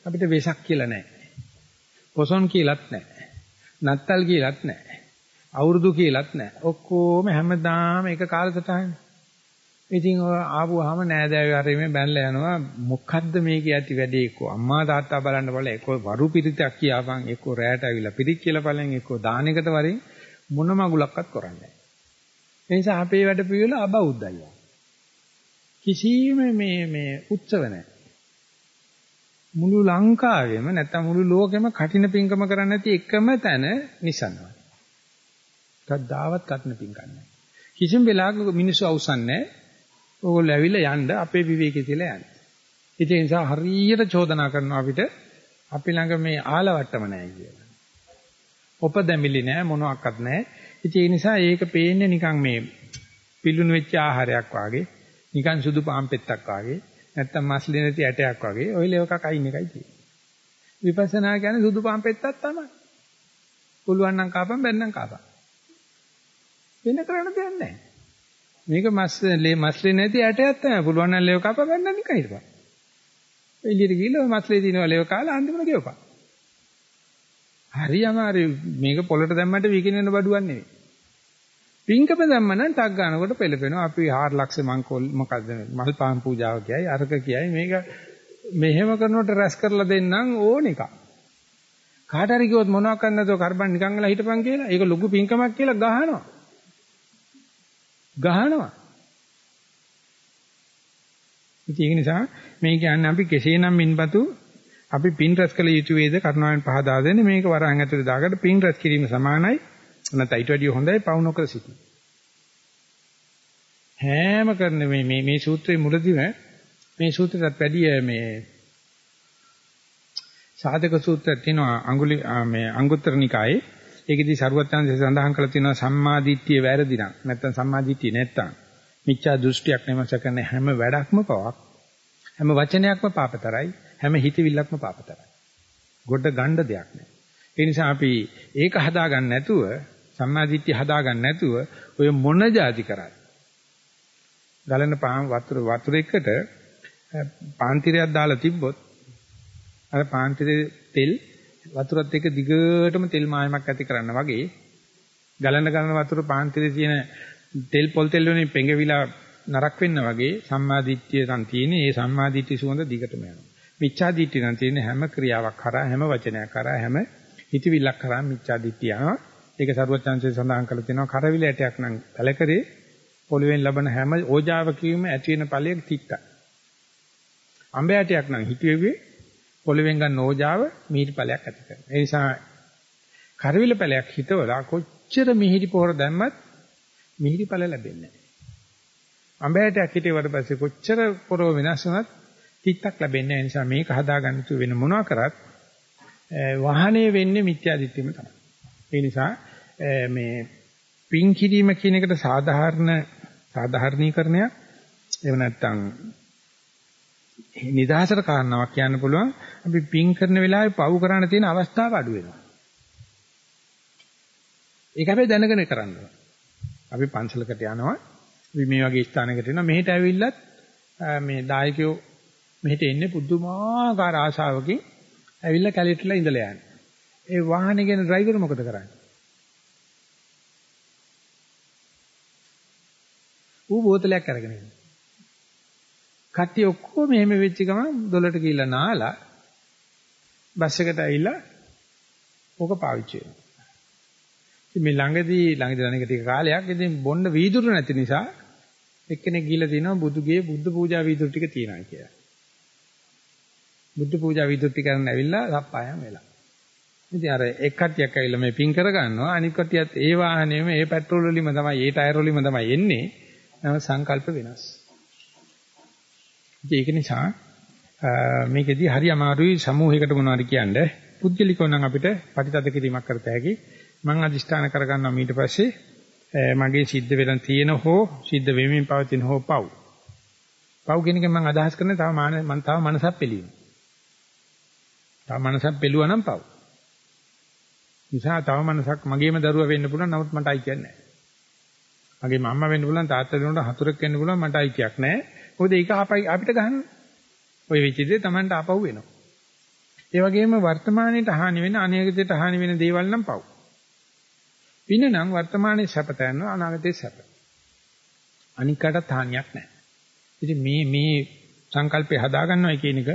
අපිට වෙසක් කියලා නැහැ. පොසොන් කියලාත් නැහැ. නත්තල් කියලාත් නැහැ. අවුරුදු කියලාත් නැහැ. ඔක්කොම හැමදාම එක කාලසටහනේ. ඉතින් ඔය ආපුවාම නෑදෑයෝ හරියම බැනලා යනවා මොකද්ද මේකේ ඇති වැඩේ එක්කෝ අම්මා තාත්තා බලන්න බල එක්කෝ වරු පිරිතක් කියාපන් එක්කෝ රැයට ඇවිල්ලා පිරිත් කියලා බලෙන් එක්කෝ දානෙකට වරින් මොන මගුලක්වත් කරන්නේ නැහැ. ඒ නිසා අපේ වැඩ පිළිවෙල අබෞද්ධයි. කිසිම මේ මේ උත්සව නැහැ. මුළු ලංකාවෙම නැත්නම් මුළු ලෝකෙම කටින පිංකම කරන්නේ නැති එකම තැන නිසන්නවා. කද්දාවත් කටින පිංකම් නැහැ. කිසිම වෙලාවක මිනිස්සු අවසන්නේ නැහැ. ඕගොල්ලෝ ඇවිල්ලා යන්න අපේ විවේකී තියලා යන්න. ඒ නිසා හරියට චෝදනා කරනවා අපිට අපි ළඟ මේ ආලවට්ටම නැහැ කියලා. උපදැමිලි නැහැ මොනවත් නැහැ. ඉතින් ඒ නිසා ඒක පේන්නේ නිකන් මේ පිලුණු වෙච්ච ආහාරයක් වාගේ, නිකන් සුදු පාන් පෙත්තක් වාගේ, නැත්තම් මස්ලි නැති ඇටයක් වාගේ ඔය ලේවකක් අයින් එකයි තියෙන්නේ. විපස්සනා කියන්නේ සුදු පාන් පෙත්තක් තමයි. පුළුවන් නම් කාපම් බැන්නම් කාපම්. වෙන කරන්න දෙයක් නැහැ. මේක මස් මස්ලේ නැති ඇටයක් තමයි. පුළුවන් නම් ලේව කප ගන්න නිකන් හිටපන්. එළියට ගිහලා ඔය මස්ලේ දිනව ලේව කාලා අන්තිමට ගෙවපන්. හරි අමාරු මේක පොළට දැම්මට විකිනෙන බඩුවක් නෙවෙයි. පින්කම දැම්ම නම් ටක් ගන්නකොට පෙළපෙනවා. අපි 4 ලක්ෂ මංකොල් මොකද්ද මල් පාන් පූජාව කියයි අරක කියයි මේක මෙහෙම කරනකොට රැස් කරලා දෙන්නම් ඕන එක. කාට හරි කිව්වොත් මොනවක් කරන්නද කරබන් නිකන් වෙලා හිටපන් කියලා. ඒක ලොකු පිංකමක් කියලා ගහනවා. ගහනවා. ඉතින් ඒක නිසා මේ කියන්නේ අපි කෙසේනම් මින්පතු අපි පින් රැස් කළ යුතු වේද කරුණාවෙන් පහදා දෙන්නේ මේක වරහන් ඇතුලේ දාගන්න පින් රැස් කිරීම සමානයි නැත්නම් ඊට වැඩිය හොඳයි පවු නොකර සිටීම. හැම කරන මේ මේ මේ සූත්‍රයේ මුලදීම මේ සූත්‍රයටත් වැඩිය මේ සාධක සූත්‍රයක් තියෙනවා අඟුලි මේ අංගුත්තර නිකායේ ඒකෙදී සරුවත්යන්සේ සඳහන් කරලා තියෙනවා සම්මාදිට්ඨිය වැරදි නම් නැත්නම් සම්මාදිට්ඨිය නැත්තම්. මිච්ඡා දෘෂ්ටියක් නැමස කරන හැම වැඩක්ම පවක්. හැම වචනයක්ම පාපතරයි. හැම හිතවිල්ලක්ම පාපතරයි. ගොඩ ගණ්ඩ දෙයක් නෑ. ඒ නිසා අපි ඒක හදාගන්න නැතුව සම්මාදිට්ඨිය හදාගන්න නැතුව ඔය මොන જાති කරත් ගලන පාන් වතුර වතුර එකට පාන්තිරයක් දාලා තිබ්බොත් අර පාන්තිරේ තෙල් වතුරත් එක්ක දිගටම තෙල් මායමක් ඇති කරන්න වගේ ගලන ගලන වතුර පාන්තිරේ තියෙන තෙල් පොල් තෙල් වලින් පෙඟවිලා නරක් වෙන්න වගේ සම්මාදිට්ඨිය නම් තියෙන්නේ ඒ සම්මාදිට්ඨිය සුවඳ දිගටම යනවා. මිච්ඡාදිට්ඨිය නම් තියෙන්නේ හැම ක්‍රියාවක් කරා හැම වචනයක් කරා හැම හිතවිල්ලක් කරා මිච්ඡාදිට්ඨිය යනවා. ඒක සරුවචාන්සේ සඳහන් කරලා තියෙනවා කරවිල ඇටයක් නම් කලකරේ පොළවෙන් ලබන හැම ඕජාවකීම ඇති වෙන ඵලයක් තිත්තයි. අඹ ඇටයක් නම් හිතුවේ පොළවෙන් ගන්න ඕජාව මිහිරි ඵලයක් ඇති කරනවා. ඒ නිසා කරවිල ඵලයක් හිතවලා කොච්චර මිහිරි පොහොර දැම්මත් මිහිරි ඵල ලැබෙන්නේ නැහැ. අඹ ඇටයක් හිටේවට පස්සේ කොච්චර පොරව වෙනස් වුණත් තිත්තක් ලැබෙන්නේ නැහැ. ඒ නිසා මේක හදාගන්න තු වෙන මොනවා කරත් වාහනේ වෙන්නේ මිත්‍යාදිත්‍යෙම තමයි. ඒ නිසා මේ පින් කිරීම කියන එකට සාධාරණ සාධාරණීකරණයක් එහෙම නැත්නම් නිදහසට කාරණාවක් කියන්න පුළුවන් අපි පින් කරන වෙලාවේ පව් කරන්න තියෙන අවස්ථාව අඩු වෙනවා. ඒක හැබැයි දැනගෙන කරන්න අපි පන්සලකට යනවා අපි මේ වගේ ස්ථානයකට එනවා මෙහෙට ඇවිල්ලත් මේ දායකයෝ මෙහෙට එන්නේ පුදුමාකාර ආශාවකින් ඇවිල්ලා කැලේටලා ඉඳලා යන්නේ. ඒ වාහනේ ගෙන ඩ්‍රයිවර් මොකද කරන්නේ? ඌ බෝතලයක් අරගෙන එනවා. කට්ටිය ඔක්කොම එහෙම වෙච්ච ගමන් දොලට ගිහිල්ලා නාලා බස් එකට ඇවිල්ලා ඕක පාවිච්චි වෙනවා. ඉතින් මේ ළඟදී ළඟදී දැනග ටික කාලයක් ඉතින් බොන්න වීදුරු නැති නිසා එක්කෙනෙක් ගිහිල්ලා තිනවා බුදුගේ බුද්ධ පූජා වීදුරු ටික තියනවා කියලා. බුද්ධ පූජා වීදුරු ටික කරන් ඇවිල්ලා සප්පායම් වෙලා. ඉතින් අර එක් කට්ටියක් ඇවිල්ලා මේ පින් කර ගන්නවා අනිත් කට්ටියත් ඒ වාහනේම ඒ පෙට්‍රෝල් වලින්ම තමයි ඒ ටයර් වලින්ම තමයි එන්නේ. නම සංකල්ප වෙනස්. ඒක නිසා මේකෙදි හරි අමාරුයි සමූහයකට මොනවද කියන්නේ? පුද්ගලිකව නම් අපිට ප්‍රතිතද කිරීමක් කරත හැකි. මම අදිෂ්ඨාන කරගන්නවා ඊට පස්සේ මගේ සිද්ධ වෙලා තියෙන හෝ සිද්ධ වෙමින් පවතින හෝ පව්. පව් කියන එක මම අදහස් කරන්නේ තව මාන මම තව මනසක් පිළිවීම තව මනසක් පිළුවා නම් පව්. නිසා තව මනසක් මගේම දරුවා වෙන්න පුළුවන් නමුත් මට අයිතියක් නැහැ. මගේ මම්මා වෙන්න පුළුවන් තාත්තා වෙනකොට හතුරෙක් වෙන්න පුළුවන් මට අයිතියක් නැහැ. මොකද ඒක අපිට ගහනවා. ওই වෙච්ච දේ Tamanට ආපහු වෙනවා. ඒ වගේම වර්තමානයේට හානි වෙන අනාගතයට හානි වෙන දේවල් නම් පව්. පින නම් වර්තමානයේ සැපත යනවා අනාගතයේ සැප. අනිකටත් හානියක් නැහැ. ඉතින් මේ මේ සංකල්පය හදාගන්නවා කියන එක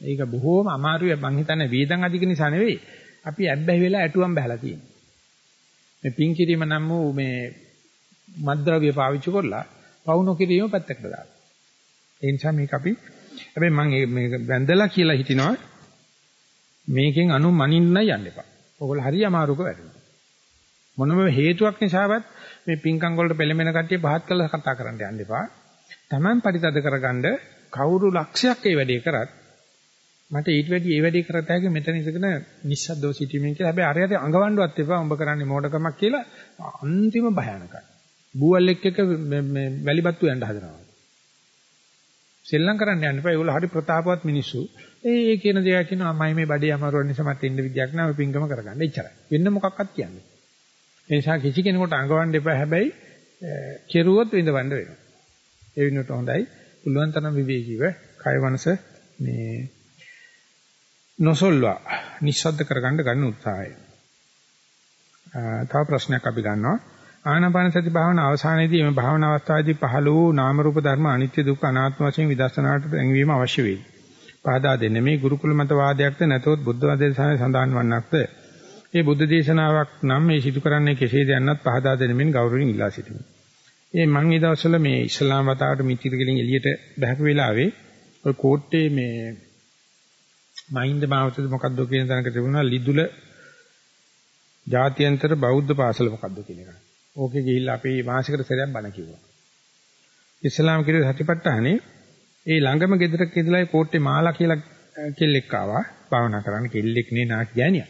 ඒක බොහෝම අමාරුයි මං හිතන්නේ වේදන් අධික නිසා නෙවෙයි. අපි ඇබ්බැහි වෙලා ඇටුවම් බහලා තියෙනවා. මේ පින් කිරීම නම් වූ මේ මද්ද්‍රව්‍ය පාවිච්චි කරලා පවුන කිරීම පැත්තකට දාලා. ඒ නිසා මේක අපි හැබැයි මම මේක වැඳලා කියලා හිටිනවා මේකෙන් අනු මනින්න යන්න එපා. ඔයගොල්ලෝ හරි අමාරුක වැඩනවා. මොනම හේතුවක් නිසාවත් මේ පින්කම් වලට පෙළඹෙන කට්ටිය පහත් කළා කතා කරන්න යන්න එපා. Taman පරිතද කරගන්න කවුරු ලක්ෂයක් ඒ වැඩේ කරත් මට ඊට වැඩි ඒ වැඩේ කරත හැකි මෙතන ඉඳගෙන නිස්සද්දව සිටීමෙන් කියලා. හැබැයි අරයට අඟවන්නවත් එපා. උඹ කරන්නේ මෝඩකමක් කියලා අන්තිම භයානකයි. බූවල් එක්ක එක මේ වැලිබත්තු යන්න හදනවා. සෙල්ලම් කරන්න යන්න එපා. ඒගොල්ලෝ හරි ප්‍රතාපවත් මිනිස්සු. ඒ ඒ කියන දේවල් කියනවා මම මේ බඩේ අමාරුව නිසා මට ඉන්න විදියක් නැහැ. ඔය පිංගම කරගන්න. එච්චරයි. වෙන්න මොකක්වත් කියන්නේ. ඒ නිසා කිසි කෙනෙකුට අඟවන්න එපා. හැබැයි කෙරුවොත් විඳවන්න වෙනවා. ඒ වෙනුවට හොඳයි. පුළුවන් තරම් විවේකීව කය මනස මේ නොසොල්වා නිස්සද්ද කරගන්න ගන්න උත්සාහය. තව ප්‍රශ්නයක් අපි ගන්නවා. ආනාපාන සති භාවනා අවසානයේදී මේ භාවනා අවස්ථාවේදී පහළ වූ නාම රූප ධර්ම අනිත්‍ය දුක්ඛ අනාත්ම වශයෙන් විදර්ශනාට පැමිණීම අවශ්‍ය වේ. පහදා දෙන්නේ මේ ගුරුකුල මත වාදයක්ද නැතොත් බුද්ධ වදේශාවේ සඳහන් වන්නක්ද මේ බුද්ධ දේශනාවක් නම් මේ සිදු කරන්නේ කෙසේද යන්නත් පහදා දෙනමින් ගෞරවයෙන් ඉල්ලා සිටිමි. ඒ මම මේ දවස්වල මේ ඉස්ලාම් වතාවට මිත්‍ර ගලින් එළියට බහපු වෙලාවේ ඔය කෝට්ටේ මේ මහින්ද මාවතද මොකද්ද කියන තැනක තිබුණා ලිදුල ජාත්‍යන්තර බෞද්ධ පාසල මොකද්ද කියන එක. ඕකේ ගිහිල්ලා අපි මාසිකට සැරයක් බණ කිව්වා. ඉස්ලාම් කිරේ සතිපට්ඨානේ ඒ ළඟම ගෙදරක ඉඳලා කෝට්ටේ මාලා කියලා කෙල්ලෙක් ආවා භාවනා කරන්න කෙල්ලෙක් නේ නා ගෑණියා.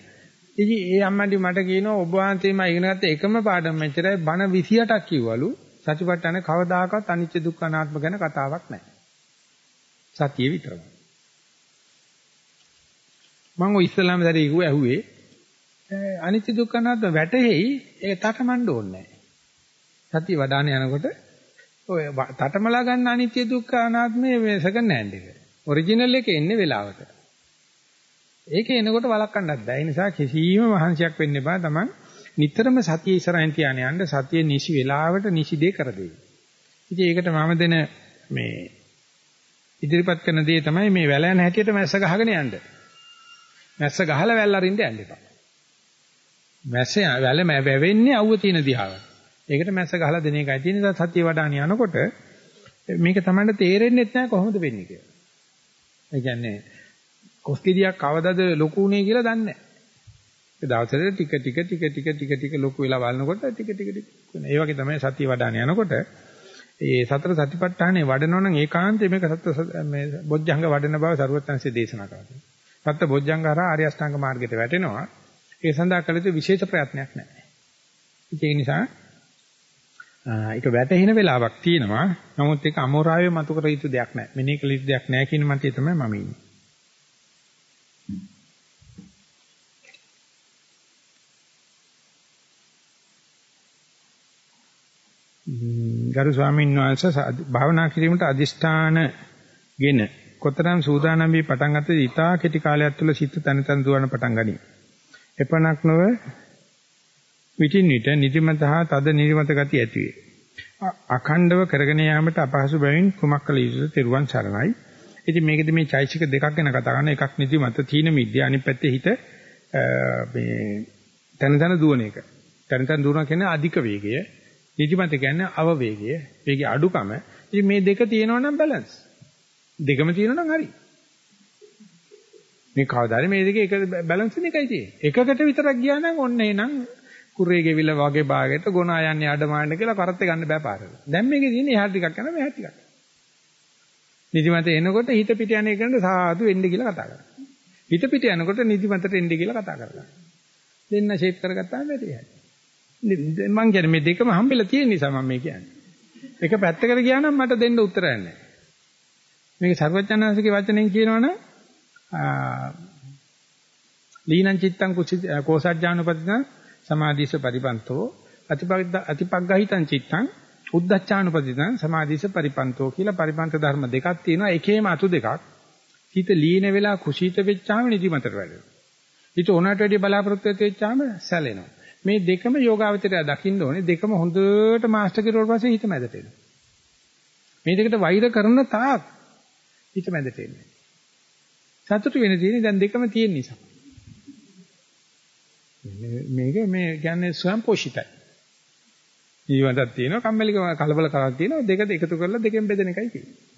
ඉතින් ඒ අම්මන්ටි මට කියනවා ඔබ වහන්සේම ඉගෙන ගත්ත එකම පාඩම මෙච්චරයි බණ 28ක් කිව්වලු සතිපට්ඨාන කවදාකවත් අනිත්‍ය දුක්ඛ අනාත්ම ගැන කතාවක් නැහැ. සතිය විතරයි. මම ඔය ඉස්ලාම දරේ කිව්ව ඇහුවේ අනිත්‍ය දුක්ඛ අනාත්ම වැටෙයි ඒක තටමඬ ඕනේ නැහැ. සතිය වඩාන යනකොට ඔය තටමලා ගන්න අනිත්‍ය දුක්ඛ අනාත්මයේ මේ සෙකන්ඩ් හෑන්ඩ් එක. ඔරිජිනල් එකේ එන්නේ වෙලාවට. ඒක එනකොට වළක්වන්නත් බෑ. ඒ නිසා කිසිම මහන්සියක් වෙන්න එපා. Taman නිතරම සතිය ඉස්සරහින් තියාන යන්න සතිය නිසි වෙලාවට නිසි දේ කර දෙයි. ඉතින් ඒකට මම දෙන මේ ඉදිරිපත් කරන දේ තමයි මේ වැල යන හැටියට මැස්ස ගහගෙන යන්න. මැස්ස ගහලා වැල් අරින්න යන්න එපා. මැස්ස වැල වැවෙන්නේ අවුව තියෙන දිහාවට. ඒකට මැස්ස ගහලා දෙන එකයි තියෙන නිසා සතිය වඩාන යනකොට මේක තමයි තේරෙන්නේ නැහැ කොහොමද වෙන්නේ කියලා. ඒ කියන්නේ කොස්කිරියක් කවදද ලොකු උනේ කියලා දන්නේ නැහැ. ඒ දවසට ටික ටික ටික ටික ටික ටික ලොකු වෙලා බලනකොට ටික ටික ටික ඒ වගේ තමයි සතිය වඩාන යනකොට ඒ සතර සතිපට්ඨානේ වඩනවා නම් ඒකාන්තයෙන් මේක සත්‍ය මේ බොජ්ජංග වඩන බව සරුවත්ංශයේ දේශනා කරනවා. සත්‍ය බොජ්ජංග හරහා ආර්ය අෂ්ටාංග මාර්ගයට වැටෙනවා. ඒ සඳහා කළ යුතු විශේෂ ප්‍රයත්නයක් නැහැ. ඒක නිසා ඒක වැටහෙන වෙලාවක් තියෙනවා. නමුත් ඒක අමෝරාවේ මතු කර යුතු දෙයක් නැහැ. මෙනේ කළ යුතු දෙයක් නැහැ කියන මතය තමයි මම ඉන්නේ. ගරු ස්වාමීන් වහන්සේ භාවනා කිරීමට අදිෂ්ඨානගෙන කොතරම් සූදානම් වී පටන් ගත්තද ඊටා කෙටි කාලයක් තුළ සිත තන තන දුවන පටන් ගනී. එපමණක් නොව විටින් විට නිදිමත හා තද නිර්මත ගති ඇති වේ. අඛණ්ඩව කරගෙන යාමට අපහසු බැවින් කුමක් කළ යුතුද? තෙරුවන් සරණයි. ඉතින් මේකෙදි මේ චෛසික දෙකක් ගැන කතා කරන එකක් නිදිමත තීන මිද්‍ය අනිත් පැත්තේ හිත මේ තන තන දුවන එක. තන තන දුවන කියන්නේ අධික වේගය. නිදිමත කියන්නේ අවවේගය. වේගය අඩුකම. ඉතින් මේ දෙක තියෙනවා නම් බැලන්ස්. දෙකම තියෙනවා නම් හරි. මේ කවදාද මේ දෙකේ එක බැලන්ස් එකයි තියෙන්නේ. එකකට විතරක් ගියා නම් ඔන්න එනං කුරේ ගෙවිල වගේ භාගයට ගොනා යන්නේ අඩමාන්න කියලා කරත් ගන්න බෑ පාරට. දැන් මේකේ තියෙන්නේ එහා ටිකක් යනවා මෙහා ටිකක්. නිදිමත එනකොට හිත පිට යන එකට සාදු එන්න කියලා කතා කරනවා. හිත පිට යනකොට නිදිමතට එන්න කියලා කතා කරනවා. දෙන්න ෂේප් කරගත්තාම වැඩි යයි. මං කියන්නේ මේ දෙකම හම්බෙලා තියෙන නිසා මම මේ කියන්නේ. එක පැත්තකට ගියා නම් මට දෙන්න උත්තරයක් නැහැ. මේක සර්වඥාන්සේගේ වචනෙන් කියනවනම් ලීනං චිත්තං කුසි කෝසජ්ජානුපතින සමාධිස පරිපන්තෝ අතිපග්ගහිතං චිත්තං උද්දච්චානුපතිතං සමාධිස පරිපන්තෝ කියලා පරිපන්ත ධර්ම දෙකක් තියෙනවා. එකේම අතු දෙකක්. හිත ලීන වෙලා කුසීත වෙච්චාම නිදිමතට වැටෙනවා. හිත උනට වැඩි බලාපොරොත්තු වෙච්චාම සැලෙනවා. මේ දෙකම යෝගාවචරය දකින්න ඕනේ. දෙකම හොඳට මාස්ටර් කෙරුවට පස්සේ හිත මැදට එනවා. මේ දෙකට වෛර කරන තාක් හිත මැදට එන්නේ. සතුට වෙන තියෙන්නේ දැන් දෙකම තියෙන නිසා. මේක මේ කියන්නේ ස්වයං පෝෂිතයි. ජීවිතයක් තියෙනවා කම්මැලිකම කලබල කරක් තියෙනවා දෙක එකතු කරලා දෙකෙන් බෙදෙන එකයි තියෙන්නේ.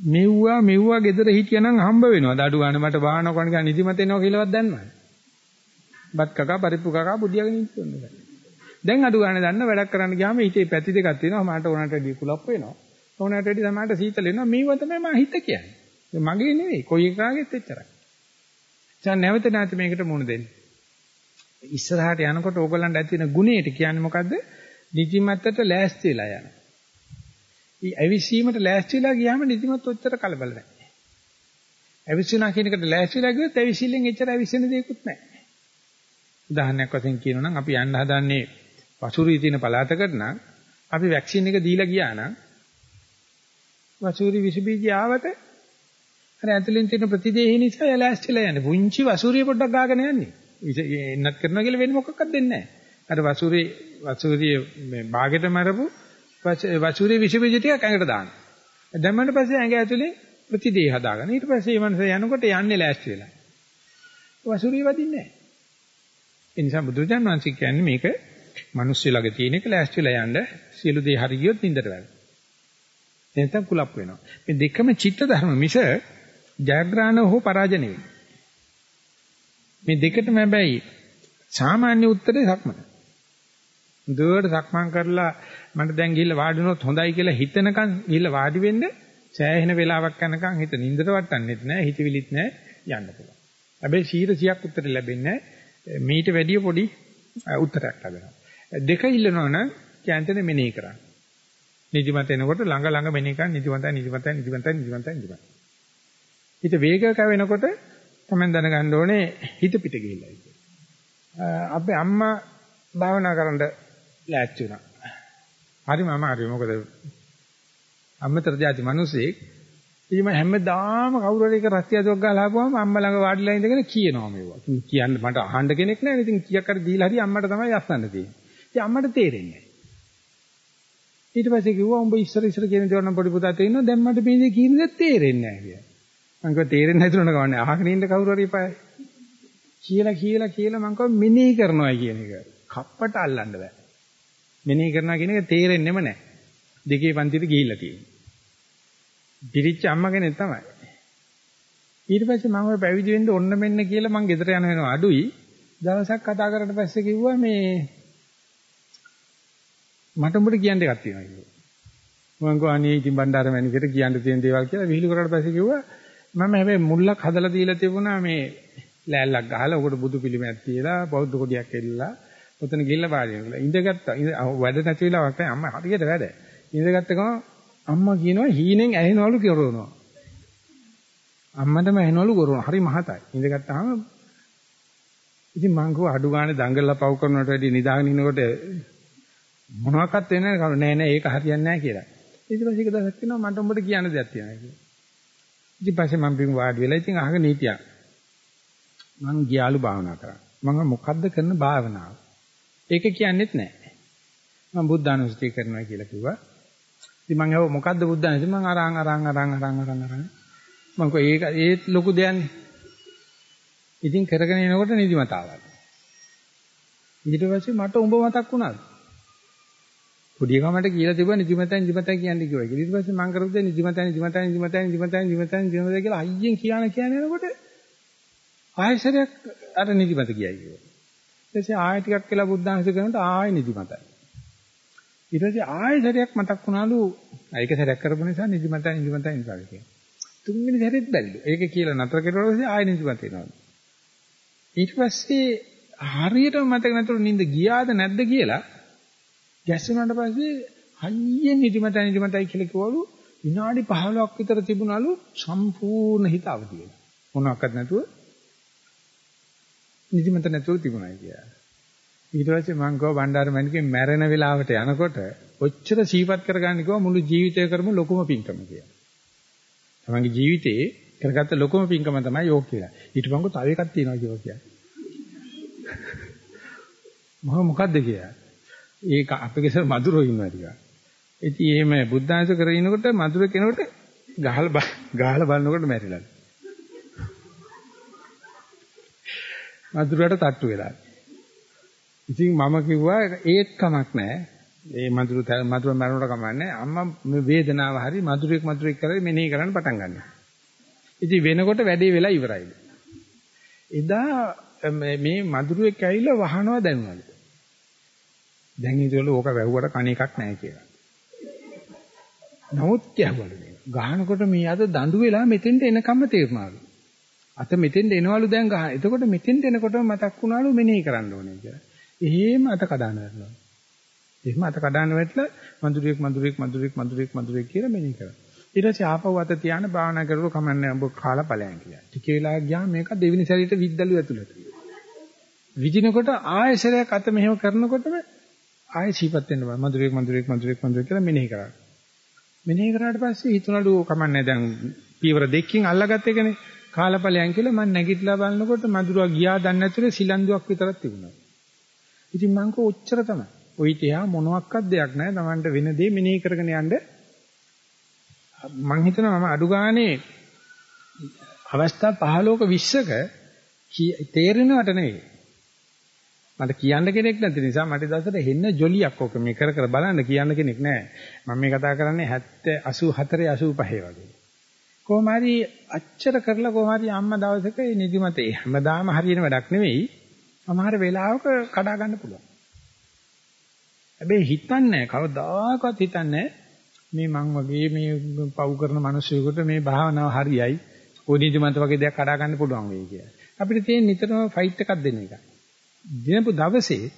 මෙව්වා මෙව්වා gedara හිටියනම් හම්බ වෙනවා. දඩු ගන්න මට වාහන කොන ගන්න නිදිමත එනවා කියලාවත් දන්නවද? බත් කකා පරිප්පු කකා බුදියාගෙන ඉන්නේ. දැන් අඩු ගන්න දන්න වැඩක් කරන්න ගියාම හිතේ පැති දෙකක් තියෙනවා. මට ඕනට වැඩි කුලප් වෙනවා. ඕනට වැඩි සමහරට සීතල වෙනවා. මේව තමයි මම හිත කියන්නේ. මගේ නෙවෙයි. කොයි එකාගෙත් එච්චරයි. දැන් නැවත නැවත මේකට මුණ දෙන්න. ඉස්සරහට යනකොට ඕගලන්ට ඇති වෙන ගුණයට කියන්නේ මොකද්ද? නිදිමතට ලෑස්ති වෙලා යන. ඊ ඇවිසීමට ලෑස්ති වෙලා ගියාම නිදිමත ඔච්චර කලබල නැහැ. ඇවිසිනා කියන එකට ලෑස්ති වෙලා ගියොත් ඇවිසිල්ලෙන් එච්චර ඇවිසෙන දෙයක්වත් නැහැ. උදාහරණයක් වශයෙන් කියනවා නම් අපි යන්න හදන්නේ වසුරිය තියෙන පළාතකට නම් අපි වැක්සින් එක දීලා ගියා නම් වසුරි විස බීජය ආවට අර ඇතුලෙන් තියෙන ප්‍රතිදේහය නිසා එලාස්ටිලා යන්නේ. පුංචි වසූරිය පොඩ්ඩක් ගාගෙන යන්නේ. එන්නත් කරනවා කියලා වෙන මොකක්වත් දෙන්නේ නැහැ. අර වසූරිය වසූරිය මේ බාගෙට මරපු වසූරිය විස බීජ ටිකක් ඇඟට දානවා. දැම්මම පස්සේ ඇඟ ඇතුලේ ප්‍රතිදේ හදාගන්න. ඊට පස්සේ මේ මනස යනකොට යන්නේ ලෑස්ති වෙලා. වසුරිය වදින්නේ නැහැ. ඒ නිසා බුදුරජාණන් වහන්සේ කියන්නේ මේක මිනිස්සු ළඟ තියෙන එක ලෑස්ති වෙලා යන්න සියලු දේ හරි ගියොත් නින්දට වැටෙනවා. නැත්නම් කුලප් වෙනවා. මේ දෙකම චිත්ත ධර්ම මිස ජයග්‍රහණ හෝ පරාජය නෙවෙයි. මේ දෙකටම හැබැයි සාමාන්‍ය උත්තරේ සක්මන. දුවට සක්මන් කරලා මට දැන් ගිහිල්ලා වාඩි වුණොත් හොඳයි කියලා හිතනකන් ගිහිල්ලා වාඩි වෙන්න සෑහෙන වෙලාවක් යනකන් හිත නින්දට වටන්නෙත් නැහැ හිතවිලිත් නැහැ යන්න පුළුවන්. හැබැයි 100ක් උත්තර ලැබෙන්නේ මීට වැඩිය පොඩි උත්තරයක් ලැබෙනවා. දෙක ඉල්ලනවා නම් කැන්තනේ මෙනෙහි කරන්න. නිදිමත එනකොට ළඟ ළඟ මෙනෙහි කරන් නිදිමතයි නිදිමතයි නිදිමතයි නිදිමතයි නිදිමතයි. හිත වේග කැවෙනකොට තමයි දැනගන්න ඕනේ හිත පිට ගිහිල්ලා කියලා. අපේ අම්මා භාවනා කරන්න ලෑස්ති වුණා. හරිම අමාරුයි මොකද අම්මතර જાති මිනිසෙක් ඉතින් හැමදාම කවුරු හරි එක රස්තියදොක් ගහලා ආපුවම අම්මා ළඟ වාඩිලා ඉඳගෙන කියනවා මේවා. කියන්න මට අහන්න කෙනෙක් නැහැ. ඉතින් කීයක් හරි දීලා හරි අම්මට තමයි අස්සන්න තියෙන්නේ. ඉතින් අම්මට තේරෙන්නේ නැහැ. ඊට පස්සේ කිව්වා උඹ ඉස්සර ඉස්සර කියන දේ නම් පොඩි පුතා තේිනවා දැන් මට මේ දේ කියන දේ තේරෙන්නේ නැහැ කියලා. මං කිව්වා තේරෙන්නේ නැතුනට ගවන්නේ අහගෙන ඉන්න කවුරු හරි පායි. කියලා කියලා කියලා මං කිව්වා මෙනෙහි කරනවා කියන එක. කප්පට අල්ලන්න බෑ. මෙනෙහි කරනවා කියන එක තේරෙන්නෙම නැහැ. දෙකේ පන්තියට ගිහිල්ලා තියෙනවා. පිරිච්ච අම්මා කෙනෙක් තමයි. ඊට පස්සේ මම ඔය පැවිදි වෙන්න ඔන්න මෙන්න කියලා මං ගෙදර යන වෙනවා අඩුයි. දවසක් කතා කරලා පස්සේ කිව්වා මේ මට උඹට කියන්න එකක් තියෙනවා කිව්වා. මම ගෝ අනේ ඉතින් බණ්ඩාර මැනිකට කියන්න තියෙන දේවල් කියලා විහිළු කරලා පස්සේ කිව්වා මම හැබැයි මුල්ලක් හදලා දීලා තිබුණා මේ ලෑල්ලක් ගහලා උකට බුදු පිළිමයක් තියලා බෞද්ධ කොටියක් එල්ලලා ඔතන ගිහිල්ලා වාඩි වෙනවා. ඉඳගත්තා. වැඩ නැති වෙලාවක් නැහැ. අම්මා හරියට වැඩ. ඉඳගත්ත ගමන් අම්මා කියනවා හීනෙන් ඇහෙනවලු කරනවා. අම්මටම ඇහෙනවලු කරනවා. හරි මහතයි. ඉඳගත්තාම ඉතින් මං කෝ අඩු ගානේ දඟලලා පව් කරනවට වැඩිය නිදාගෙන ඉනකොට මොනවාක්වත් වෙන්නේ නැහැ නෑ නෑ ඒක හරියන්නේ නැහැ කියලා. ඊට පස්සේ එක දවසක් කියනවා මට උඹට කියන්න දෙයක් තියෙනවා කියලා. ඉතින් පස්සේ මම බිම් වාඩි වෙලා ඉතින් අහගෙන හිටියා. මං ගියාලු භාවනා කරා. මම මොකද්ද කරන භාවනාව? ඒක කියන්නෙත් නැහැ. මම බුද්ධානුස්සතිය කරනවා කියලා කිව්වා. ඉතින් මම අහුව මොකද්ද බුද්ධානුස්සතිය? මම අරන් අරන් අරන් අරන් අරන් අරන් මම කෝ ඒක ඒත් ලොකු දෙයක්නේ. ඉතින් කරගෙන යනකොට නිදිමත ආවා. ඊට පස්සේ මට උඹ මතක් වුණා. පොඩි එකමට කියලා තිබුණා නිදිමතයි නිදිමතයි කියන්නේ කිව්වා. ඊට පස්සේ මම කරපු දේ නිදිමතයි නිදිමතයි නිදිමතයි නිදිමතයි නිදිමතයි නිදිමතයි කියලා අයියෙන් කියන කියන යනකොට ආයෙසරයක් අර නිදිමත කියයි කිව්වා. ඊට පස්සේ ආයෙ ටිකක් කියලා බුද්ධාංශ කරනකොට ආයෙ නිදිමතයි. ඊට පස්සේ ආයෙ සැරයක් මතක් වුණාලු ඒක සැරයක් කරපු නිසා නිදිමතයි නිදිමතයි නිසා කියලා. තුන්වෙනි සැරෙත් බැරිලු. ඒක කියලා නතර කරුවා පස්සේ ආයෙ නිදිමත එනවා. ඊට පස්සේ හරියටම මතක නැතුව නිින්ද ගියාද නැද්ද කියලා ගැස්සුණාට පස්සේ හයියෙන් නිදිමතයි නිදිමතයි කියලා කිව්වලු විනාඩි 15ක් විතර තිබුණලු සම්පූර්ණ හිත අවදි වෙලා. මොනවාක්වත් නැතුව නිදිමත නැතුව තිබුණා කියලා. ඊට පස්සේ මං ගෝ බණ්ඩාර මණිකේ මැරෙන වෙලාවට යනකොට ඔච්චර සීපත් කරගන්න කිව්වා මුළු ජීවිතය කරමු ලොකුම පින්කම කියලා. තමන්ගේ ජීවිතේ කරගත්ත ලොකුම පින්කම තමයි යෝග කියලා. ඊට පංගු තව එකක් තියෙනවා කියලා කියන්නේ. මම මොකද්ද කියලා. ඒක අපේකසර මధుරෝ ඉන්නවා ටිකක්. ඉතින් එහෙම බුද්ධාංශ කරගෙන ඉනකොට මధుර කෙනෙකුට ගහලා ගහලා බලනකොට මැරිලා. මధుරට තට්ටු වෙලා. ඉතින් මම කිව්වා ඒත් කමක් නැහැ. ඒ මధుර මధుර මරනකොට කමක් නැහැ. අම්මා මේ වේදනාව හරි මధుරයක් මధుරයක් කරලා මෙනෙහි කරන්න පටන් ගන්නවා. ඉතින් වෙනකොට වැඩේ වෙලා ඉවරයි. එදා මේ මధుරෙක් ඇවිල්ලා වහනවා දැනුණලු. දැන් හිතවල ඕක වැහුවට කණ එකක් නැහැ කියලා. නමුත් යහවලු ගහනකොට මේ අත දඬු වෙලා මෙතෙන්ට එනකම්ම තේරුණාලු. අත මෙතෙන්ට එනවලු දැන් ගහ. එතකොට මෙතෙන්ට එනකොට මතක් වුණාලු මෙනෙහි කරන්න ඕනේ කියලා. එහෙම අත කඩාන වැටලා. එහෙම අත කඩාන වැටලා මඳුරියෙක් මඳුරියෙක් මඳුරියෙක් මඳුරියෙක් මඳුරියෙක් කියලා මෙනෙහි කරා. ඊට පස්සේ ආපහු අත තියාන භාවනා කරලා කමන්නේ ඔබ කාලා ඵලයන් කියලා. ටික වෙලා ගියාම මේක දෙවෙනි සැරේට විද්දලු ඇතුළට. විදිනකොට ආයෙසරයක් අත මෙහෙම කරනකොටම ආයෙ සීපත් වෙන්න බෑ. මధుරෙක් මధుරෙක් මధుරෙක් මధుරෙක් කියලා මෙනෙහි කරා. මෙනෙහි කරාට පස්සේ හිතනලු කමන්නේ දැන් පීවර දෙකකින් අල්ලගත්ත එකනේ. කාලපලයන් කියලා මම නැගිටලා බලනකොට මధుරවා ගියා දන්නේ නැතුව සිලන්දුවක් විතරක් තිබුණා. ඉතින් මං කෝ ඔච්චර තමයි. ওই තියා මොනවත් දෙයක් නැහැ. Tamanට වෙන දේ මෙනෙහි කරගෙන යන්න මං හිතනවා මම අඩු ගානේ අවස්ථා 15ක 20ක තේරෙනවට නෙවෙයි මට කියන්න කෙනෙක් නැති නිසා මට දවසට හෙන්න ජොලියක් ඔක මේ කර කර බලන්න කියන්න කෙනෙක් නැහැ. මම මේ කතා කරන්නේ 70 84 85 වගේ. කොහොම හරි අච්චර කරලා කොහොම හරි අම්මා දවසක මේ නිදිමතේ හැමදාම හරියන වැඩක් නෙවෙයි. සමහර වෙලාවක කඩා ගන්න පුළුවන්. හැබැයි හිතන්නේ නැහැ කවදාකවත් හිතන්නේ මේ මං වගේ මේ පව් කරන මිනිස්සුෙකුට මේ භාවනාව හරියයි. ඕනිදිමන්ත වගේ දෙයක් කඩා ගන්න පුළුවන් වෙයි කියලා. අපිට තියෙන නිතරම ෆයිට් එකක් දෙන්න එකයි. දිනපු දවසේ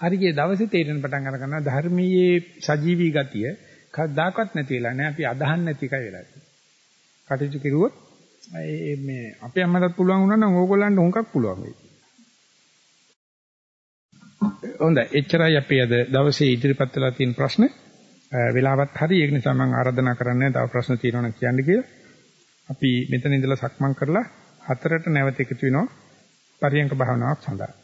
හරියේ දවසේ තේරෙන පටන් අර ගන්නවා ධර්මයේ සජීවී ගතිය කවදාකවත් නැති වෙලා නැහැ. අපි අදහන් නැති එකයි වෙලා තියෙන්නේ. කටයුතු කෙරුවොත් මේ අපේ අම්මටත් පුළුවන් වුණා නම් ඕගොල්ලන්ට හුඟක් පුළුවන් වෙයි. හොඳයි එච්චරයි අපි අද දවසේ ඉදිරිපත් වෙලා තියෙන ප්‍රශ්න. වෙලාවත් හරි ඒක නිසා මම ආරාධනා කරන්නේ තව ප්‍රශ්න තියෙනවා නම් කියන්න කියලා. අපි මෙතන ඉඳලා සක්මන් කරලා හතරට නැවත එකතු වෙනවා පරියංක භාවනාවක් සඳහා.